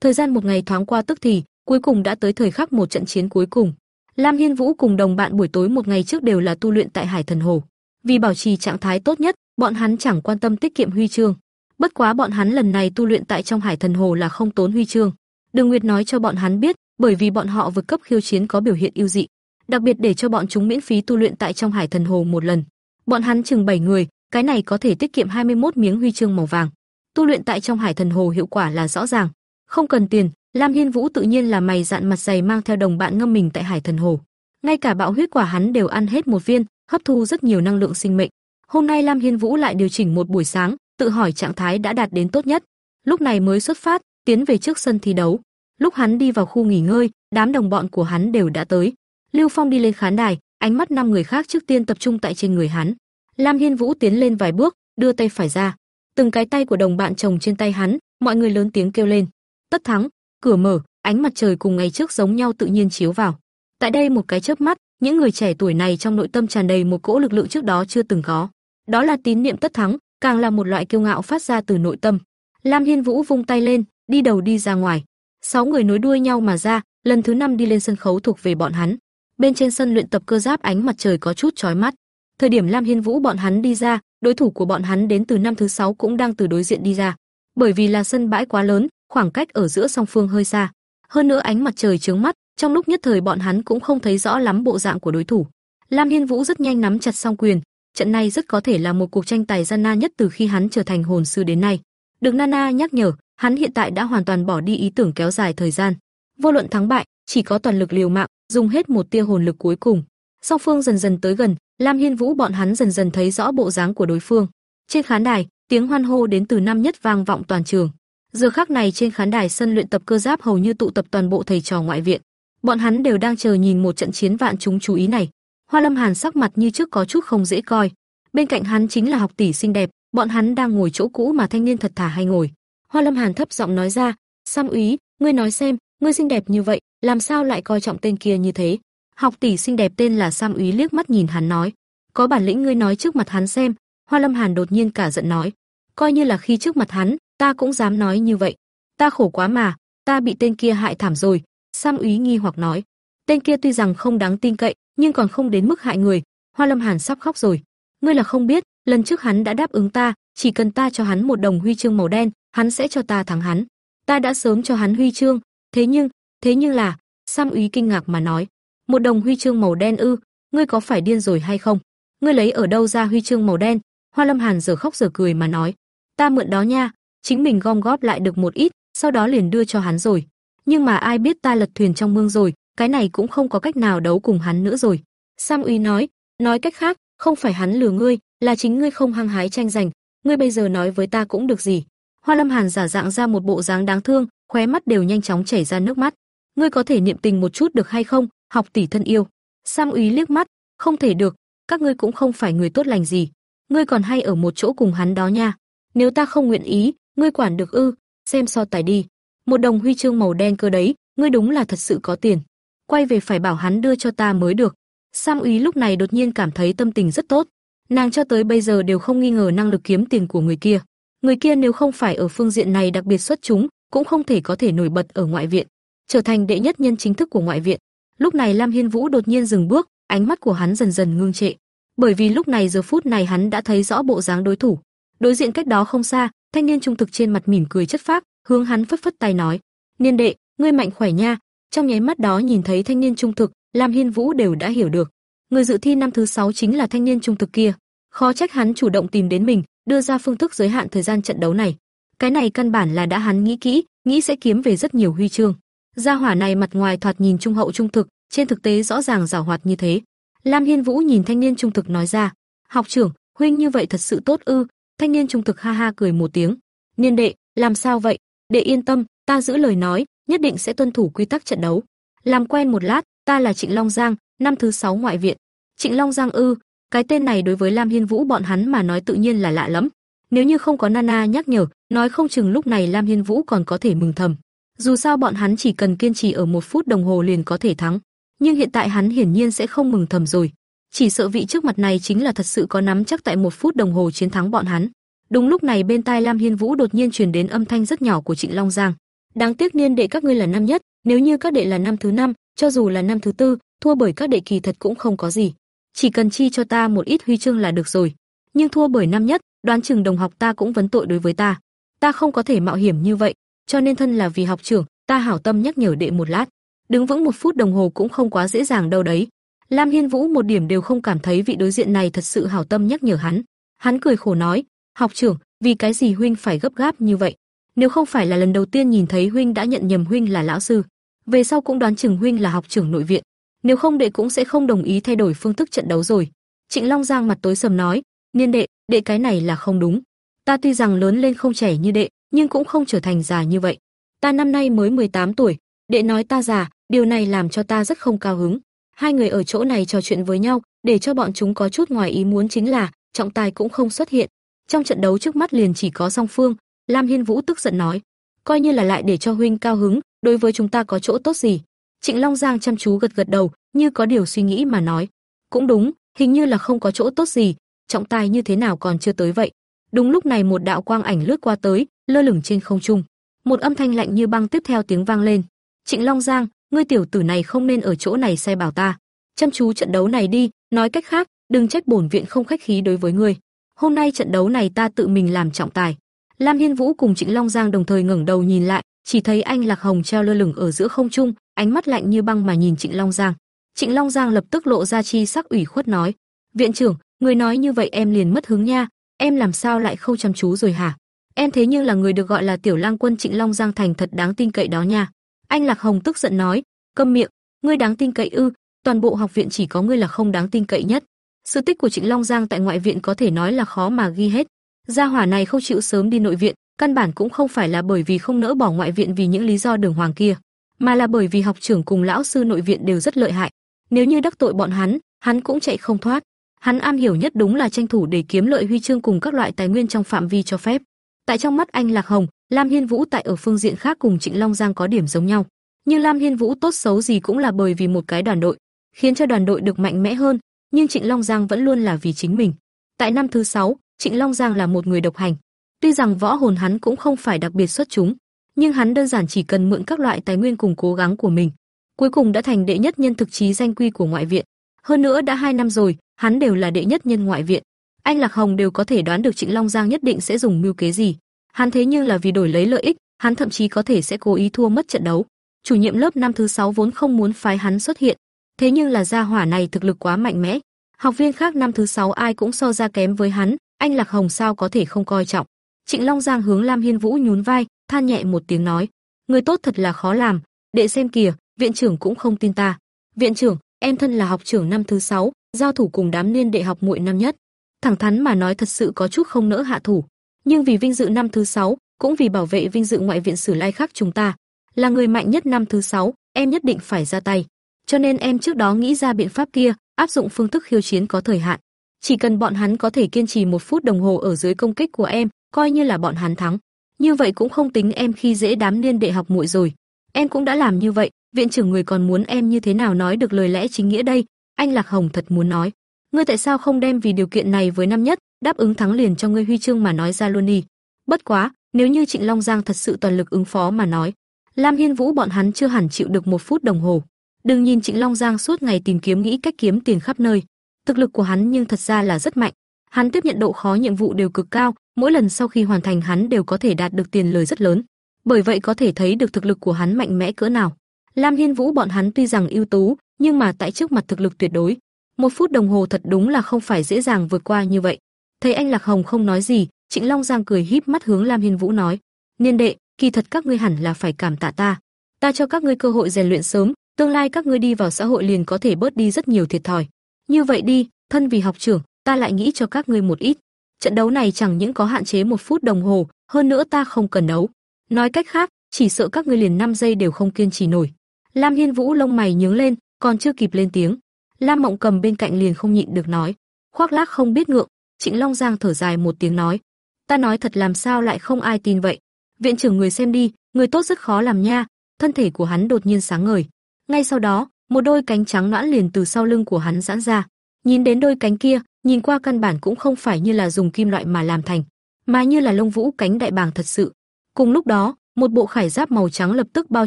Thời gian một ngày thoáng qua tức thì, cuối cùng đã tới thời khắc một trận chiến cuối cùng. Lam Hiên Vũ cùng đồng bạn buổi tối một ngày trước đều là tu luyện tại Hải Thần Hồ. Vì bảo trì trạng thái tốt nhất, bọn hắn chẳng quan tâm tiết kiệm huy chương. Bất quá bọn hắn lần này tu luyện tại trong Hải Thần Hồ là không tốn huy chương. Đường Nguyệt nói cho bọn hắn biết, bởi vì bọn họ vượt cấp khiêu chiến có biểu hiện ưu dị, đặc biệt để cho bọn chúng miễn phí tu luyện tại trong Hải Thần Hồ một lần. Bọn hắn chừng 7 người, cái này có thể tiết kiệm 21 miếng huy chương màu vàng. Tu luyện tại trong Hải Thần Hồ hiệu quả là rõ ràng. Không cần tiền, Lam Hiên Vũ tự nhiên là mày dạn mặt dày mang theo đồng bạn ngâm mình tại Hải Thần Hồ. Ngay cả bạo huyết quả hắn đều ăn hết một viên, hấp thu rất nhiều năng lượng sinh mệnh. Hôm nay Lam Hiên Vũ lại điều chỉnh một buổi sáng, tự hỏi trạng thái đã đạt đến tốt nhất, lúc này mới xuất phát, tiến về trước sân thi đấu. Lúc hắn đi vào khu nghỉ ngơi, đám đồng bọn của hắn đều đã tới. Lưu Phong đi lên khán đài, ánh mắt năm người khác trước tiên tập trung tại trên người hắn. Lam Hiên Vũ tiến lên vài bước, đưa tay phải ra. Từng cái tay của đồng bạn chồng trên tay hắn, mọi người lớn tiếng kêu lên tất thắng, cửa mở, ánh mặt trời cùng ngày trước giống nhau tự nhiên chiếu vào. Tại đây một cái chớp mắt, những người trẻ tuổi này trong nội tâm tràn đầy một cỗ lực lượng trước đó chưa từng có. Đó là tín niệm tất thắng, càng là một loại kiêu ngạo phát ra từ nội tâm. Lam Hiên Vũ vung tay lên, đi đầu đi ra ngoài. Sáu người nối đuôi nhau mà ra, lần thứ năm đi lên sân khấu thuộc về bọn hắn. Bên trên sân luyện tập cơ giáp ánh mặt trời có chút chói mắt. Thời điểm Lam Hiên Vũ bọn hắn đi ra, đối thủ của bọn hắn đến từ năm thứ sáu cũng đang từ đối diện đi ra. Bởi vì là sân bãi quá lớn, khoảng cách ở giữa song phương hơi xa. Hơn nữa ánh mặt trời chướng mắt, Trong lúc nhất thời bọn hắn cũng không thấy rõ lắm bộ dạng của đối thủ. Lam Hiên Vũ rất nhanh nắm chặt song quyền, trận này rất có thể là một cuộc tranh tài gian nan nhất từ khi hắn trở thành hồn sư đến nay. Được Nana nhắc nhở, hắn hiện tại đã hoàn toàn bỏ đi ý tưởng kéo dài thời gian. Vô luận thắng bại, chỉ có toàn lực liều mạng, dùng hết một tia hồn lực cuối cùng. Song phương dần dần tới gần, Lam Hiên Vũ bọn hắn dần dần thấy rõ bộ dáng của đối phương. Trên khán đài, tiếng hoan hô đến từ năm nhất vang vọng toàn trường. Giờ khắc này trên khán đài sân luyện tập cơ giáp hầu như tụ tập toàn bộ thầy trò ngoại viện. Bọn hắn đều đang chờ nhìn một trận chiến vạn chúng chú ý này. Hoa Lâm Hàn sắc mặt như trước có chút không dễ coi. Bên cạnh hắn chính là học tỷ xinh đẹp, bọn hắn đang ngồi chỗ cũ mà thanh niên thật thà hay ngồi. Hoa Lâm Hàn thấp giọng nói ra, "Sam úy, ngươi nói xem, ngươi xinh đẹp như vậy, làm sao lại coi trọng tên kia như thế?" Học tỷ xinh đẹp tên là Sam úy liếc mắt nhìn hắn nói, "Có bản lĩnh ngươi nói trước mặt hắn xem." Hoa Lâm Hàn đột nhiên cả giận nói, "Coi như là khi trước mặt hắn, ta cũng dám nói như vậy. Ta khổ quá mà, ta bị tên kia hại thảm rồi." Sam úy nghi hoặc nói, "Tên kia tuy rằng không đáng tin cậy, nhưng còn không đến mức hại người." Hoa Lâm Hàn sắp khóc rồi. "Ngươi là không biết, lần trước hắn đã đáp ứng ta, chỉ cần ta cho hắn một đồng huy chương màu đen, hắn sẽ cho ta thắng hắn. Ta đã sớm cho hắn huy chương, thế nhưng, thế nhưng là, Sam úy kinh ngạc mà nói, một đồng huy chương màu đen ư, ngươi có phải điên rồi hay không? Ngươi lấy ở đâu ra huy chương màu đen? Hoa Lâm Hàn giờ khóc giờ cười mà nói, ta mượn đó nha, chính mình gom góp lại được một ít, sau đó liền đưa cho hắn rồi. Nhưng mà ai biết ta lật thuyền trong mương rồi, cái này cũng không có cách nào đấu cùng hắn nữa rồi. Sam Uy nói, nói cách khác, không phải hắn lừa ngươi, là chính ngươi không hăng hái tranh giành, ngươi bây giờ nói với ta cũng được gì? Hoa Lâm Hàn giả dạng ra một bộ dáng đáng thương, khóe mắt đều nhanh chóng chảy ra nước mắt. Ngươi có thể niệm tình một chút được hay không, học tỷ thân yêu? Sam Úy liếc mắt, không thể được, các ngươi cũng không phải người tốt lành gì. Ngươi còn hay ở một chỗ cùng hắn đó nha. Nếu ta không nguyện ý, ngươi quản được ư? Xem so tài đi. Một đồng huy chương màu đen cơ đấy, ngươi đúng là thật sự có tiền. Quay về phải bảo hắn đưa cho ta mới được. Sam Úy lúc này đột nhiên cảm thấy tâm tình rất tốt. Nàng cho tới bây giờ đều không nghi ngờ năng lực kiếm tiền của người kia. Người kia nếu không phải ở phương diện này đặc biệt xuất chúng, cũng không thể có thể nổi bật ở ngoại viện, trở thành đệ nhất nhân chính thức của ngoại viện. Lúc này Lam Hiên Vũ đột nhiên dừng bước, ánh mắt của hắn dần dần ngưng trệ, bởi vì lúc này giờ phút này hắn đã thấy rõ bộ dáng đối thủ. Đối diện cách đó không xa, thanh niên trung thực trên mặt mỉm cười chất phác, hướng hắn phất phất tay nói: "Niên đệ, ngươi mạnh khỏe nha." Trong nháy mắt đó nhìn thấy thanh niên trung thực, Lam Hiên Vũ đều đã hiểu được, người dự thi năm thứ sáu chính là thanh niên trung thực kia. Khó trách hắn chủ động tìm đến mình, đưa ra phương thức giới hạn thời gian trận đấu này. Cái này căn bản là đã hắn nghĩ kỹ, nghĩ sẽ kiếm về rất nhiều huy chương. Gia hỏa này mặt ngoài thoạt nhìn trung hậu trung thực, trên thực tế rõ ràng giàu hoạt như thế. Lam Hiên Vũ nhìn thanh niên trung thực nói ra, "Học trưởng, huynh như vậy thật sự tốt ư?" Thanh niên trung thực ha ha cười một tiếng, "Niên đệ, làm sao vậy? Đệ yên tâm, ta giữ lời nói, nhất định sẽ tuân thủ quy tắc trận đấu." Làm quen một lát, ta là Trịnh Long Giang, năm thứ sáu ngoại viện. Trịnh Long Giang ư? Cái tên này đối với Lam Hiên Vũ bọn hắn mà nói tự nhiên là lạ lắm. Nếu như không có Nana nhắc nhở, nói không chừng lúc này Lam Hiên Vũ còn có thể mừng thầm. Dù sao bọn hắn chỉ cần kiên trì ở một phút đồng hồ liền có thể thắng. Nhưng hiện tại hắn hiển nhiên sẽ không mừng thầm rồi. Chỉ sợ vị trước mặt này chính là thật sự có nắm chắc tại một phút đồng hồ chiến thắng bọn hắn. Đúng lúc này bên tai Lam Hiên Vũ đột nhiên truyền đến âm thanh rất nhỏ của Trịnh Long Giang. Đáng tiếc niên đệ các ngươi là năm nhất, nếu như các đệ là năm thứ năm, cho dù là năm thứ tư, thua bởi các đệ kỳ thật cũng không có gì chỉ cần chi cho ta một ít huy chương là được rồi. Nhưng thua bởi năm nhất, đoán chừng đồng học ta cũng vấn tội đối với ta. Ta không có thể mạo hiểm như vậy, cho nên thân là vì học trưởng, ta hảo tâm nhắc nhở đệ một lát. Đứng vững một phút đồng hồ cũng không quá dễ dàng đâu đấy. Lam Hiên Vũ một điểm đều không cảm thấy vị đối diện này thật sự hảo tâm nhắc nhở hắn. Hắn cười khổ nói, học trưởng, vì cái gì huynh phải gấp gáp như vậy? Nếu không phải là lần đầu tiên nhìn thấy huynh đã nhận nhầm huynh là lão sư, về sau cũng đoán chừng huynh là học trưởng nội viện, nếu không đệ cũng sẽ không đồng ý thay đổi phương thức trận đấu rồi. Trịnh Long Giang mặt tối sầm nói, niên đệ, đệ cái này là không đúng. Ta tuy rằng lớn lên không trẻ như đệ, nhưng cũng không trở thành già như vậy. Ta năm nay mới 18 tuổi, đệ nói ta già, điều này làm cho ta rất không cao hứng. Hai người ở chỗ này trò chuyện với nhau, để cho bọn chúng có chút ngoài ý muốn chính là trọng tài cũng không xuất hiện. Trong trận đấu trước mắt liền chỉ có song phương, Lam Hiên Vũ tức giận nói, coi như là lại để cho huynh cao hứng, đối với chúng ta có chỗ tốt gì? Trịnh Long Giang chăm chú gật gật đầu, như có điều suy nghĩ mà nói, cũng đúng, hình như là không có chỗ tốt gì, trọng tài như thế nào còn chưa tới vậy. Đúng lúc này một đạo quang ảnh lướt qua tới, lơ lửng trên không trung. Một âm thanh lạnh như băng tiếp theo tiếng vang lên. Trịnh Long Giang, ngươi tiểu tử này không nên ở chỗ này sai bảo ta. Chăm chú trận đấu này đi, nói cách khác, đừng trách bổn viện không khách khí đối với ngươi. Hôm nay trận đấu này ta tự mình làm trọng tài. Lam Hiên Vũ cùng Trịnh Long Giang đồng thời ngẩng đầu nhìn lại, chỉ thấy anh Lạc Hồng treo lơ lửng ở giữa không trung, ánh mắt lạnh như băng mà nhìn Trịnh Long Giang. Trịnh Long Giang lập tức lộ ra chi sắc ủy khuất nói: "Viện trưởng, người nói như vậy em liền mất hứng nha, em làm sao lại không chăm chú rồi hả? Em thế nhưng là người được gọi là tiểu lang quân Trịnh Long Giang thành thật đáng tin cậy đó nha." Anh Lạc Hồng tức giận nói: "Câm miệng, ngươi đáng tin cậy ư? Toàn bộ học viện chỉ có ngươi là không đáng tin cậy nhất." Sự tích của Trịnh Long Giang tại ngoại viện có thể nói là khó mà ghi hết. Gia hỏa này không chịu sớm đi nội viện, căn bản cũng không phải là bởi vì không nỡ bỏ ngoại viện vì những lý do đường hoàng kia, mà là bởi vì học trưởng cùng lão sư nội viện đều rất lợi hại. Nếu như đắc tội bọn hắn, hắn cũng chạy không thoát. Hắn am hiểu nhất đúng là tranh thủ để kiếm lợi huy chương cùng các loại tài nguyên trong phạm vi cho phép. Tại trong mắt anh Lạc Hồng, Lam Hiên Vũ tại ở phương diện khác cùng Trịnh Long Giang có điểm giống nhau, nhưng Lam Hiên Vũ tốt xấu gì cũng là bởi vì một cái đoàn đội, khiến cho đoàn đội được mạnh mẽ hơn, nhưng Trịnh Long Giang vẫn luôn là vì chính mình. Tại năm thứ sáu, Trịnh Long Giang là một người độc hành. Tuy rằng võ hồn hắn cũng không phải đặc biệt xuất chúng, nhưng hắn đơn giản chỉ cần mượn các loại tài nguyên cùng cố gắng của mình, cuối cùng đã thành đệ nhất nhân thực chí danh quy của ngoại viện. Hơn nữa đã hai năm rồi, hắn đều là đệ nhất nhân ngoại viện. Anh Lạc Hồng đều có thể đoán được Trịnh Long Giang nhất định sẽ dùng mưu kế gì. Hắn thế nhưng là vì đổi lấy lợi ích, hắn thậm chí có thể sẽ cố ý thua mất trận đấu. Chủ nhiệm lớp năm thứ sáu vốn không muốn phái hắn xuất hiện, thế nhưng là gia hỏa này thực lực quá mạnh mẽ. Học viên khác năm thứ sáu ai cũng so ra kém với hắn, anh Lạc Hồng sao có thể không coi trọng. Trịnh Long Giang hướng Lam Hiên Vũ nhún vai, than nhẹ một tiếng nói: "Người tốt thật là khó làm, đệ xem kìa, viện trưởng cũng không tin ta. Viện trưởng, em thân là học trưởng năm thứ sáu, giao thủ cùng đám niên đệ học muội năm nhất. Thẳng thắn mà nói thật sự có chút không nỡ hạ thủ, nhưng vì vinh dự năm thứ sáu, cũng vì bảo vệ vinh dự ngoại viện Sử Lai khác chúng ta, là người mạnh nhất năm thứ sáu, em nhất định phải ra tay. Cho nên em trước đó nghĩ ra biện pháp kia, áp dụng phương thức khiêu chiến có thời hạn. Chỉ cần bọn hắn có thể kiên trì một phút đồng hồ ở dưới công kích của em, coi như là bọn hắn thắng. Như vậy cũng không tính em khi dễ đám niên đệ học muội rồi. Em cũng đã làm như vậy, viện trưởng người còn muốn em như thế nào nói được lời lẽ chính nghĩa đây? Anh Lạc Hồng thật muốn nói, ngươi tại sao không đem vì điều kiện này với năm nhất, đáp ứng thắng liền cho ngươi huy chương mà nói ra luôn đi. Bất quá, nếu như Trịnh Long Giang thật sự toàn lực ứng phó mà nói, Lam Hiên Vũ bọn hắn chưa hẳn chịu được một phút đồng hồ. Đừng nhìn Trịnh Long Giang suốt ngày tìm kiếm nghĩ cách kiếm tiền khắp nơi, thực lực của hắn nhưng thật ra là rất mạnh. Hắn tiếp nhận độ khó nhiệm vụ đều cực cao, mỗi lần sau khi hoàn thành hắn đều có thể đạt được tiền lời rất lớn. Bởi vậy có thể thấy được thực lực của hắn mạnh mẽ cỡ nào. Lam Hiên Vũ bọn hắn tuy rằng ưu tú, nhưng mà tại trước mặt thực lực tuyệt đối, một phút đồng hồ thật đúng là không phải dễ dàng vượt qua như vậy. Thấy anh Lạc Hồng không nói gì, Trịnh Long Giang cười híp mắt hướng Lam Hiên Vũ nói: "Niên đệ, kỳ thật các ngươi hẳn là phải cảm tạ ta. Ta cho các ngươi cơ hội rèn luyện sớm, tương lai các ngươi đi vào xã hội liền có thể bớt đi rất nhiều thiệt thòi. Như vậy đi, thân vì học trưởng, ta lại nghĩ cho các ngươi một ít. Trận đấu này chẳng những có hạn chế một phút đồng hồ, hơn nữa ta không cần đấu. Nói cách khác, chỉ sợ các ngươi liền 5 giây đều không kiên trì nổi." Lam Hiên Vũ lông mày nhướng lên, còn chưa kịp lên tiếng, Lam Mộng Cầm bên cạnh liền không nhịn được nói, khoác lác không biết ngượng. Trịnh Long Giang thở dài một tiếng nói, ta nói thật làm sao lại không ai tin vậy. Viện trưởng người xem đi, người tốt rất khó làm nha. Thân thể của hắn đột nhiên sáng ngời. Ngay sau đó, một đôi cánh trắng nõn liền từ sau lưng của hắn giãn ra. Nhìn đến đôi cánh kia, nhìn qua căn bản cũng không phải như là dùng kim loại mà làm thành, mà như là lông vũ cánh đại bàng thật sự. Cùng lúc đó, một bộ khải giáp màu trắng lập tức bao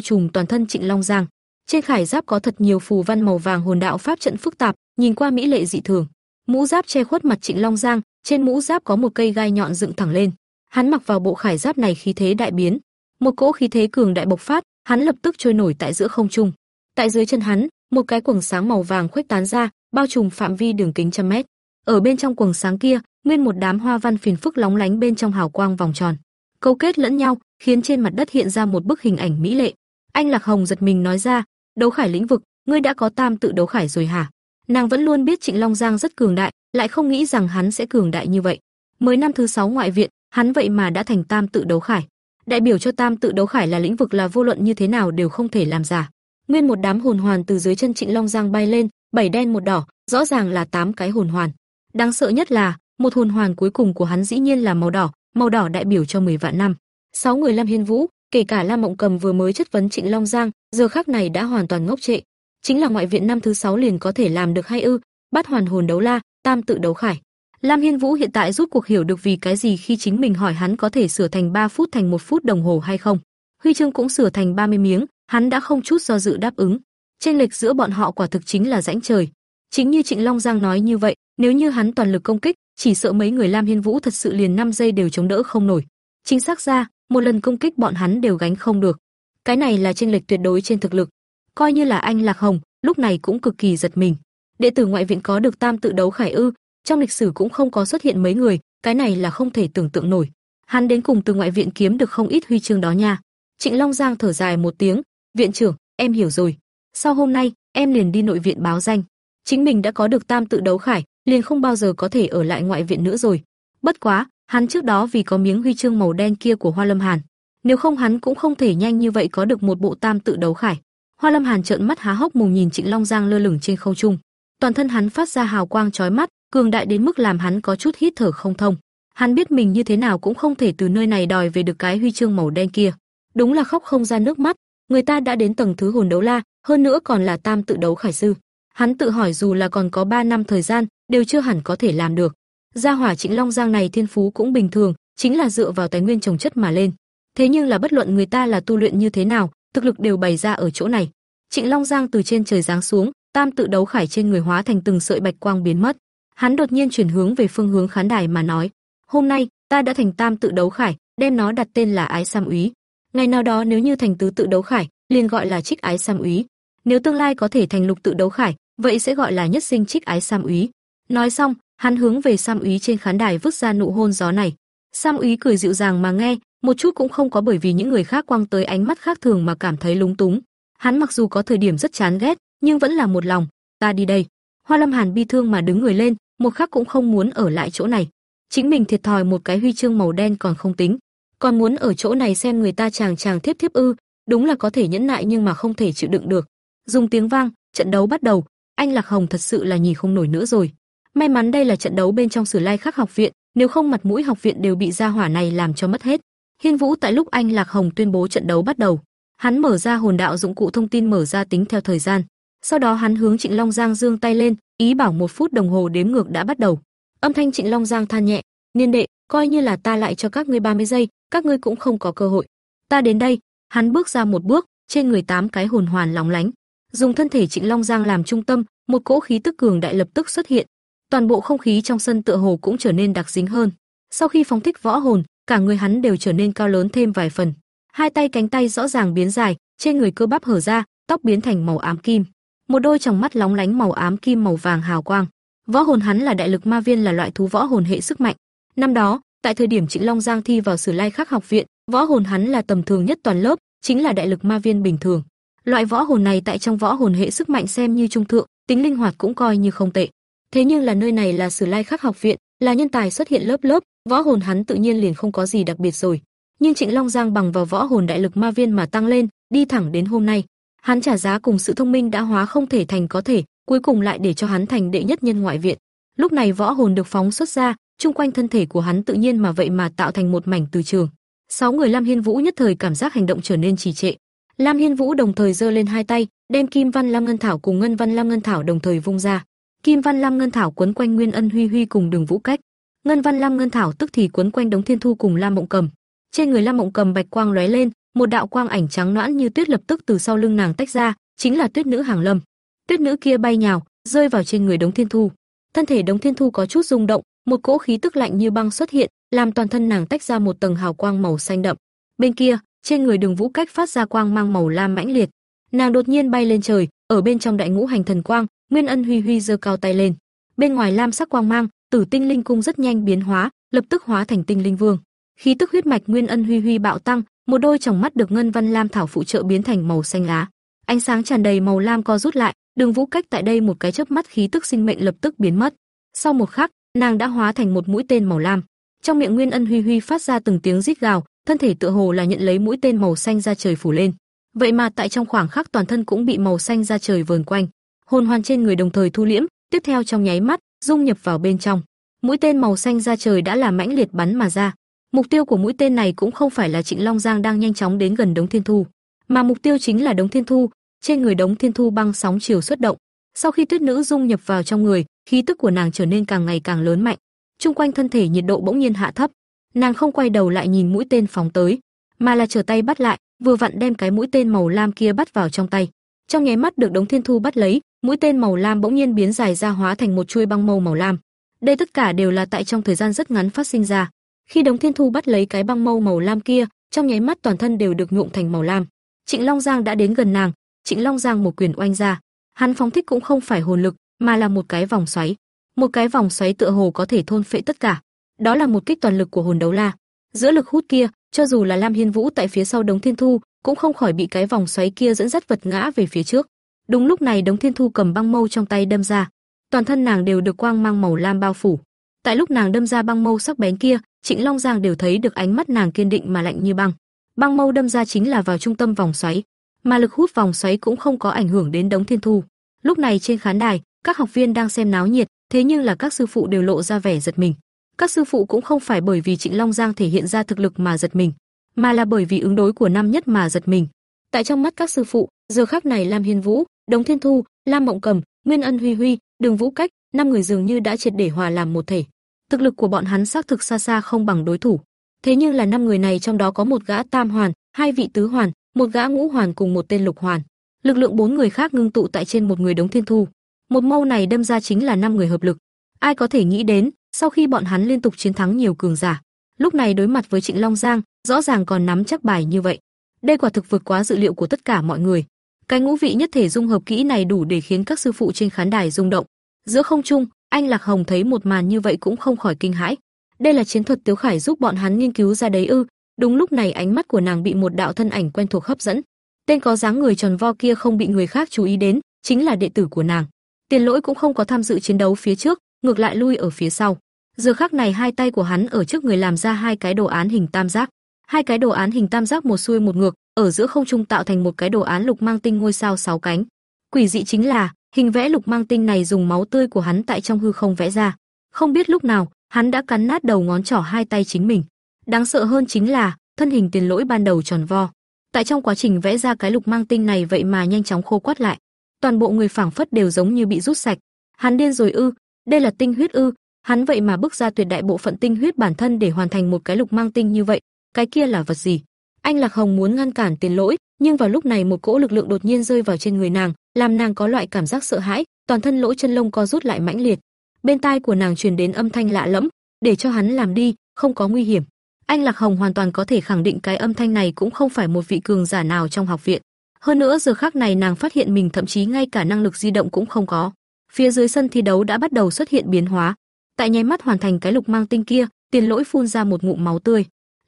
trùm toàn thân Trịnh Long Giang. Trên khải giáp có thật nhiều phù văn màu vàng hồn đạo pháp trận phức tạp, nhìn qua mỹ lệ dị thường. Mũ giáp che khuất mặt Trịnh Long Giang, trên mũ giáp có một cây gai nhọn dựng thẳng lên. Hắn mặc vào bộ khải giáp này khí thế đại biến, một cỗ khí thế cường đại bộc phát, hắn lập tức trôi nổi tại giữa không trung. Tại dưới chân hắn, một cái quầng sáng màu vàng khuếch tán ra, bao trùm phạm vi đường kính trăm mét. Ở bên trong quầng sáng kia, nguyên một đám hoa văn phiền phức lóng lánh bên trong hào quang vòng tròn, câu kết lẫn nhau, khiến trên mặt đất hiện ra một bức hình ảnh mỹ lệ. Anh Lạc Hồng giật mình nói ra, đấu khải lĩnh vực, ngươi đã có tam tự đấu khải rồi hả? Nàng vẫn luôn biết Trịnh Long Giang rất cường đại, lại không nghĩ rằng hắn sẽ cường đại như vậy. Mới năm thứ sáu ngoại viện, hắn vậy mà đã thành tam tự đấu khải. Đại biểu cho tam tự đấu khải là lĩnh vực là vô luận như thế nào đều không thể làm giả. Nguyên một đám hồn hoàn từ dưới chân Trịnh Long Giang bay lên, bảy đen một đỏ, rõ ràng là tám cái hồn hoàn. Đáng sợ nhất là, một hồn hoàn cuối cùng của hắn dĩ nhiên là màu đỏ, màu đỏ đại biểu cho 10 vạn năm. Sáu người Lam Hiên Vũ, kể cả Lam Mộng Cầm vừa mới chất vấn Trịnh Long Giang, giờ khắc này đã hoàn toàn ngốc trệ. Chính là ngoại viện năm thứ sáu liền có thể làm được hay ư? Bát hoàn hồn đấu la, tam tự đấu khải. Lam Hiên Vũ hiện tại rút cuộc hiểu được vì cái gì khi chính mình hỏi hắn có thể sửa thành 3 phút thành 1 phút đồng hồ hay không. Huy chương cũng sửa thành 30 miếng, hắn đã không chút do dự đáp ứng. Trên lệch giữa bọn họ quả thực chính là rãnh trời. Chính như Trịnh Long Giang nói như vậy, nếu như hắn toàn lực công kích, chỉ sợ mấy người Lam Hiên Vũ thật sự liền 5 giây đều chống đỡ không nổi. Chính xác ra, một lần công kích bọn hắn đều gánh không được. cái này là chênh lệch tuyệt đối trên thực lực. Coi như là anh Lạc Hồng, lúc này cũng cực kỳ giật mình. Đệ tử ngoại viện có được tam tự đấu khải ư? Trong lịch sử cũng không có xuất hiện mấy người, cái này là không thể tưởng tượng nổi. Hắn đến cùng từ ngoại viện kiếm được không ít huy chương đó nha. Trịnh Long Giang thở dài một tiếng, "Viện trưởng, em hiểu rồi. Sau hôm nay, em liền đi nội viện báo danh. Chính mình đã có được tam tự đấu khải, liền không bao giờ có thể ở lại ngoại viện nữa rồi. Bất quá, hắn trước đó vì có miếng huy chương màu đen kia của Hoa Lâm Hàn, nếu không hắn cũng không thể nhanh như vậy có được một bộ tam tự đấu khải. Hoa Lâm Hàn trợn mắt há hốc mồm nhìn Trịnh Long Giang lơ lửng trên không trung. Toàn thân hắn phát ra hào quang chói mắt, cường đại đến mức làm hắn có chút hít thở không thông. Hắn biết mình như thế nào cũng không thể từ nơi này đòi về được cái huy chương màu đen kia. Đúng là khóc không ra nước mắt, người ta đã đến tầng thứ hồn đấu la, hơn nữa còn là tam tự đấu khải sư. Hắn tự hỏi dù là còn có 3 năm thời gian, đều chưa hẳn có thể làm được. Gia hỏa Trịnh Long Giang này thiên phú cũng bình thường, chính là dựa vào tài nguyên trồng chất mà lên. Thế nhưng là bất luận người ta là tu luyện như thế nào, thực lực đều bày ra ở chỗ này. Trịnh Long Giang từ trên trời giáng xuống, tam tự đấu khải trên người hóa thành từng sợi bạch quang biến mất. Hắn đột nhiên chuyển hướng về phương hướng khán đài mà nói: "Hôm nay, ta đã thành tam tự đấu khải, đem nó đặt tên là Ái Sam Úy. Ngày nào đó nếu như thành tứ tự đấu khải, liền gọi là Trích Ái Sam Úy. Nếu tương lai có thể thành lục tự đấu khải, vậy sẽ gọi là Nhất Sinh Trích Ái Sam Úy." Nói xong, hắn hướng về Sam Úy trên khán đài vứt ra nụ hôn gió này. Sam Úy cười dịu dàng mà nghe, một chút cũng không có bởi vì những người khác quăng tới ánh mắt khác thường mà cảm thấy lúng túng. Hắn mặc dù có thời điểm rất chán ghét, nhưng vẫn là một lòng, ta đi đây. Hoa Lâm Hàn bi thương mà đứng người lên, một khắc cũng không muốn ở lại chỗ này. Chính mình thiệt thòi một cái huy chương màu đen còn không tính, còn muốn ở chỗ này xem người ta chàng chàng thiếp thiếp ư, đúng là có thể nhẫn nại nhưng mà không thể chịu đựng được. Dùng tiếng vang, trận đấu bắt đầu, anh Lạc Hồng thật sự là nhìn không nổi nữa rồi. May mắn đây là trận đấu bên trong Sử Lai Khắc học viện, nếu không mặt mũi học viện đều bị gia hỏa này làm cho mất hết. Hiên Vũ tại lúc anh Lạc Hồng tuyên bố trận đấu bắt đầu, hắn mở ra hồn đạo dụng cụ thông tin mở ra tính theo thời gian. Sau đó hắn hướng Trịnh Long Giang giương tay lên, ý bảo một phút đồng hồ đếm ngược đã bắt đầu. Âm thanh Trịnh Long Giang than nhẹ, "Niên đệ, coi như là ta lại cho các ngươi 30 giây, các ngươi cũng không có cơ hội. Ta đến đây." Hắn bước ra một bước, trên người tám cái hồn hoàn lóng lánh, dùng thân thể Trịnh Long Giang làm trung tâm, một cỗ khí tức cường đại lập tức xuất hiện. Toàn bộ không khí trong sân tựa hồ cũng trở nên đặc dính hơn. Sau khi phóng thích võ hồn, cả người hắn đều trở nên cao lớn thêm vài phần. Hai tay cánh tay rõ ràng biến dài, trên người cơ bắp hở ra, tóc biến thành màu ám kim. Một đôi tròng mắt lóng lánh màu ám kim màu vàng hào quang. Võ hồn hắn là đại lực ma viên là loại thú võ hồn hệ sức mạnh. Năm đó, tại thời điểm Trịnh Long Giang thi vào Sử Lai Khắc học viện, võ hồn hắn là tầm thường nhất toàn lớp, chính là đại lực ma viên bình thường. Loại võ hồn này tại trong võ hồn hệ sức mạnh xem như trung thượng, tính linh hoạt cũng coi như không tệ. Thế nhưng là nơi này là Sử Lai Khắc học viện, là nhân tài xuất hiện lớp lớp, võ hồn hắn tự nhiên liền không có gì đặc biệt rồi. Nhưng Trịnh Long Giang bằng vào võ hồn đại lực ma viên mà tăng lên, đi thẳng đến hôm nay. Hắn trả giá cùng sự thông minh đã hóa không thể thành có thể, cuối cùng lại để cho hắn thành đệ nhất nhân ngoại viện. Lúc này võ hồn được phóng xuất ra, chung quanh thân thể của hắn tự nhiên mà vậy mà tạo thành một mảnh từ trường. Sáu người Lam Hiên Vũ nhất thời cảm giác hành động trở nên trì trệ. Lam Hiên Vũ đồng thời giơ lên hai tay, đem Kim Văn Lam Ngân Thảo cùng Ngân Văn Lam Ngân Thảo đồng thời vung ra. Kim Văn Lam Ngân Thảo quấn quanh Nguyên Ân Huy Huy cùng Đường Vũ Cách. Ngân Văn Lam Ngân Thảo tức thì quấn quanh Đống Thiên Thu cùng Lam Mộng Cầm. Trên người Lam Mộng Cầm bạch quang lóe lên, một đạo quang ảnh trắng nõn như tuyết lập tức từ sau lưng nàng tách ra, chính là Tuyết nữ Hàng Lâm. Tuyết nữ kia bay nhào, rơi vào trên người Đống Thiên Thu. Thân thể Đống Thiên Thu có chút rung động, một cỗ khí tức lạnh như băng xuất hiện, làm toàn thân nàng tách ra một tầng hào quang màu xanh đậm. Bên kia, trên người Đường Vũ Cách phát ra quang mang màu lam mãnh liệt. Nàng đột nhiên bay lên trời, ở bên trong đại ngũ hành thần quang, Nguyên Ân Huy Huy giơ cao tay lên. Bên ngoài lam sắc quang mang, Tử Tinh Linh cung rất nhanh biến hóa, lập tức hóa thành Tinh Linh Vương. Khí tức huyết mạch Nguyên Ân Huy Huy bạo tăng, một đôi tròng mắt được ngân văn lam thảo phụ trợ biến thành màu xanh lá. Ánh sáng tràn đầy màu lam co rút lại, Đường Vũ Cách tại đây một cái chớp mắt khí tức sinh mệnh lập tức biến mất. Sau một khắc, nàng đã hóa thành một mũi tên màu lam. Trong miệng Nguyên Ân Huy Huy phát ra từng tiếng rít gào, thân thể tựa hồ là nhận lấy mũi tên màu xanh ra trời phủ lên. Vậy mà tại trong khoảng khắc toàn thân cũng bị màu xanh ra trời vờn quanh. Hồn hoàn trên người đồng thời thu liễm, tiếp theo trong nháy mắt, dung nhập vào bên trong. Mũi tên màu xanh ra trời đã là mãnh liệt bắn mà ra. Mục tiêu của mũi tên này cũng không phải là Trịnh Long Giang đang nhanh chóng đến gần Đống Thiên Thu, mà mục tiêu chính là Đống Thiên Thu, trên người Đống Thiên Thu băng sóng chiều xuất động. Sau khi Tuyết Nữ dung nhập vào trong người, khí tức của nàng trở nên càng ngày càng lớn mạnh. Trung quanh thân thể nhiệt độ bỗng nhiên hạ thấp. Nàng không quay đầu lại nhìn mũi tên phóng tới, mà là trở tay bắt lại, vừa vặn đem cái mũi tên màu lam kia bắt vào trong tay. Trong nháy mắt được Đống Thiên Thu bắt lấy, mũi tên màu lam bỗng nhiên biến dài ra hóa thành một chuôi băng mâu màu lam. Đây tất cả đều là tại trong thời gian rất ngắn phát sinh ra. Khi Đống Thiên Thu bắt lấy cái băng mâu màu lam kia, trong nháy mắt toàn thân đều được nhuộm thành màu lam. Trịnh Long Giang đã đến gần nàng, Trịnh Long Giang một quyền oanh ra. Hắn phóng thích cũng không phải hồn lực, mà là một cái vòng xoáy. Một cái vòng xoáy tựa hồ có thể thôn phệ tất cả. Đó là một kích toàn lực của hồn đấu la. Giữa lực hút kia, cho dù là Lam Hiên Vũ tại phía sau Đống Thiên Thu, cũng không khỏi bị cái vòng xoáy kia dẫn dắt vật ngã về phía trước. Đúng lúc này Đống Thiên Thu cầm băng mâu trong tay đâm ra, toàn thân nàng đều được quang mang màu lam bao phủ. Tại lúc nàng đâm ra băng mâu sắc bén kia, Trịnh Long Giang đều thấy được ánh mắt nàng kiên định mà lạnh như băng. Băng mâu đâm ra chính là vào trung tâm vòng xoáy, mà lực hút vòng xoáy cũng không có ảnh hưởng đến Đống Thiên Thu. Lúc này trên khán đài, các học viên đang xem náo nhiệt, thế nhưng là các sư phụ đều lộ ra vẻ giật mình. Các sư phụ cũng không phải bởi vì Trịnh Long Giang thể hiện ra thực lực mà giật mình, mà là bởi vì ứng đối của năm nhất mà giật mình. Tại trong mắt các sư phụ, giờ khắc này Lam Hiên Vũ, Đống Thiên Thu, Lam Mộng Cầm, Nguyên Ân Huy Huy, Đường Vũ Cách, năm người dường như đã triệt để hòa làm một thể. Thực lực của bọn hắn xác thực xa xa không bằng đối thủ. Thế nhưng là năm người này trong đó có một gã tam hoàn, hai vị tứ hoàn, một gã ngũ hoàn cùng một tên lục hoàn. Lực lượng bốn người khác ngưng tụ tại trên một người Đống Thiên Thu. Một mâu này đâm ra chính là năm người hợp lực. Ai có thể nghĩ đến, sau khi bọn hắn liên tục chiến thắng nhiều cường giả, lúc này đối mặt với Trịnh Long Giang, rõ ràng còn nắm chắc bài như vậy. Đây quả thực vượt quá dự liệu của tất cả mọi người. Cái ngũ vị nhất thể dung hợp kỹ này đủ để khiến các sư phụ trên khán đài rung động. Giữa không trung, anh Lạc Hồng thấy một màn như vậy cũng không khỏi kinh hãi. Đây là chiến thuật Tiếu Khải giúp bọn hắn nghiên cứu ra đấy ư? Đúng lúc này ánh mắt của nàng bị một đạo thân ảnh quen thuộc hấp dẫn. Tên có dáng người tròn vo kia không bị người khác chú ý đến, chính là đệ tử của nàng. Tiền Lỗi cũng không có tham dự chiến đấu phía trước, ngược lại lui ở phía sau. Giờ khắc này hai tay của hắn ở trước người làm ra hai cái đồ án hình tam giác. Hai cái đồ án hình tam giác một xuôi một ngược, ở giữa không trung tạo thành một cái đồ án lục mang tinh ngôi sao sáu cánh. Quỷ dị chính là, hình vẽ lục mang tinh này dùng máu tươi của hắn tại trong hư không vẽ ra. Không biết lúc nào, hắn đã cắn nát đầu ngón trỏ hai tay chính mình. Đáng sợ hơn chính là, thân hình tiền lỗi ban đầu tròn vo. Tại trong quá trình vẽ ra cái lục mang tinh này vậy mà nhanh chóng khô quắt lại. Toàn bộ người phảng phất đều giống như bị rút sạch. Hắn điên rồi ư? Đây là tinh huyết ư? Hắn vậy mà bước ra tuyệt đại bộ phận tinh huyết bản thân để hoàn thành một cái lục mang tinh như vậy, cái kia là vật gì? Anh Lạc Hồng muốn ngăn cản tiền lỗi, nhưng vào lúc này một cỗ lực lượng đột nhiên rơi vào trên người nàng, làm nàng có loại cảm giác sợ hãi, toàn thân lỗ chân lông co rút lại mãnh liệt. Bên tai của nàng truyền đến âm thanh lạ lẫm, để cho hắn làm đi, không có nguy hiểm. Anh Lạc Hồng hoàn toàn có thể khẳng định cái âm thanh này cũng không phải một vị cường giả nào trong học viện. Hơn nữa giờ khắc này nàng phát hiện mình thậm chí ngay cả năng lực di động cũng không có. Phía dưới sân thi đấu đã bắt đầu xuất hiện biến hóa. Tại nháy mắt hoàn thành cái lục mang tinh kia, Tiền Lỗi phun ra một ngụm máu tươi,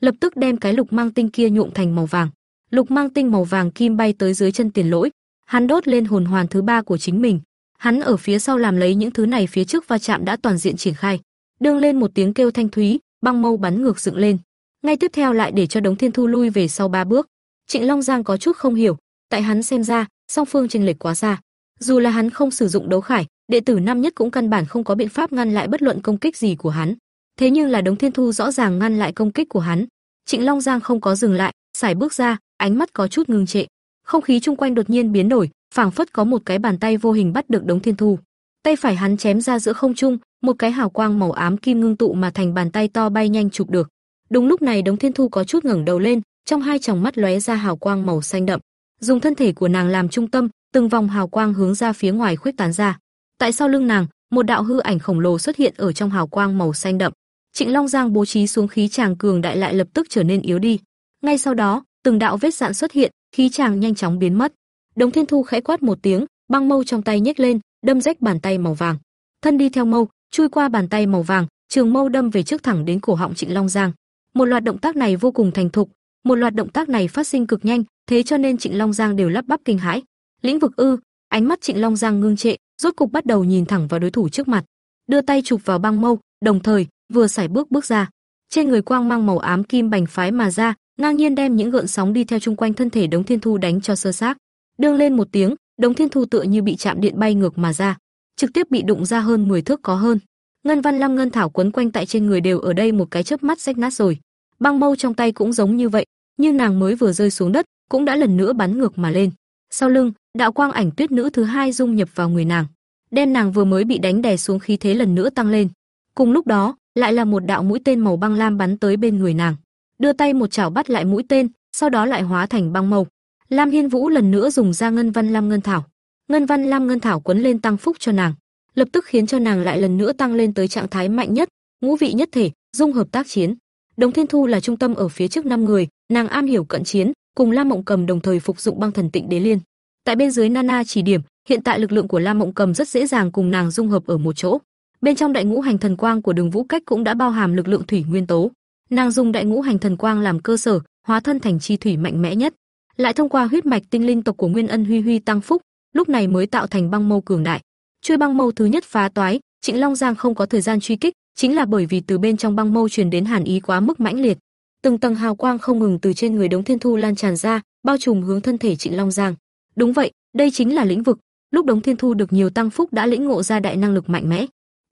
lập tức đem cái lục mang tinh kia nhuộm thành màu vàng. Lục mang tinh màu vàng kim bay tới dưới chân Tiền Lỗi, hắn đốt lên hồn hoàn thứ ba của chính mình. Hắn ở phía sau làm lấy những thứ này phía trước va chạm đã toàn diện triển khai. Đương lên một tiếng kêu thanh thúy, băng mâu bắn ngược dựng lên. Ngay tiếp theo lại để cho Đống Thiên Thu lui về sau ba bước. Trịnh Long Giang có chút không hiểu, tại hắn xem ra, song phương chênh lệch quá xa. Dù là hắn không sử dụng đấu khải, đệ tử năm nhất cũng căn bản không có biện pháp ngăn lại bất luận công kích gì của hắn. Thế nhưng là Đống Thiên Thu rõ ràng ngăn lại công kích của hắn. Trịnh Long Giang không có dừng lại, xài bước ra, ánh mắt có chút ngưng trệ. Không khí chung quanh đột nhiên biến đổi, phảng phất có một cái bàn tay vô hình bắt được Đống Thiên Thu. Tay phải hắn chém ra giữa không trung, một cái hào quang màu ám kim ngưng tụ mà thành bàn tay to bay nhanh chụp được. Đúng lúc này Đống Thiên Thu có chút ngẩng đầu lên, trong hai tròng mắt lóe ra hào quang màu xanh đậm. Dùng thân thể của nàng làm trung tâm, từng vòng hào quang hướng ra phía ngoài khuếch tán ra. Tại sau lưng nàng, một đạo hư ảnh khổng lồ xuất hiện ở trong hào quang màu xanh đậm. Trịnh Long Giang bố trí xuống khí chàng cường đại lại lập tức trở nên yếu đi. Ngay sau đó, từng đạo vết dạn xuất hiện, khí chàng nhanh chóng biến mất. Đồng Thiên Thu khẽ quát một tiếng, băng mâu trong tay nhếch lên, đâm rách bàn tay màu vàng. Thân đi theo mâu, chui qua bàn tay màu vàng, trường mâu đâm về trước thẳng đến cổ họng Trịnh Long Giang. Một loạt động tác này vô cùng thành thục, một loạt động tác này phát sinh cực nhanh, thế cho nên Trịnh Long Giang đều lắp bắp kinh hãi. Lĩnh vực ư? Ánh mắt Trịnh Long Giang ngưng trệ, rốt cục bắt đầu nhìn thẳng vào đối thủ trước mặt, đưa tay chụp vào băng mâu, đồng thời vừa sải bước bước ra. Trên người quang mang màu ám kim bành phái mà ra, ngang nhiên đem những gợn sóng đi theo chung quanh thân thể Đống Thiên Thu đánh cho sơ xác. Đương lên một tiếng, Đống Thiên Thu tựa như bị chạm điện bay ngược mà ra, trực tiếp bị đụng ra hơn 10 thước có hơn. Ngân Văn Lam ngân thảo quấn quanh tại trên người đều ở đây một cái chớp mắt rách nát rồi. Băng mâu trong tay cũng giống như vậy, nhưng nàng mới vừa rơi xuống đất, cũng đã lần nữa bắn ngược mà lên. Sau lưng, đạo quang ảnh tuyết nữ thứ hai dung nhập vào người nàng, đem nàng vừa mới bị đánh đè xuống khí thế lần nữa tăng lên. Cùng lúc đó, lại là một đạo mũi tên màu băng lam bắn tới bên người nàng. Đưa tay một chảo bắt lại mũi tên, sau đó lại hóa thành băng màu. Lam Hiên Vũ lần nữa dùng ra ngân văn lam ngân thảo. Ngân văn lam ngân thảo quấn lên tăng phúc cho nàng, lập tức khiến cho nàng lại lần nữa tăng lên tới trạng thái mạnh nhất, ngũ vị nhất thể, dung hợp tác chiến. Đồng Thiên Thu là trung tâm ở phía trước năm người, nàng am hiểu cận chiến, cùng Lam Mộng Cầm đồng thời phục dụng băng thần tịnh đế liên. Tại bên dưới Nana chỉ điểm, hiện tại lực lượng của Lam Mộng Cầm rất dễ dàng cùng nàng dung hợp ở một chỗ. Bên trong đại ngũ hành thần quang của Đường Vũ Cách cũng đã bao hàm lực lượng thủy nguyên tố. Nàng dùng đại ngũ hành thần quang làm cơ sở, hóa thân thành chi thủy mạnh mẽ nhất, lại thông qua huyết mạch tinh linh tộc của Nguyên Ân Huy Huy tăng phúc, lúc này mới tạo thành băng mâu cường đại. Chuôi băng mâu thứ nhất phá toái, Trịnh Long Giang không có thời gian truy kích, chính là bởi vì từ bên trong băng mâu truyền đến hàn ý quá mức mãnh liệt. Từng tầng hào quang không ngừng từ trên người Đống Thiên Thu lan tràn ra, bao trùm hướng thân thể Trịnh Long Giang. Đúng vậy, đây chính là lĩnh vực. Lúc Đống Thiên Thu được nhiều tăng phúc đã lĩnh ngộ ra đại năng lực mạnh mẽ.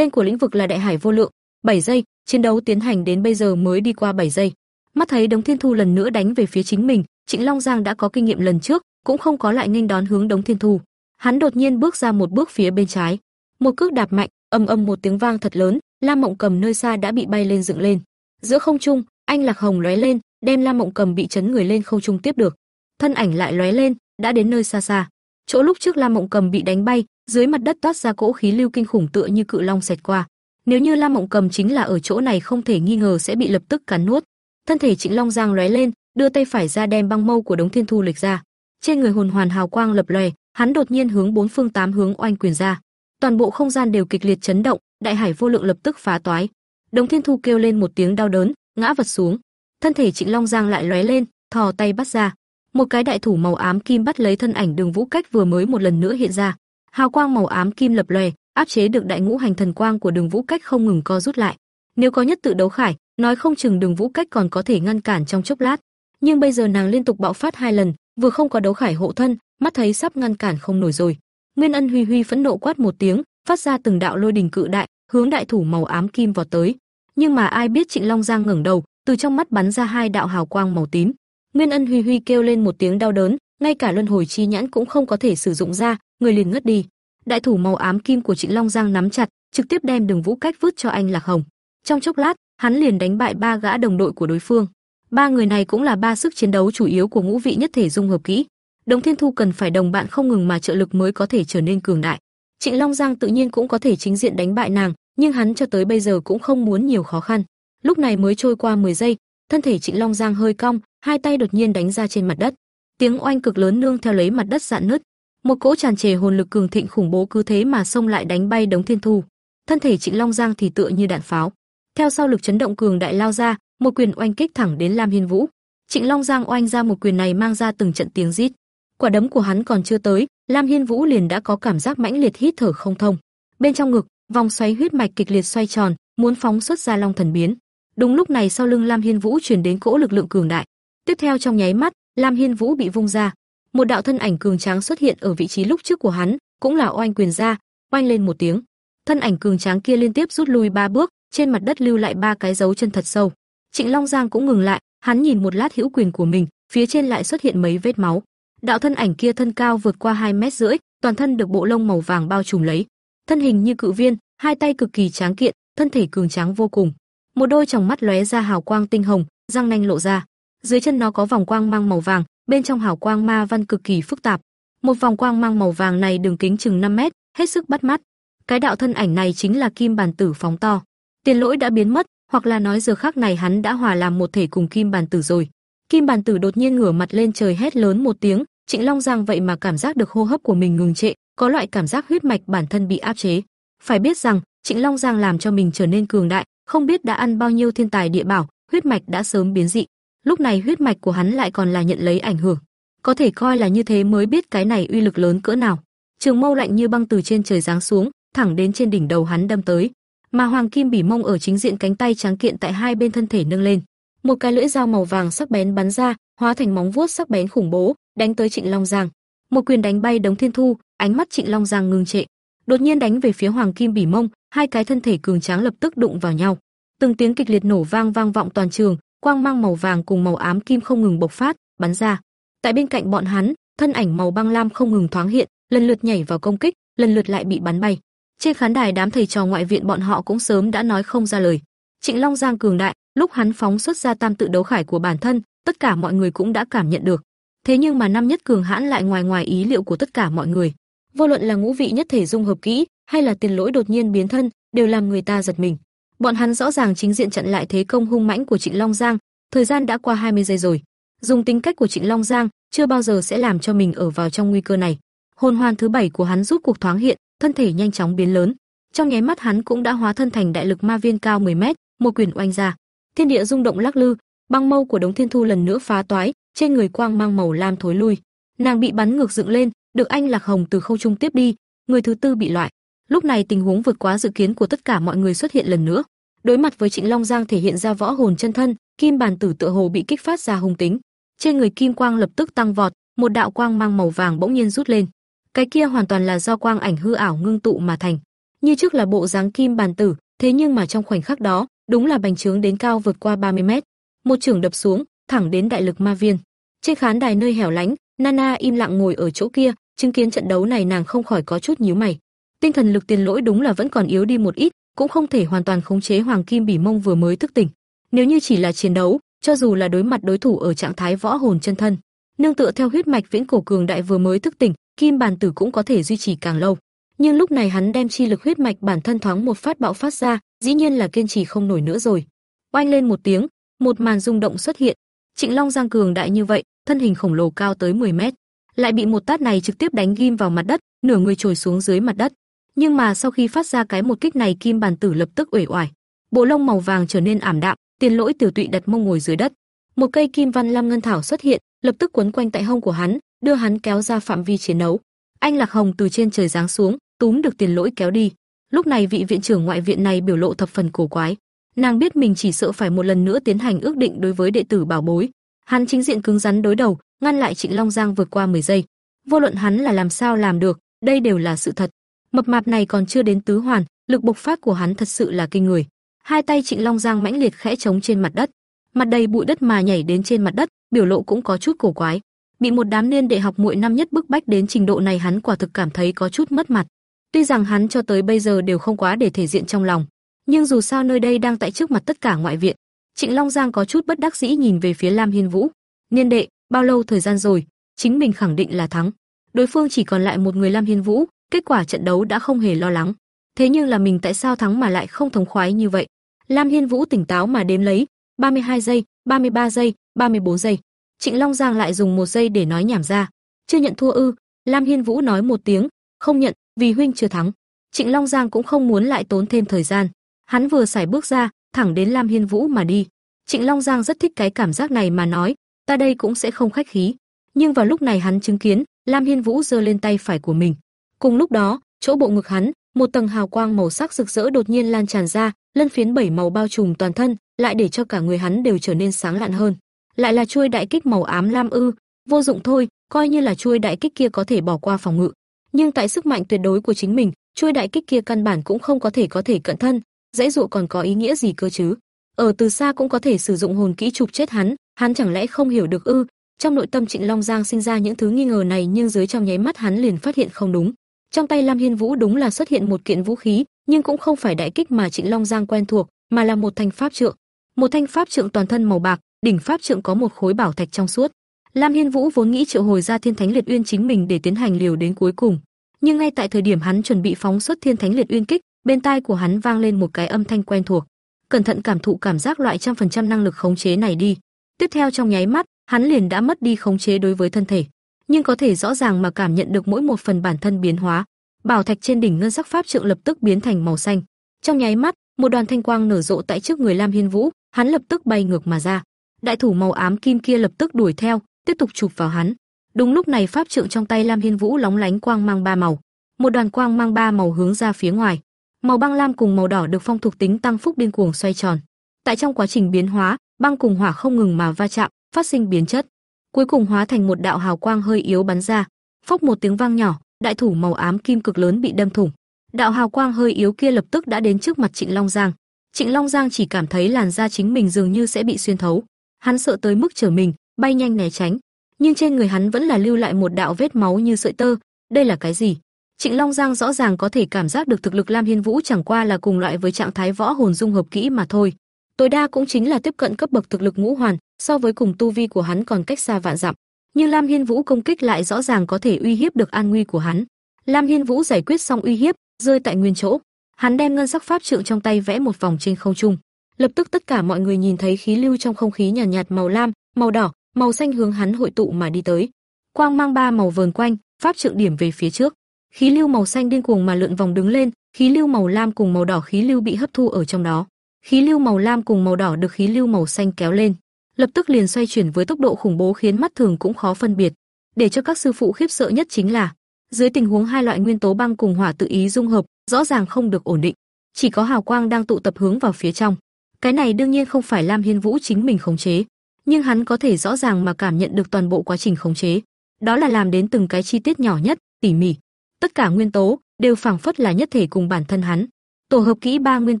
Tên của lĩnh vực là Đại Hải Vô Lượng. 7 giây, chiến đấu tiến hành đến bây giờ mới đi qua 7 giây. Mắt thấy Đống Thiên Thu lần nữa đánh về phía chính mình, Trịnh Long Giang đã có kinh nghiệm lần trước, cũng không có lại nghênh đón hướng Đống Thiên Thu. Hắn đột nhiên bước ra một bước phía bên trái, một cước đạp mạnh, ầm ầm một tiếng vang thật lớn, Lam Mộng Cầm nơi xa đã bị bay lên dựng lên. Giữa không trung, anh Lạc Hồng lóe lên, đem Lam Mộng Cầm bị chấn người lên không trung tiếp được. Thân ảnh lại lóe lên, đã đến nơi xa xa. Chỗ lúc trước Lam Mộng Cầm bị đánh bay, dưới mặt đất toát ra cỗ khí lưu kinh khủng tựa như cự long xẹt qua. Nếu như Lam Mộng Cầm chính là ở chỗ này không thể nghi ngờ sẽ bị lập tức cắn nuốt. Thân thể Trịnh Long Giang lóe lên, đưa tay phải ra đem băng mâu của Đống Thiên Thu lịch ra. Trên người hồn hoàn hào quang lập lòe, hắn đột nhiên hướng bốn phương tám hướng oanh quyền ra. Toàn bộ không gian đều kịch liệt chấn động, đại hải vô lượng lập tức phá toái. Đống Thiên Thu kêu lên một tiếng đau đớn, ngã vật xuống. Thân thể Trịnh Long Giang lại lóe lên, thò tay bắt ra. Một cái đại thủ màu ám kim bắt lấy thân ảnh Đường Vũ Cách vừa mới một lần nữa hiện ra. Hào quang màu ám kim lập lòe, áp chế được đại ngũ hành thần quang của Đường Vũ Cách không ngừng co rút lại. Nếu có nhất tự đấu khải, nói không chừng Đường Vũ Cách còn có thể ngăn cản trong chốc lát. Nhưng bây giờ nàng liên tục bạo phát hai lần, vừa không có đấu khải hộ thân, mắt thấy sắp ngăn cản không nổi rồi. Nguyên Ân Huy Huy phẫn nộ quát một tiếng, phát ra từng đạo lôi đình cự đại, hướng đại thủ màu ám kim vọt tới. Nhưng mà ai biết Trịnh Long Giang ngẩng đầu, từ trong mắt bắn ra hai đạo hào quang màu tím. Nguyên Ân Huy Huy kêu lên một tiếng đau đớn, ngay cả luân hồi chi nhãn cũng không có thể sử dụng ra, người liền ngất đi. Đại thủ màu ám kim của Trịnh Long Giang nắm chặt, trực tiếp đem Đường Vũ Cách vứt cho anh Lạc Hồng. Trong chốc lát, hắn liền đánh bại ba gã đồng đội của đối phương. Ba người này cũng là ba sức chiến đấu chủ yếu của ngũ vị nhất thể dung hợp kỹ. Đồng Thiên Thu cần phải đồng bạn không ngừng mà trợ lực mới có thể trở nên cường đại. Trịnh Long Giang tự nhiên cũng có thể chính diện đánh bại nàng, nhưng hắn cho tới bây giờ cũng không muốn nhiều khó khăn. Lúc này mới trôi qua 10 giây, thân thể Trịnh Long Giang hơi cong, hai tay đột nhiên đánh ra trên mặt đất. Tiếng oanh cực lớn nương theo lấy mặt đất dạn nứt, một cỗ tràn trề hồn lực cường thịnh khủng bố cứ thế mà xông lại đánh bay Đống Thiên Thu. Thân thể Trịnh Long Giang thì tựa như đạn pháo. Theo sau lực chấn động cường đại lao ra, một quyền oanh kích thẳng đến Lam Hiên Vũ. Trịnh Long Giang oanh ra một quyền này mang ra từng trận tiếng rít. Quả đấm của hắn còn chưa tới, Lam Hiên Vũ liền đã có cảm giác mãnh liệt hít thở không thông. Bên trong ngực, vòng xoáy huyết mạch kịch liệt xoay tròn, muốn phóng xuất ra long thần biến. Đúng lúc này sau lưng Lam Hiên Vũ truyền đến cỗ lực lượng cường đại. Tiếp theo trong nháy mắt, Lam Hiên Vũ bị vung ra, một đạo thân ảnh cường tráng xuất hiện ở vị trí lúc trước của hắn, cũng là oanh quyền ra, oanh lên một tiếng. Thân ảnh cường tráng kia liên tiếp rút lui ba bước, trên mặt đất lưu lại ba cái dấu chân thật sâu. Trịnh Long Giang cũng ngừng lại, hắn nhìn một lát hữu quyền của mình, phía trên lại xuất hiện mấy vết máu. Đạo thân ảnh kia thân cao vượt qua 2 mét rưỡi, toàn thân được bộ lông màu vàng bao trùm lấy, thân hình như cự viên, hai tay cực kỳ tráng kiện, thân thể cường tráng vô cùng. Một đôi tròng mắt lóe ra hào quang tinh hồng, răng nanh lộ ra. Dưới chân nó có vòng quang mang màu vàng, bên trong hào quang ma văn cực kỳ phức tạp. Một vòng quang mang màu vàng này đường kính chừng 5 mét, hết sức bắt mắt. Cái đạo thân ảnh này chính là Kim Bàn Tử phóng to. Tiền lỗi đã biến mất, hoặc là nói giờ khắc này hắn đã hòa làm một thể cùng Kim Bàn Tử rồi. Kim Bàn Tử đột nhiên ngửa mặt lên trời hét lớn một tiếng, Trịnh Long Giang vậy mà cảm giác được hô hấp của mình ngừng trệ, có loại cảm giác huyết mạch bản thân bị áp chế. Phải biết rằng, Trịnh Long Giang làm cho mình trở nên cường đại, không biết đã ăn bao nhiêu thiên tài địa bảo, huyết mạch đã sớm biến dị. Lúc này huyết mạch của hắn lại còn là nhận lấy ảnh hưởng. Có thể coi là như thế mới biết cái này uy lực lớn cỡ nào. Trường mâu lạnh như băng từ trên trời giáng xuống, thẳng đến trên đỉnh đầu hắn đâm tới. Mà hoàng kim bỉ mông ở chính diện cánh tay trắng kiện tại hai bên thân thể nâng lên. Một cái lưỡi dao màu vàng sắc bén bắn ra, hóa thành móng vuốt sắc bén khủng bố, đánh tới Trịnh Long Giang. Một quyền đánh bay Đống Thiên Thu, ánh mắt Trịnh Long Giang ngừng trệ, đột nhiên đánh về phía Hoàng Kim Bỉ Mông, hai cái thân thể cường tráng lập tức đụng vào nhau. Từng tiếng kịch liệt nổ vang vang vọng toàn trường, quang mang màu vàng cùng màu ám kim không ngừng bộc phát, bắn ra. Tại bên cạnh bọn hắn, thân ảnh màu băng lam không ngừng thoáng hiện, lần lượt nhảy vào công kích, lần lượt lại bị bắn bay. Trên khán đài đám thầy trò ngoại viện bọn họ cũng sớm đã nói không ra lời. Trịnh Long Giang cường đại, lúc hắn phóng xuất ra tam tự đấu khải của bản thân, tất cả mọi người cũng đã cảm nhận được. Thế nhưng mà năm nhất cường hãn lại ngoài ngoài ý liệu của tất cả mọi người. Vô luận là ngũ vị nhất thể dung hợp kỹ, hay là tiền lỗi đột nhiên biến thân, đều làm người ta giật mình. Bọn hắn rõ ràng chính diện chặn lại thế công hung mãnh của Trịnh Long Giang, thời gian đã qua 20 giây rồi. Dùng tính cách của Trịnh Long Giang, chưa bao giờ sẽ làm cho mình ở vào trong nguy cơ này. Hồn hoàn thứ bảy của hắn rút cuộc thoáng hiện, thân thể nhanh chóng biến lớn. Trong nháy mắt hắn cũng đã hóa thân thành đại lực ma viên cao 10 mét, một quyền oanh ra. Thiên địa rung động lắc lư, băng mâu của Đống Thiên Thu lần nữa phá toái, trên người quang mang màu lam thối lui. Nàng bị bắn ngược dựng lên, được anh Lạc Hồng từ khâu trung tiếp đi, người thứ tư bị loại. Lúc này tình huống vượt quá dự kiến của tất cả mọi người xuất hiện lần nữa. Đối mặt với Trịnh Long Giang thể hiện ra võ hồn chân thân, Kim Bàn Tử tựa hồ bị kích phát ra hung tính. Trên người kim quang lập tức tăng vọt, một đạo quang mang màu vàng bỗng nhiên rút lên. Cái kia hoàn toàn là do quang ảnh hư ảo ngưng tụ mà thành. Như trước là bộ dáng Kim Bàn Tử, thế nhưng mà trong khoảnh khắc đó, đúng là bành trướng đến cao vượt qua 30 mét. Một trường đập xuống, thẳng đến đại lực ma viên. Trên khán đài nơi hẻo lánh, Nana im lặng ngồi ở chỗ kia, chứng kiến trận đấu này nàng không khỏi có chút nhíu mày. Tinh thần lực tiền lỗi đúng là vẫn còn yếu đi một ít, cũng không thể hoàn toàn khống chế Hoàng Kim Bỉ Mông vừa mới thức tỉnh. Nếu như chỉ là chiến đấu, cho dù là đối mặt đối thủ ở trạng thái võ hồn chân thân, nương tựa theo huyết mạch viễn cổ cường đại vừa mới thức tỉnh, Kim Bàn Tử cũng có thể duy trì càng lâu. Nhưng lúc này hắn đem chi lực huyết mạch bản thân thoáng một phát bạo phát ra, dĩ nhiên là kiên trì không nổi nữa rồi. Oanh lên một tiếng, một màn rung động xuất hiện. Trịnh Long Giang cường đại như vậy, thân hình khổng lồ cao tới 10 mét, lại bị một tát này trực tiếp đánh ghim vào mặt đất, nửa người trồi xuống dưới mặt đất. Nhưng mà sau khi phát ra cái một kích này, Kim Bàn Tử lập tức uể oải, bộ lông màu vàng trở nên ảm đạm, tiền lỗi tiểu tụy đặt mông ngồi dưới đất. Một cây kim văn lam ngân thảo xuất hiện, lập tức quấn quanh tại hông của hắn, đưa hắn kéo ra phạm vi chiến đấu. Anh Lạc Hồng từ trên trời giáng xuống, túm được tiền lỗi kéo đi. Lúc này vị viện trưởng ngoại viện này biểu lộ thập phần cổ quái. Nàng biết mình chỉ sợ phải một lần nữa tiến hành ước định đối với đệ tử bảo bối. Hắn chính diện cứng rắn đối đầu, ngăn lại Trịnh Long Giang vượt qua 10 giây. Vô luận hắn là làm sao làm được, đây đều là sự thật. Mập mạp này còn chưa đến tứ hoàn, lực bộc phát của hắn thật sự là kinh người. Hai tay Trịnh Long Giang mãnh liệt khẽ chống trên mặt đất, mặt đầy bụi đất mà nhảy đến trên mặt đất, biểu lộ cũng có chút cổ quái. Bị một đám niên đệ học muội năm nhất bức bách đến trình độ này hắn quả thực cảm thấy có chút mất mặt. Tuy rằng hắn cho tới bây giờ đều không quá để thể diện trong lòng, nhưng dù sao nơi đây đang tại trước mặt tất cả ngoại viện. Trịnh Long Giang có chút bất đắc dĩ nhìn về phía Lam Hiên Vũ. Niên đệ, bao lâu thời gian rồi, chính mình khẳng định là thắng. Đối phương chỉ còn lại một người Lam Hiên Vũ, kết quả trận đấu đã không hề lo lắng. Thế nhưng là mình tại sao thắng mà lại không thống khoái như vậy? Lam Hiên Vũ tỉnh táo mà đếm lấy, 32 giây, 33 giây, 34 giây. Trịnh Long Giang lại dùng một giây để nói nhảm ra. Chưa nhận thua ư? Lam Hiên Vũ nói một tiếng, không nhận, vì huynh chưa thắng. Trịnh Long Giang cũng không muốn lại tốn thêm thời gian. Hắn vừa xài bước ra, thẳng đến Lam Hiên Vũ mà đi. Trịnh Long Giang rất thích cái cảm giác này mà nói, ta đây cũng sẽ không khách khí. Nhưng vào lúc này hắn chứng kiến, Lam Hiên Vũ giơ lên tay phải của mình. Cùng lúc đó, chỗ bộ ngực hắn, một tầng hào quang màu sắc rực rỡ đột nhiên lan tràn ra, lân phiến bảy màu bao trùm toàn thân, lại để cho cả người hắn đều trở nên sáng lạn hơn. Lại là chuôi đại kích màu ám lam ư, vô dụng thôi, coi như là chuôi đại kích kia có thể bỏ qua phòng ngự, nhưng tại sức mạnh tuyệt đối của chính mình, chuôi đại kích kia căn bản cũng không có thể có thể cận thân, dãy dụ còn có ý nghĩa gì cơ chứ? Ở từ xa cũng có thể sử dụng hồn kỹ chụp chết hắn, hắn chẳng lẽ không hiểu được ư? Trong nội tâm Trịnh Long Giang sinh ra những thứ nghi ngờ này, nhưng dưới trong nháy mắt hắn liền phát hiện không đúng. Trong tay Lam Hiên Vũ đúng là xuất hiện một kiện vũ khí, nhưng cũng không phải đại kích mà Trịnh Long Giang quen thuộc, mà là một thanh pháp trượng. Một thanh pháp trượng toàn thân màu bạc, đỉnh pháp trượng có một khối bảo thạch trong suốt. Lam Hiên Vũ vốn nghĩ triệu hồi ra Thiên Thánh Liệt Uyên chính mình để tiến hành liều đến cuối cùng, nhưng ngay tại thời điểm hắn chuẩn bị phóng xuất Thiên Thánh Liệt Uyên kích, bên tai của hắn vang lên một cái âm thanh quen thuộc. Cẩn thận cảm thụ cảm giác loại trăm phần trăm năng lực khống chế này đi. Tiếp theo trong nháy mắt, hắn liền đã mất đi khống chế đối với thân thể, nhưng có thể rõ ràng mà cảm nhận được mỗi một phần bản thân biến hóa. Bảo thạch trên đỉnh ngân sắc pháp trượng lập tức biến thành màu xanh. Trong nháy mắt, một đoàn thanh quang nở rộ tại trước người Lam Hiên Vũ, hắn lập tức bay ngược mà ra. Đại thủ màu ám kim kia lập tức đuổi theo, tiếp tục chụp vào hắn. Đúng lúc này pháp trượng trong tay Lam Hiên Vũ lóng lánh quang mang ba màu, một đoàn quang mang ba màu hướng ra phía ngoài. Màu băng lam cùng màu đỏ được phong thuộc tính tăng phúc điên cuồng xoay tròn. Tại trong quá trình biến hóa, băng cùng hỏa không ngừng mà va chạm, phát sinh biến chất. Cuối cùng hóa thành một đạo hào quang hơi yếu bắn ra. Phốc một tiếng vang nhỏ, đại thủ màu ám kim cực lớn bị đâm thủng. Đạo hào quang hơi yếu kia lập tức đã đến trước mặt Trịnh Long Giang. Trịnh Long Giang chỉ cảm thấy làn da chính mình dường như sẽ bị xuyên thấu. Hắn sợ tới mức trở mình, bay nhanh né tránh, nhưng trên người hắn vẫn là lưu lại một đạo vết máu như sợi tơ. Đây là cái gì? Trịnh Long Giang rõ ràng có thể cảm giác được thực lực Lam Hiên Vũ chẳng qua là cùng loại với trạng thái võ hồn dung hợp kỹ mà thôi. Tối đa cũng chính là tiếp cận cấp bậc thực lực ngũ hoàn, so với cùng tu vi của hắn còn cách xa vạn dặm. Nhưng Lam Hiên Vũ công kích lại rõ ràng có thể uy hiếp được an nguy của hắn. Lam Hiên Vũ giải quyết xong uy hiếp, rơi tại nguyên chỗ. Hắn đem ngân sắc pháp trượng trong tay vẽ một vòng trên không trung. Lập tức tất cả mọi người nhìn thấy khí lưu trong không khí nhàn nhạt, nhạt màu lam, màu đỏ, màu xanh hướng hắn hội tụ mà đi tới. Quang mang ba màu vờn quanh, pháp trượng điểm về phía trước. Khí lưu màu xanh điên cuồng mà lượn vòng đứng lên, khí lưu màu lam cùng màu đỏ khí lưu bị hấp thu ở trong đó. Khí lưu màu lam cùng màu đỏ được khí lưu màu xanh kéo lên, lập tức liền xoay chuyển với tốc độ khủng bố khiến mắt thường cũng khó phân biệt. Để cho các sư phụ khiếp sợ nhất chính là, dưới tình huống hai loại nguyên tố băng cùng hỏa tự ý dung hợp, rõ ràng không được ổn định, chỉ có hào quang đang tụ tập hướng vào phía trong. Cái này đương nhiên không phải Lam Hiên Vũ chính mình khống chế, nhưng hắn có thể rõ ràng mà cảm nhận được toàn bộ quá trình khống chế. Đó là làm đến từng cái chi tiết nhỏ nhất, tỉ mỉ. Tất cả nguyên tố đều phảng phất là nhất thể cùng bản thân hắn. Tổ hợp kỹ ba nguyên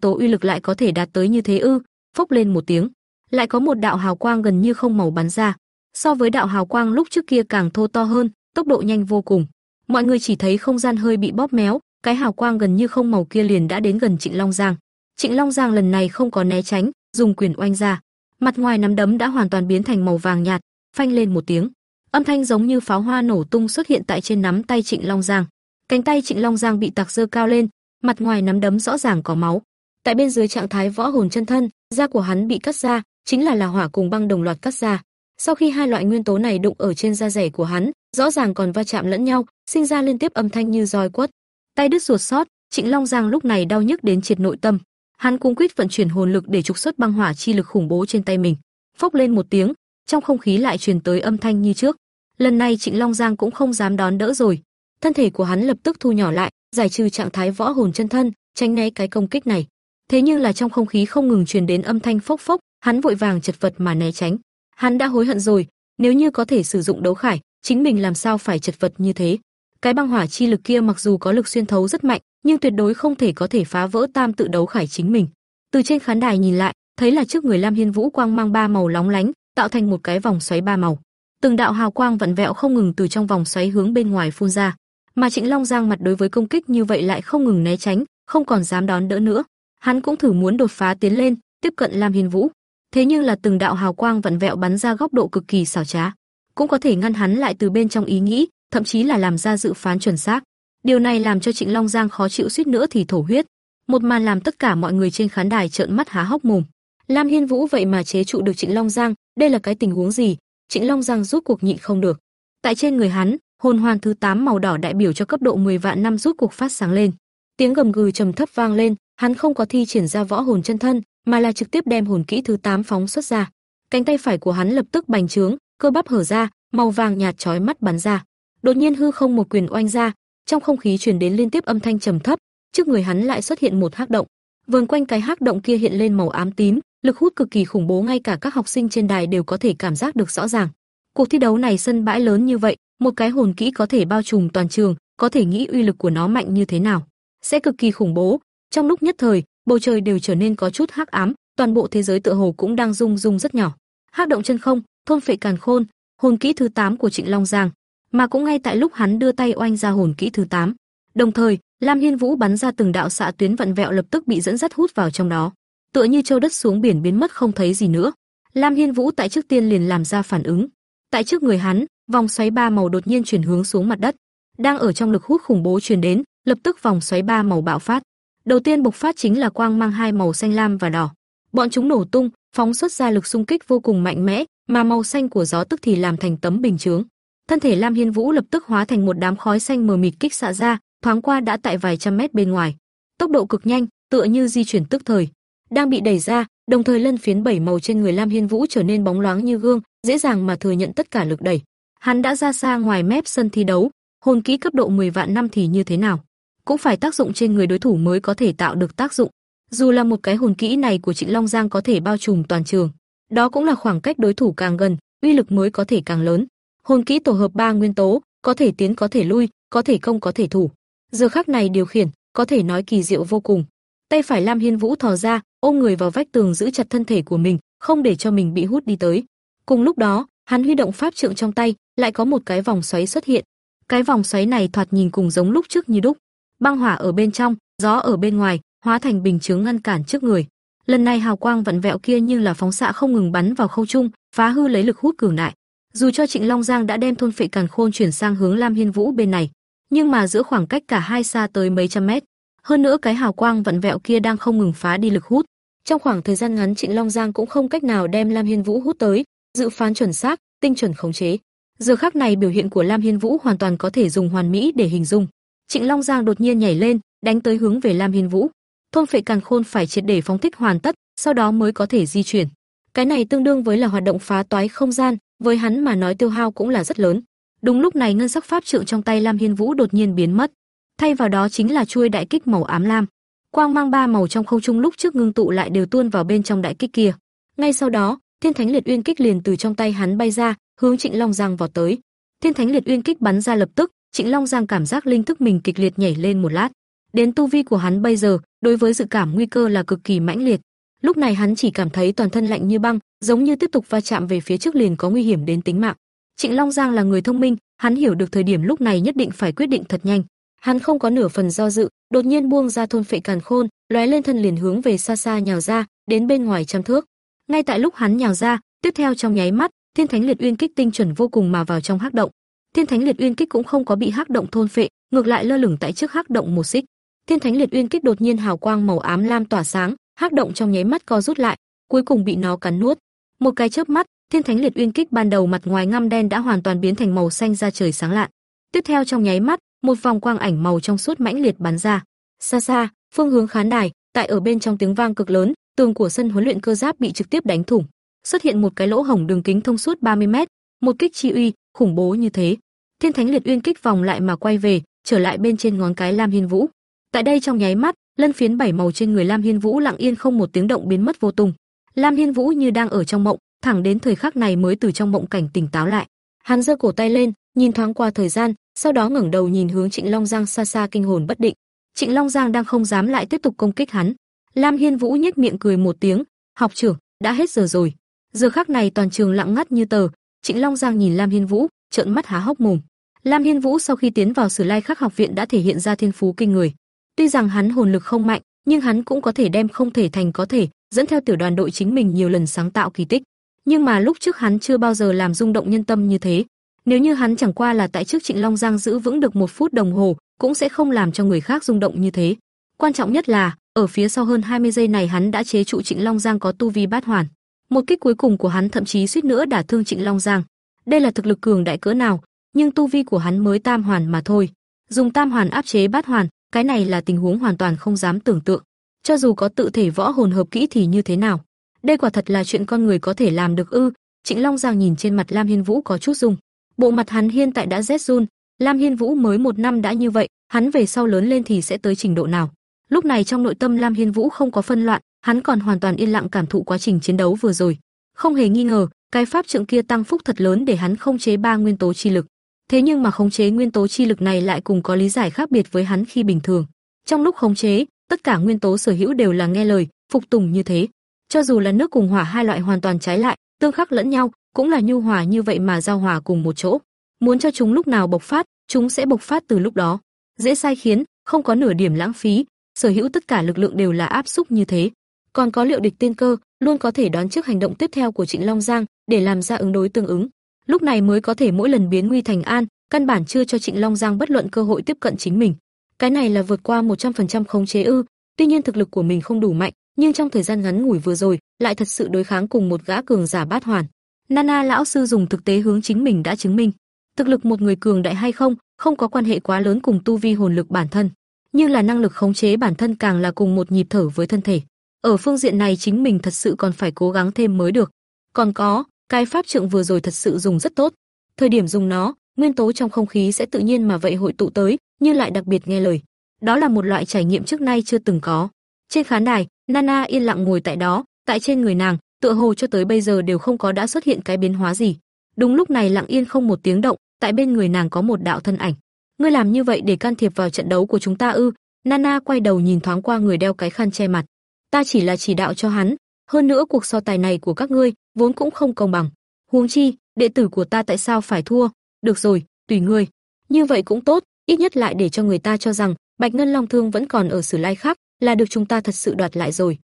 tố uy lực lại có thể đạt tới như thế ư? Phốc lên một tiếng, lại có một đạo hào quang gần như không màu bắn ra. So với đạo hào quang lúc trước kia càng thô to hơn, tốc độ nhanh vô cùng. Mọi người chỉ thấy không gian hơi bị bóp méo, cái hào quang gần như không màu kia liền đã đến gần Trịnh Long Giang. Trịnh Long Giang lần này không có né tránh, dùng quyền oanh ra. Mặt ngoài nắm đấm đã hoàn toàn biến thành màu vàng nhạt, phanh lên một tiếng. Âm thanh giống như pháo hoa nổ tung xuất hiện tại trên nắm tay Trịnh Long Giang. Cánh tay Trịnh Long Giang bị tạc dơ cao lên, mặt ngoài nắm đấm rõ ràng có máu. Tại bên dưới trạng thái võ hồn chân thân, da của hắn bị cắt ra, chính là là hỏa cùng băng đồng loạt cắt ra. Sau khi hai loại nguyên tố này đụng ở trên da rẻ của hắn, rõ ràng còn va chạm lẫn nhau, sinh ra liên tiếp âm thanh như roi quất. Tay đứt ruột sót, Trịnh Long Giang lúc này đau nhức đến triệt nội tâm. Hắn cung quyết vận chuyển hồn lực để trục xuất băng hỏa chi lực khủng bố trên tay mình. Phốc lên một tiếng, trong không khí lại truyền tới âm thanh như trước. Lần này Trịnh Long Giang cũng không dám đón đỡ rồi, thân thể của hắn lập tức thu nhỏ lại, giải trừ trạng thái võ hồn chân thân, tránh né cái công kích này. Thế nhưng là trong không khí không ngừng truyền đến âm thanh phốc phốc, hắn vội vàng chật vật mà né tránh. Hắn đã hối hận rồi, nếu như có thể sử dụng đấu khải, chính mình làm sao phải chật vật như thế. Cái băng hỏa chi lực kia mặc dù có lực xuyên thấu rất mạnh, nhưng tuyệt đối không thể có thể phá vỡ tam tự đấu khải chính mình. Từ trên khán đài nhìn lại, thấy là trước người Lam Hiên Vũ quang mang ba màu lóng lánh, tạo thành một cái vòng xoáy ba màu. Từng đạo hào quang vặn vẹo không ngừng từ trong vòng xoáy hướng bên ngoài phun ra, mà Trịnh Long Giang mặt đối với công kích như vậy lại không ngừng né tránh, không còn dám đón đỡ nữa. Hắn cũng thử muốn đột phá tiến lên, tiếp cận Lam Hiên Vũ, thế nhưng là từng đạo hào quang vặn vẹo bắn ra góc độ cực kỳ xảo trá, cũng có thể ngăn hắn lại từ bên trong ý nghĩ, thậm chí là làm ra dự phán chuẩn xác. Điều này làm cho Trịnh Long Giang khó chịu suýt nữa thì thổ huyết. Một màn làm tất cả mọi người trên khán đài trợn mắt há hốc mồm. Lam Hiên Vũ vậy mà chế trụ được Trịnh Long Giang, đây là cái tình huống gì? Trịnh Long Giang rút cuộc nhịn không được. Tại trên người hắn, hồn hoàn thứ 8 màu đỏ đại biểu cho cấp độ 10 vạn năm rút cuộc phát sáng lên. Tiếng gầm gừ trầm thấp vang lên, hắn không có thi triển ra võ hồn chân thân, mà là trực tiếp đem hồn kỹ thứ 8 phóng xuất ra. Cánh tay phải của hắn lập tức bành trướng, cơ bắp hở ra, màu vàng nhạt chói mắt bắn ra. Đột nhiên hư không một quyền oanh ra, trong không khí truyền đến liên tiếp âm thanh trầm thấp, trước người hắn lại xuất hiện một hắc động. Vườn quanh cái hắc động kia hiện lên màu ám tím, lực hút cực kỳ khủng bố ngay cả các học sinh trên đài đều có thể cảm giác được rõ ràng. Cuộc thi đấu này sân bãi lớn như vậy, một cái hồn kỹ có thể bao trùm toàn trường, có thể nghĩ uy lực của nó mạnh như thế nào, sẽ cực kỳ khủng bố. Trong lúc nhất thời, bầu trời đều trở nên có chút hắc ám, toàn bộ thế giới tựa hồ cũng đang rung rung rất nhỏ. Hắc động chân không, thôn phệ càn khôn, hồn kỹ thứ 8 của Trịnh Long Giang, mà cũng ngay tại lúc hắn đưa tay oanh ra hồn kỹ thứ 8, đồng thời, Lam Hiên Vũ bắn ra từng đạo xạ tuyến vận vẹo lập tức bị dẫn dắt hút vào trong đó, tựa như châu đất xuống biển biến mất không thấy gì nữa. Lam Hiên Vũ tại trước tiên liền làm ra phản ứng. Tại trước người hắn, vòng xoáy ba màu đột nhiên chuyển hướng xuống mặt đất, đang ở trong lực hút khủng bố truyền đến, lập tức vòng xoáy ba màu bạo phát. Đầu tiên bộc phát chính là quang mang hai màu xanh lam và đỏ. Bọn chúng nổ tung, phóng xuất ra lực xung kích vô cùng mạnh mẽ, mà màu xanh của gió tức thì làm thành tấm bình chướng. Thân thể Lam Hiên Vũ lập tức hóa thành một đám khói xanh mờ mịt kích xạ ra, thoáng qua đã tại vài trăm mét bên ngoài. Tốc độ cực nhanh, tựa như di chuyển tức thời. Đang bị đẩy ra, đồng thời lân phiến bảy màu trên người Lam Hiên Vũ trở nên bóng loáng như gương, dễ dàng mà thừa nhận tất cả lực đẩy. Hắn đã ra xa ngoài mép sân thi đấu, hồn kỹ cấp độ 10 vạn năm thì như thế nào? Cũng phải tác dụng trên người đối thủ mới có thể tạo được tác dụng. Dù là một cái hồn kỹ này của Trịnh Long Giang có thể bao trùm toàn trường, đó cũng là khoảng cách đối thủ càng gần, uy lực mới có thể càng lớn. Hồn kỹ tổ hợp ba nguyên tố, có thể tiến có thể lui, có thể công có thể thủ. Giờ khắc này điều khiển, có thể nói kỳ diệu vô cùng. Tay phải Lam Hiên Vũ thò ra, ôm người vào vách tường giữ chặt thân thể của mình, không để cho mình bị hút đi tới. Cùng lúc đó, hắn huy động pháp trượng trong tay, lại có một cái vòng xoáy xuất hiện. Cái vòng xoáy này thoạt nhìn cùng giống lúc trước như đúc. Băng hỏa ở bên trong, gió ở bên ngoài, hóa thành bình chướng ngăn cản trước người. Lần này hào quang vặn vẹo kia như là phóng xạ không ngừng bắn vào khâu trung, phá hư lấy lực hút cường đại. Dù cho Trịnh Long Giang đã đem thôn phệ càn khôn chuyển sang hướng Lam Hiên Vũ bên này, nhưng mà giữa khoảng cách cả hai xa tới mấy trăm mét. Hơn nữa cái hào quang vặn vẹo kia đang không ngừng phá đi lực hút. Trong khoảng thời gian ngắn Trịnh Long Giang cũng không cách nào đem Lam Hiên Vũ hút tới, dự phán chuẩn xác, tinh chuẩn khống chế. Giờ khắc này biểu hiện của Lam Hiên Vũ hoàn toàn có thể dùng hoàn mỹ để hình dung. Trịnh Long Giang đột nhiên nhảy lên, đánh tới hướng về Lam Hiên Vũ. Thôn phệ càn khôn phải triệt để phóng thích hoàn tất, sau đó mới có thể di chuyển. Cái này tương đương với là hoạt động phá toái không gian, với hắn mà nói tiêu hao cũng là rất lớn. Đúng lúc này ngân sắc pháp trượng trong tay Lam Hiên Vũ đột nhiên biến mất, thay vào đó chính là chuôi đại kích màu ám lam. Quang mang ba màu trong không trung lúc trước ngưng tụ lại đều tuôn vào bên trong đại kích kia. Ngay sau đó, Thiên Thánh Liệt Uyên kích liền từ trong tay hắn bay ra, hướng Trịnh Long Giang vọt tới. Thiên Thánh Liệt Uyên kích bắn ra lập tức, Trịnh Long Giang cảm giác linh thức mình kịch liệt nhảy lên một lát. Đến tu vi của hắn bây giờ, đối với dự cảm nguy cơ là cực kỳ mãnh liệt. Lúc này hắn chỉ cảm thấy toàn thân lạnh như băng, giống như tiếp tục va chạm về phía trước liền có nguy hiểm đến tính mạng. Trịnh Long Giang là người thông minh, hắn hiểu được thời điểm lúc này nhất định phải quyết định thật nhanh. Hắn không có nửa phần do dự, đột nhiên buông ra thôn phệ càn khôn, lóe lên thân liền hướng về xa xa nhào ra, đến bên ngoài trăm thước. Ngay tại lúc hắn nhào ra, tiếp theo trong nháy mắt, Thiên Thánh Liệt Uyên kích tinh chuẩn vô cùng mà vào trong hắc động. Thiên Thánh Liệt Uyên kích cũng không có bị hắc động thôn phệ, ngược lại lơ lửng tại trước hắc động một xích. Thiên Thánh Liệt Uyên kích đột nhiên hào quang màu ám lam tỏa sáng, hắc động trong nháy mắt co rút lại, cuối cùng bị nó cắn nuốt. Một cái chớp mắt, Thiên Thánh Liệt Uyên kích ban đầu mặt ngoài ngăm đen đã hoàn toàn biến thành màu xanh ra trời sáng lạn. Tiếp theo trong nháy mắt, một vòng quang ảnh màu trong suốt mãnh liệt bắn ra. Xa xa, phương hướng khán đài, tại ở bên trong tiếng vang cực lớn, tường của sân huấn luyện cơ giáp bị trực tiếp đánh thủng, xuất hiện một cái lỗ hổng đường kính thông suốt 30 mét, một kích chi uy khủng bố như thế. Thiên Thánh Liệt Uyên kích vòng lại mà quay về, trở lại bên trên ngón cái Lam Hiên Vũ. Tại đây trong nháy mắt, lân phiến bảy màu trên người Lam Hiên Vũ lặng yên không một tiếng động biến mất vô tung. Lam Hiên Vũ như đang ở trong mộng, thẳng đến thời khắc này mới từ trong mộng cảnh tỉnh táo lại. Hắn giơ cổ tay lên, nhìn thoáng qua thời gian, sau đó ngẩng đầu nhìn hướng Trịnh Long Giang xa xa kinh hồn bất định. Trịnh Long Giang đang không dám lại tiếp tục công kích hắn. Lam Hiên Vũ nhếch miệng cười một tiếng, "Học trưởng, đã hết giờ rồi." Giờ khắc này toàn trường lặng ngắt như tờ, Trịnh Long Giang nhìn Lam Hiên Vũ, trợn mắt há hốc mồm. Lam Hiên Vũ sau khi tiến vào Sử Lai Khắc học viện đã thể hiện ra thiên phú kinh người. Tuy rằng hắn hồn lực không mạnh, nhưng hắn cũng có thể đem không thể thành có thể, dẫn theo tiểu đoàn đội chính mình nhiều lần sáng tạo kỳ tích. Nhưng mà lúc trước hắn chưa bao giờ làm rung động nhân tâm như thế. Nếu như hắn chẳng qua là tại trước Trịnh Long Giang giữ vững được một phút đồng hồ, cũng sẽ không làm cho người khác rung động như thế. Quan trọng nhất là, ở phía sau hơn 20 giây này hắn đã chế trụ Trịnh Long Giang có tu vi bát hoàn. Một kích cuối cùng của hắn thậm chí suýt nữa đả thương Trịnh Long Giang. Đây là thực lực cường đại cỡ nào, nhưng tu vi của hắn mới tam hoàn mà thôi. Dùng tam hoàn áp chế bát hoàn, cái này là tình huống hoàn toàn không dám tưởng tượng. Cho dù có tự thể võ hồn hợp kỹ thì như thế nào? Đây quả thật là chuyện con người có thể làm được ư? Trịnh Long Giang nhìn trên mặt Lam Hiên Vũ có chút rung. Bộ mặt hắn hiện tại đã rét run, Lam Hiên Vũ mới một năm đã như vậy, hắn về sau lớn lên thì sẽ tới trình độ nào? Lúc này trong nội tâm Lam Hiên Vũ không có phân loạn, hắn còn hoàn toàn yên lặng cảm thụ quá trình chiến đấu vừa rồi. Không hề nghi ngờ, cái pháp trượng kia tăng phúc thật lớn để hắn khống chế ba nguyên tố chi lực. Thế nhưng mà khống chế nguyên tố chi lực này lại cùng có lý giải khác biệt với hắn khi bình thường. Trong lúc khống chế, tất cả nguyên tố sở hữu đều là nghe lời, phục tùng như thế. Cho dù là nước cùng hỏa hai loại hoàn toàn trái lại, tương khắc lẫn nhau, cũng là nhu hòa như vậy mà giao hòa cùng một chỗ. Muốn cho chúng lúc nào bộc phát, chúng sẽ bộc phát từ lúc đó. Dễ sai khiến, không có nửa điểm lãng phí, sở hữu tất cả lực lượng đều là áp xúc như thế. Còn có liệu địch tiên cơ, luôn có thể đoán trước hành động tiếp theo của Trịnh Long Giang để làm ra ứng đối tương ứng. Lúc này mới có thể mỗi lần biến nguy thành an, căn bản chưa cho Trịnh Long Giang bất luận cơ hội tiếp cận chính mình. Cái này là vượt qua 100% khống chế ư? Tuy nhiên thực lực của mình không đủ mạnh, nhưng trong thời gian ngắn ngủi vừa rồi, lại thật sự đối kháng cùng một gã cường giả bát hoàn. Nana lão sư dùng thực tế hướng chính mình đã chứng minh, thực lực một người cường đại hay không, không có quan hệ quá lớn cùng tu vi hồn lực bản thân, nhưng là năng lực khống chế bản thân càng là cùng một nhịp thở với thân thể. Ở phương diện này chính mình thật sự còn phải cố gắng thêm mới được. Còn có, cái pháp trượng vừa rồi thật sự dùng rất tốt. Thời điểm dùng nó, nguyên tố trong không khí sẽ tự nhiên mà vậy hội tụ tới, nhưng lại đặc biệt nghe lời. Đó là một loại trải nghiệm trước nay chưa từng có. Trên khán đài, Nana yên lặng ngồi tại đó, tại trên người nàng, tựa hồ cho tới bây giờ đều không có đã xuất hiện cái biến hóa gì. Đúng lúc này lặng yên không một tiếng động, tại bên người nàng có một đạo thân ảnh. Ngươi làm như vậy để can thiệp vào trận đấu của chúng ta ư? Nana quay đầu nhìn thoáng qua người đeo cái khăn che mặt. Ta chỉ là chỉ đạo cho hắn, hơn nữa cuộc so tài này của các ngươi vốn cũng không công bằng. Huống chi, đệ tử của ta tại sao phải thua? Được rồi, tùy ngươi. Như vậy cũng tốt, ít nhất lại để cho người ta cho rằng Bạch Ngân Long Thương vẫn còn ở Sử Lai khác, là được chúng ta thật sự đoạt lại rồi.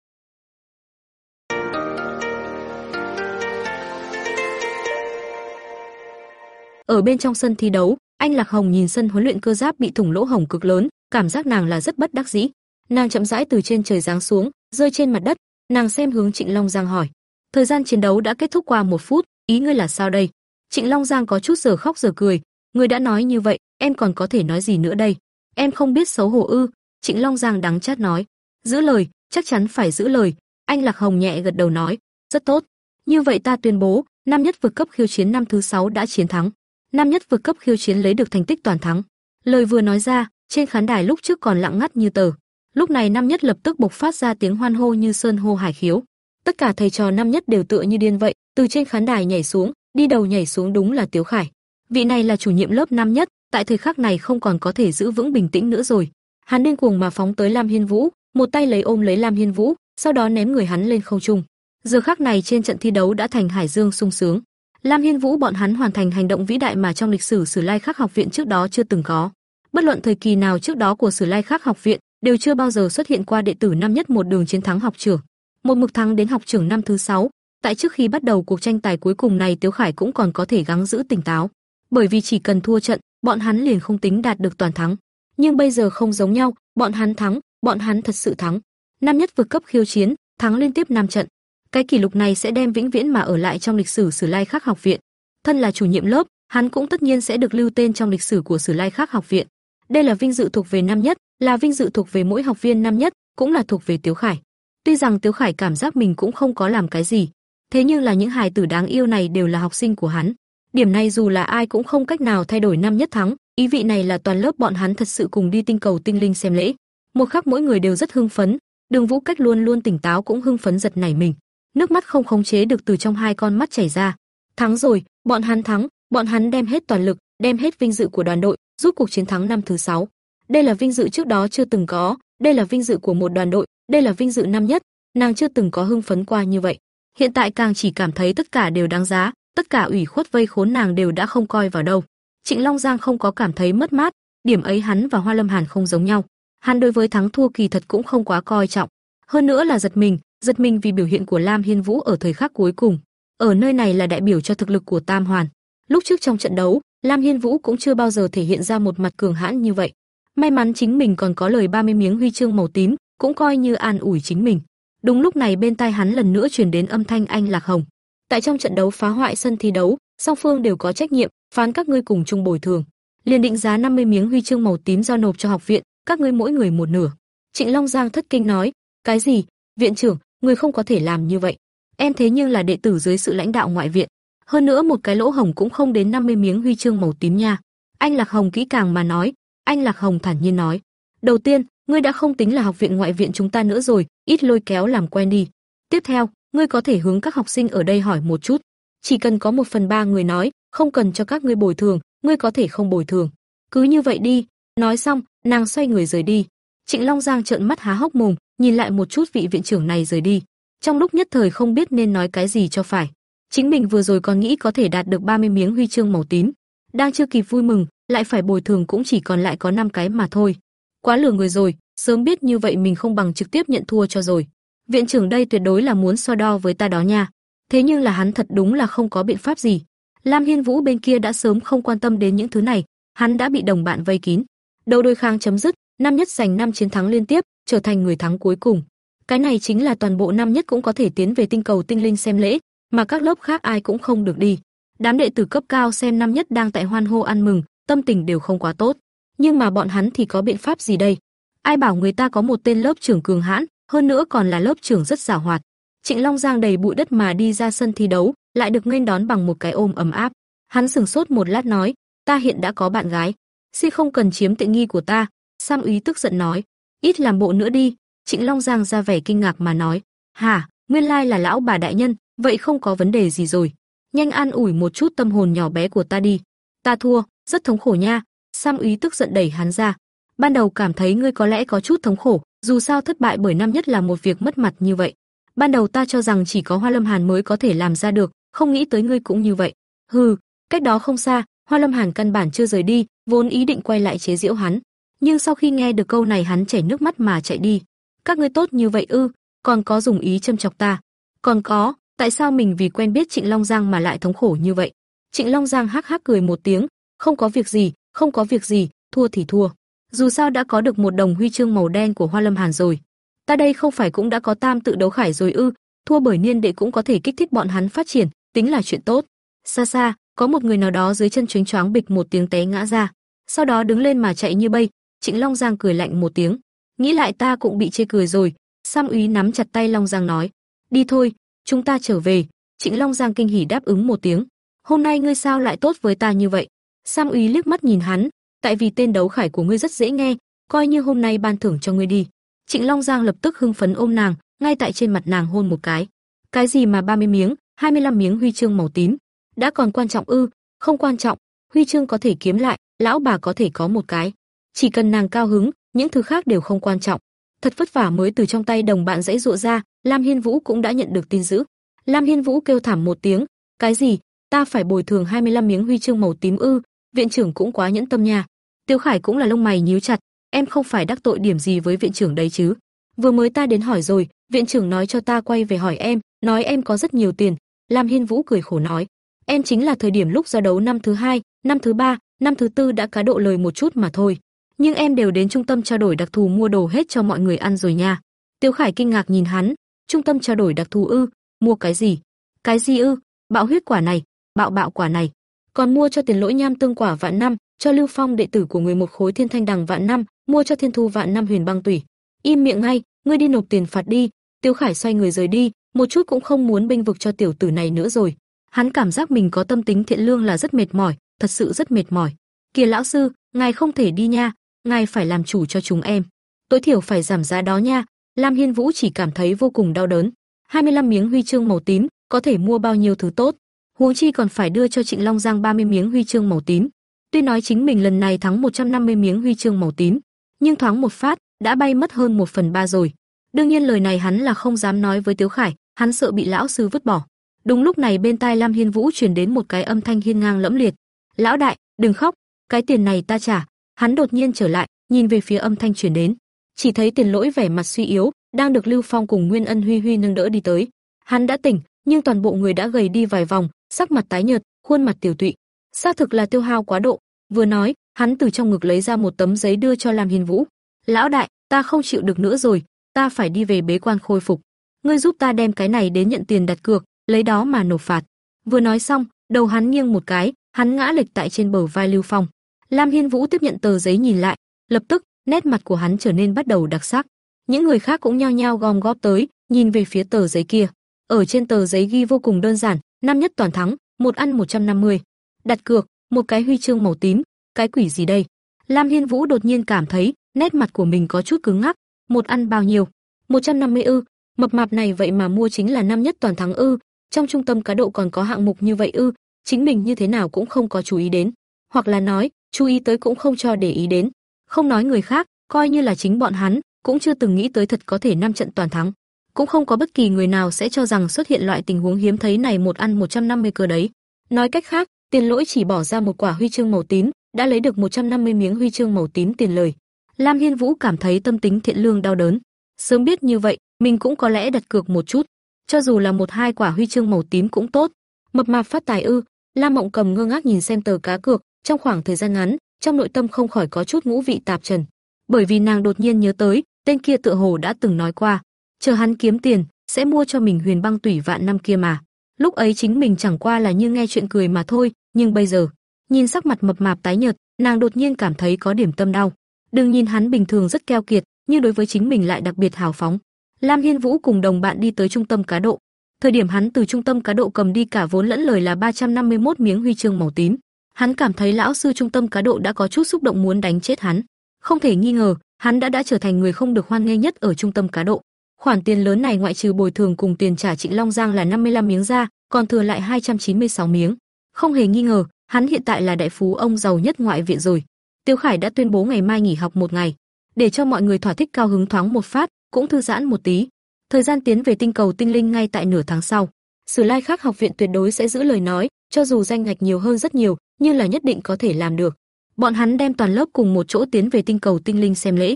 Ở bên trong sân thi đấu, anh Lạc Hồng nhìn sân huấn luyện cơ giáp bị thủng lỗ hổng cực lớn, cảm giác nàng là rất bất đắc dĩ. Nàng chậm rãi từ trên trời giáng xuống, rơi trên mặt đất, nàng xem hướng Trịnh Long Giang hỏi: "Thời gian chiến đấu đã kết thúc qua một phút, ý ngươi là sao đây?" Trịnh Long Giang có chút giờ khóc giờ cười, người đã nói như vậy, em còn có thể nói gì nữa đây? Em không biết xấu hổ ư? Trịnh Long Giang đắng chát nói, giữ lời, chắc chắn phải giữ lời. Anh Lạc Hồng nhẹ gật đầu nói, rất tốt. Như vậy ta tuyên bố, năm nhất vực cấp khiêu chiến năm thứ sáu đã chiến thắng. Năm nhất vực cấp khiêu chiến lấy được thành tích toàn thắng. Lời vừa nói ra, trên khán đài lúc trước còn lặng ngắt như tờ. Lúc này năm nhất lập tức bộc phát ra tiếng hoan hô như sơn hô hải khiếu. Tất cả thầy trò năm nhất đều tựa như điên vậy, từ trên khán đài nhảy xuống, đi đầu nhảy xuống đúng là Tiếu Khải. Vị này là chủ nhiệm lớp năm nhất, tại thời khắc này không còn có thể giữ vững bình tĩnh nữa rồi. Hắn điên cuồng mà phóng tới Lam Hiên Vũ, một tay lấy ôm lấy Lam Hiên Vũ, sau đó ném người hắn lên không trung. Giờ khắc này trên trận thi đấu đã thành hải dương sung sướng. Lam Hiên Vũ bọn hắn hoàn thành hành động vĩ đại mà trong lịch sử Sử Lai Khắc học viện trước đó chưa từng có. Bất luận thời kỳ nào trước đó của Sử Lai Khắc học viện, đều chưa bao giờ xuất hiện qua đệ tử năm nhất một đường chiến thắng học trưởng. Một mực thắng đến học trưởng năm thứ sáu, tại trước khi bắt đầu cuộc tranh tài cuối cùng này Tiếu Khải cũng còn có thể gắng giữ tỉnh táo, bởi vì chỉ cần thua trận, bọn hắn liền không tính đạt được toàn thắng. Nhưng bây giờ không giống nhau, bọn hắn thắng, bọn hắn thật sự thắng. Năm nhất vượt cấp khiêu chiến, thắng liên tiếp 5 trận. Cái kỷ lục này sẽ đem vĩnh viễn mà ở lại trong lịch sử Sử Lai Khắc học viện. Thân là chủ nhiệm lớp, hắn cũng tất nhiên sẽ được lưu tên trong lịch sử của Sử Lai Khắc học viện. Đây là vinh dự thuộc về năm nhất, là vinh dự thuộc về mỗi học viên năm nhất, cũng là thuộc về Tiếu Khải. Tuy rằng Tiếu Khải cảm giác mình cũng không có làm cái gì, thế nhưng là những hài tử đáng yêu này đều là học sinh của hắn. Điểm này dù là ai cũng không cách nào thay đổi năm nhất thắng, ý vị này là toàn lớp bọn hắn thật sự cùng đi tinh cầu tinh linh xem lễ. Một khắc mỗi người đều rất hưng phấn, Đường Vũ Cách luôn luôn tỉnh táo cũng hưng phấn giật nảy mình, nước mắt không khống chế được từ trong hai con mắt chảy ra. Thắng rồi, bọn hắn thắng, bọn hắn đem hết toàn lực, đem hết vinh dự của đoàn đội, giúp cuộc chiến thắng năm thứ sáu. Đây là vinh dự trước đó chưa từng có, đây là vinh dự của một đoàn đội, đây là vinh dự năm nhất, nàng chưa từng có hưng phấn qua như vậy. Hiện tại càng chỉ cảm thấy tất cả đều đáng giá, tất cả ủy khuất vây khốn nàng đều đã không coi vào đâu. Trịnh Long Giang không có cảm thấy mất mát, điểm ấy hắn và Hoa Lâm Hàn không giống nhau. Hắn đối với thắng thua kỳ thật cũng không quá coi trọng, hơn nữa là giật mình, giật mình vì biểu hiện của Lam Hiên Vũ ở thời khắc cuối cùng. Ở nơi này là đại biểu cho thực lực của Tam Hoàn. Lúc trước trong trận đấu, Lam Hiên Vũ cũng chưa bao giờ thể hiện ra một mặt cường hãn như vậy. May mắn chính mình còn có lời 30 miếng huy chương màu tím, cũng coi như an ủi chính mình. Đúng lúc này bên tai hắn lần nữa truyền đến âm thanh anh Lạc Hồng. Tại trong trận đấu phá hoại sân thi đấu, song phương đều có trách nhiệm, phán các ngươi cùng chung bồi thường. Liền định giá 50 miếng huy chương màu tím giao nộp cho học viện, các ngươi mỗi người một nửa. Trịnh Long Giang thất kinh nói, cái gì? Viện trưởng, người không có thể làm như vậy. Em thế nhưng là đệ tử dưới sự lãnh đạo ngoại viện, hơn nữa một cái lỗ hồng cũng không đến 50 miếng huy chương màu tím nha. Anh Lạc Hồng kỹ càng mà nói, anh Lạc Hồng thản nhiên nói, đầu tiên, ngươi đã không tính là học viện ngoại viện chúng ta nữa rồi, ít lôi kéo làm quen đi. Tiếp theo, ngươi có thể hướng các học sinh ở đây hỏi một chút, chỉ cần có một phần ba người nói, không cần cho các ngươi bồi thường, ngươi có thể không bồi thường. Cứ như vậy đi. Nói xong, nàng xoay người rời đi. Trịnh Long Giang trợn mắt há hốc mồm, nhìn lại một chút vị viện trưởng này rời đi. Trong lúc nhất thời không biết nên nói cái gì cho phải. Chính mình vừa rồi còn nghĩ có thể đạt được 30 miếng huy chương màu tím, đang chưa kịp vui mừng, lại phải bồi thường cũng chỉ còn lại có 5 cái mà thôi. Quá lừa người rồi, sớm biết như vậy mình không bằng trực tiếp nhận thua cho rồi. Viện trưởng đây tuyệt đối là muốn so đo với ta đó nha. Thế nhưng là hắn thật đúng là không có biện pháp gì. Lam Hiên Vũ bên kia đã sớm không quan tâm đến những thứ này, hắn đã bị đồng bạn vây kín. Đầu đôi khang chấm dứt, năm nhất giành năm chiến thắng liên tiếp, trở thành người thắng cuối cùng. Cái này chính là toàn bộ năm nhất cũng có thể tiến về tinh cầu tinh linh xem lễ, mà các lớp khác ai cũng không được đi. Đám đệ tử cấp cao xem năm nhất đang tại hoan hô ăn mừng, tâm tình đều không quá tốt. Nhưng mà bọn hắn thì có biện pháp gì đây? Ai bảo người ta có một tên lớp trưởng cường hãn, hơn nữa còn là lớp trưởng rất giàu hoạt. Trịnh Long Giang đầy bụi đất mà đi ra sân thi đấu, lại được nghênh đón bằng một cái ôm ấm áp. Hắn sừng sốt một lát nói, ta hiện đã có bạn gái, si không cần chiếm tiện nghi của ta. Sam úy tức giận nói, ít làm bộ nữa đi. Trịnh Long Giang ra vẻ kinh ngạc mà nói, hả, nguyên lai là lão bà đại nhân, vậy không có vấn đề gì rồi. Nhanh an ủi một chút tâm hồn nhỏ bé của ta đi. Ta thua, rất thống khổ nha. Sam úy tức giận đẩy hắn ra. Ban đầu cảm thấy ngươi có lẽ có chút thống khổ, dù sao thất bại bởi năm nhất là một việc mất mặt như vậy. Ban đầu ta cho rằng chỉ có Hoa Lâm Hàn mới có thể làm ra được, không nghĩ tới ngươi cũng như vậy. Hừ, cách đó không xa, Hoa Lâm Hàn căn bản chưa rời đi, vốn ý định quay lại chế giễu hắn, nhưng sau khi nghe được câu này hắn chảy nước mắt mà chạy đi. Các ngươi tốt như vậy ư? Còn có dùng ý châm chọc ta? Còn có, tại sao mình vì quen biết Trịnh Long Giang mà lại thống khổ như vậy? Trịnh Long Giang hắc hắc cười một tiếng, không có việc gì, không có việc gì, thua thì thua. Dù sao đã có được một đồng huy chương màu đen của Hoa Lâm Hàn rồi. Ta đây không phải cũng đã có tam tự đấu khải rồi ư? Thua bởi niên đệ cũng có thể kích thích bọn hắn phát triển, tính là chuyện tốt. Xa xa, có một người nào đó dưới chân chuyến choáng bịch một tiếng té ngã ra, sau đó đứng lên mà chạy như bay. Trịnh Long Giang cười lạnh một tiếng, nghĩ lại ta cũng bị chê cười rồi. Sam úy nắm chặt tay Long Giang nói, đi thôi, chúng ta trở về. Trịnh Long Giang kinh hỉ đáp ứng một tiếng. Hôm nay ngươi sao lại tốt với ta như vậy? Sam úy liếc mắt nhìn hắn, tại vì tên đấu khải của ngươi rất dễ nghe, coi như hôm nay ban thưởng cho ngươi đi. Trịnh Long Giang lập tức hưng phấn ôm nàng, ngay tại trên mặt nàng hôn một cái. Cái gì mà 30 miếng, 25 miếng huy chương màu tím, đã còn quan trọng ư? Không quan trọng, huy chương có thể kiếm lại, lão bà có thể có một cái. Chỉ cần nàng cao hứng, những thứ khác đều không quan trọng. Thật vất vả mới từ trong tay đồng bạn dãy dụa ra, Lam Hiên Vũ cũng đã nhận được tin dữ. Lam Hiên Vũ kêu thảm một tiếng, cái gì? Ta phải bồi thường 25 miếng huy chương màu tím ư? Viện trưởng cũng quá nhẫn tâm nha. Tiêu Khải cũng là lông mày nhíu chặt, em không phải đắc tội điểm gì với viện trưởng đấy chứ? Vừa mới ta đến hỏi rồi, viện trưởng nói cho ta quay về hỏi em, nói em có rất nhiều tiền. Lam Hiên Vũ cười khổ nói, em chính là thời điểm lúc giao đấu năm thứ hai, năm thứ ba, năm thứ tư đã cá độ lời một chút mà thôi. Nhưng em đều đến trung tâm trao đổi đặc thù mua đồ hết cho mọi người ăn rồi nha. Tiêu Khải kinh ngạc nhìn hắn, trung tâm trao đổi đặc thù ư? Mua cái gì? Cái gì ư? Bạo huyết quả này, bạo bạo quả này. Còn mua cho tiền lỗi nham tương quả vạn năm, cho Lưu Phong đệ tử của người một khối thiên thanh đằng vạn năm, mua cho thiên thu vạn năm huyền băng tủy. Im miệng ngay, ngươi đi nộp tiền phạt đi. Tiêu Khải xoay người rời đi, một chút cũng không muốn bênh vực cho tiểu tử này nữa rồi. Hắn cảm giác mình có tâm tính thiện lương là rất mệt mỏi, thật sự rất mệt mỏi. Kìa lão sư, ngài không thể đi nha, ngài phải làm chủ cho chúng em. Tối thiểu phải giảm giá đó nha. Lam Hiên Vũ chỉ cảm thấy vô cùng đau đớn. 25 miếng huy chương màu tím, có thể mua bao nhiêu thứ tốt. Huống chi còn phải đưa cho Trịnh Long Giang 30 miếng huy chương màu tím. Tuy nói chính mình lần này thắng 150 miếng huy chương màu tím, nhưng thoáng một phát, đã bay mất hơn 1 phần 3 rồi. Đương nhiên lời này hắn là không dám nói với Tiếu Khải, hắn sợ bị lão sư vứt bỏ. Đúng lúc này bên tai Lam Hiên Vũ truyền đến một cái âm thanh hiên ngang lẫm liệt. "Lão đại, đừng khóc, cái tiền này ta trả." Hắn đột nhiên trở lại, nhìn về phía âm thanh truyền đến, chỉ thấy Tiền Lỗi vẻ mặt suy yếu, đang được Lưu Phong cùng Nguyên Ân Huy Huy nâng đỡ đi tới. Hắn đã tỉnh, nhưng toàn bộ người đã gầy đi vài vòng, sắc mặt tái nhợt, khuôn mặt tiểu tụy. Xác thực là tiêu hao quá độ. Vừa nói, hắn từ trong ngực lấy ra một tấm giấy đưa cho Lam Hiên Vũ. "Lão đại, ta không chịu được nữa rồi, ta phải đi về bế quan khôi phục. Ngươi giúp ta đem cái này đến nhận tiền đặt cược, lấy đó mà nộp phạt." Vừa nói xong, đầu hắn nghiêng một cái, hắn ngã lệch tại trên bờ vai Lưu Phong. Lam Hiên Vũ tiếp nhận tờ giấy nhìn lại, lập tức, nét mặt của hắn trở nên bắt đầu đặc sắc. Những người khác cũng nhao nhao gom góp tới, nhìn về phía tờ giấy kia. Ở trên tờ giấy ghi vô cùng đơn giản, năm nhất toàn thắng, một ăn 150. Đặt cược, một cái huy chương màu tím, cái quỷ gì đây? Lam Hiên Vũ đột nhiên cảm thấy, nét mặt của mình có chút cứng ngắc, một ăn bao nhiêu? 150 ư? Mập mạp này vậy mà mua chính là năm nhất toàn thắng ư? Trong trung tâm cá độ còn có hạng mục như vậy ư? Chính mình như thế nào cũng không có chú ý đến, hoặc là nói, chú ý tới cũng không cho để ý đến. Không nói người khác, coi như là chính bọn hắn, cũng chưa từng nghĩ tới thật có thể năm trận toàn thắng. Cũng không có bất kỳ người nào sẽ cho rằng xuất hiện loại tình huống hiếm thấy này một ăn 150 cơ đấy. Nói cách khác, Tiền Lỗi chỉ bỏ ra một quả huy chương màu tím, đã lấy được 150 miếng huy chương màu tím tiền lời. Lam Hiên Vũ cảm thấy tâm tính thiện lương đau đớn. Sớm biết như vậy, mình cũng có lẽ đặt cược một chút, cho dù là một hai quả huy chương màu tím cũng tốt. Mập mạp phát tài ư? Lam Mộng Cầm ngơ ngác nhìn xem tờ cá cược, trong khoảng thời gian ngắn, trong nội tâm không khỏi có chút ngũ vị tạp trần, bởi vì nàng đột nhiên nhớ tới, tên kia tựa hồ đã từng nói qua, chờ hắn kiếm tiền, sẽ mua cho mình Huyền Băng Tủy vạn năm kia mà. Lúc ấy chính mình chẳng qua là như nghe chuyện cười mà thôi, nhưng bây giờ, nhìn sắc mặt mập mạp tái nhợt, nàng đột nhiên cảm thấy có điểm tâm đau. Đừng nhìn hắn bình thường rất keo kiệt, nhưng đối với chính mình lại đặc biệt hào phóng. Lam Hiên Vũ cùng đồng bạn đi tới trung tâm cá độ. Thời điểm hắn từ trung tâm cá độ cầm đi cả vốn lẫn lời là 351 miếng huy chương màu tím. Hắn cảm thấy lão sư trung tâm cá độ đã có chút xúc động muốn đánh chết hắn. Không thể nghi ngờ, hắn đã đã trở thành người không được hoan nghênh nhất ở trung tâm cá độ. Khoản tiền lớn này ngoại trừ bồi thường cùng tiền trả Trịnh Long Giang là 55 miếng ra, còn thừa lại 296 miếng. Không hề nghi ngờ, hắn hiện tại là đại phú ông giàu nhất ngoại viện rồi. Tiêu Khải đã tuyên bố ngày mai nghỉ học một ngày, để cho mọi người thỏa thích cao hứng thoáng một phát, cũng thư giãn một tí. Thời gian tiến về tinh cầu tinh linh ngay tại nửa tháng sau. Sử Lai Khắc học viện tuyệt đối sẽ giữ lời nói, cho dù danh ngạch nhiều hơn rất nhiều, nhưng là nhất định có thể làm được. Bọn hắn đem toàn lớp cùng một chỗ tiến về tinh cầu tinh linh xem lễ.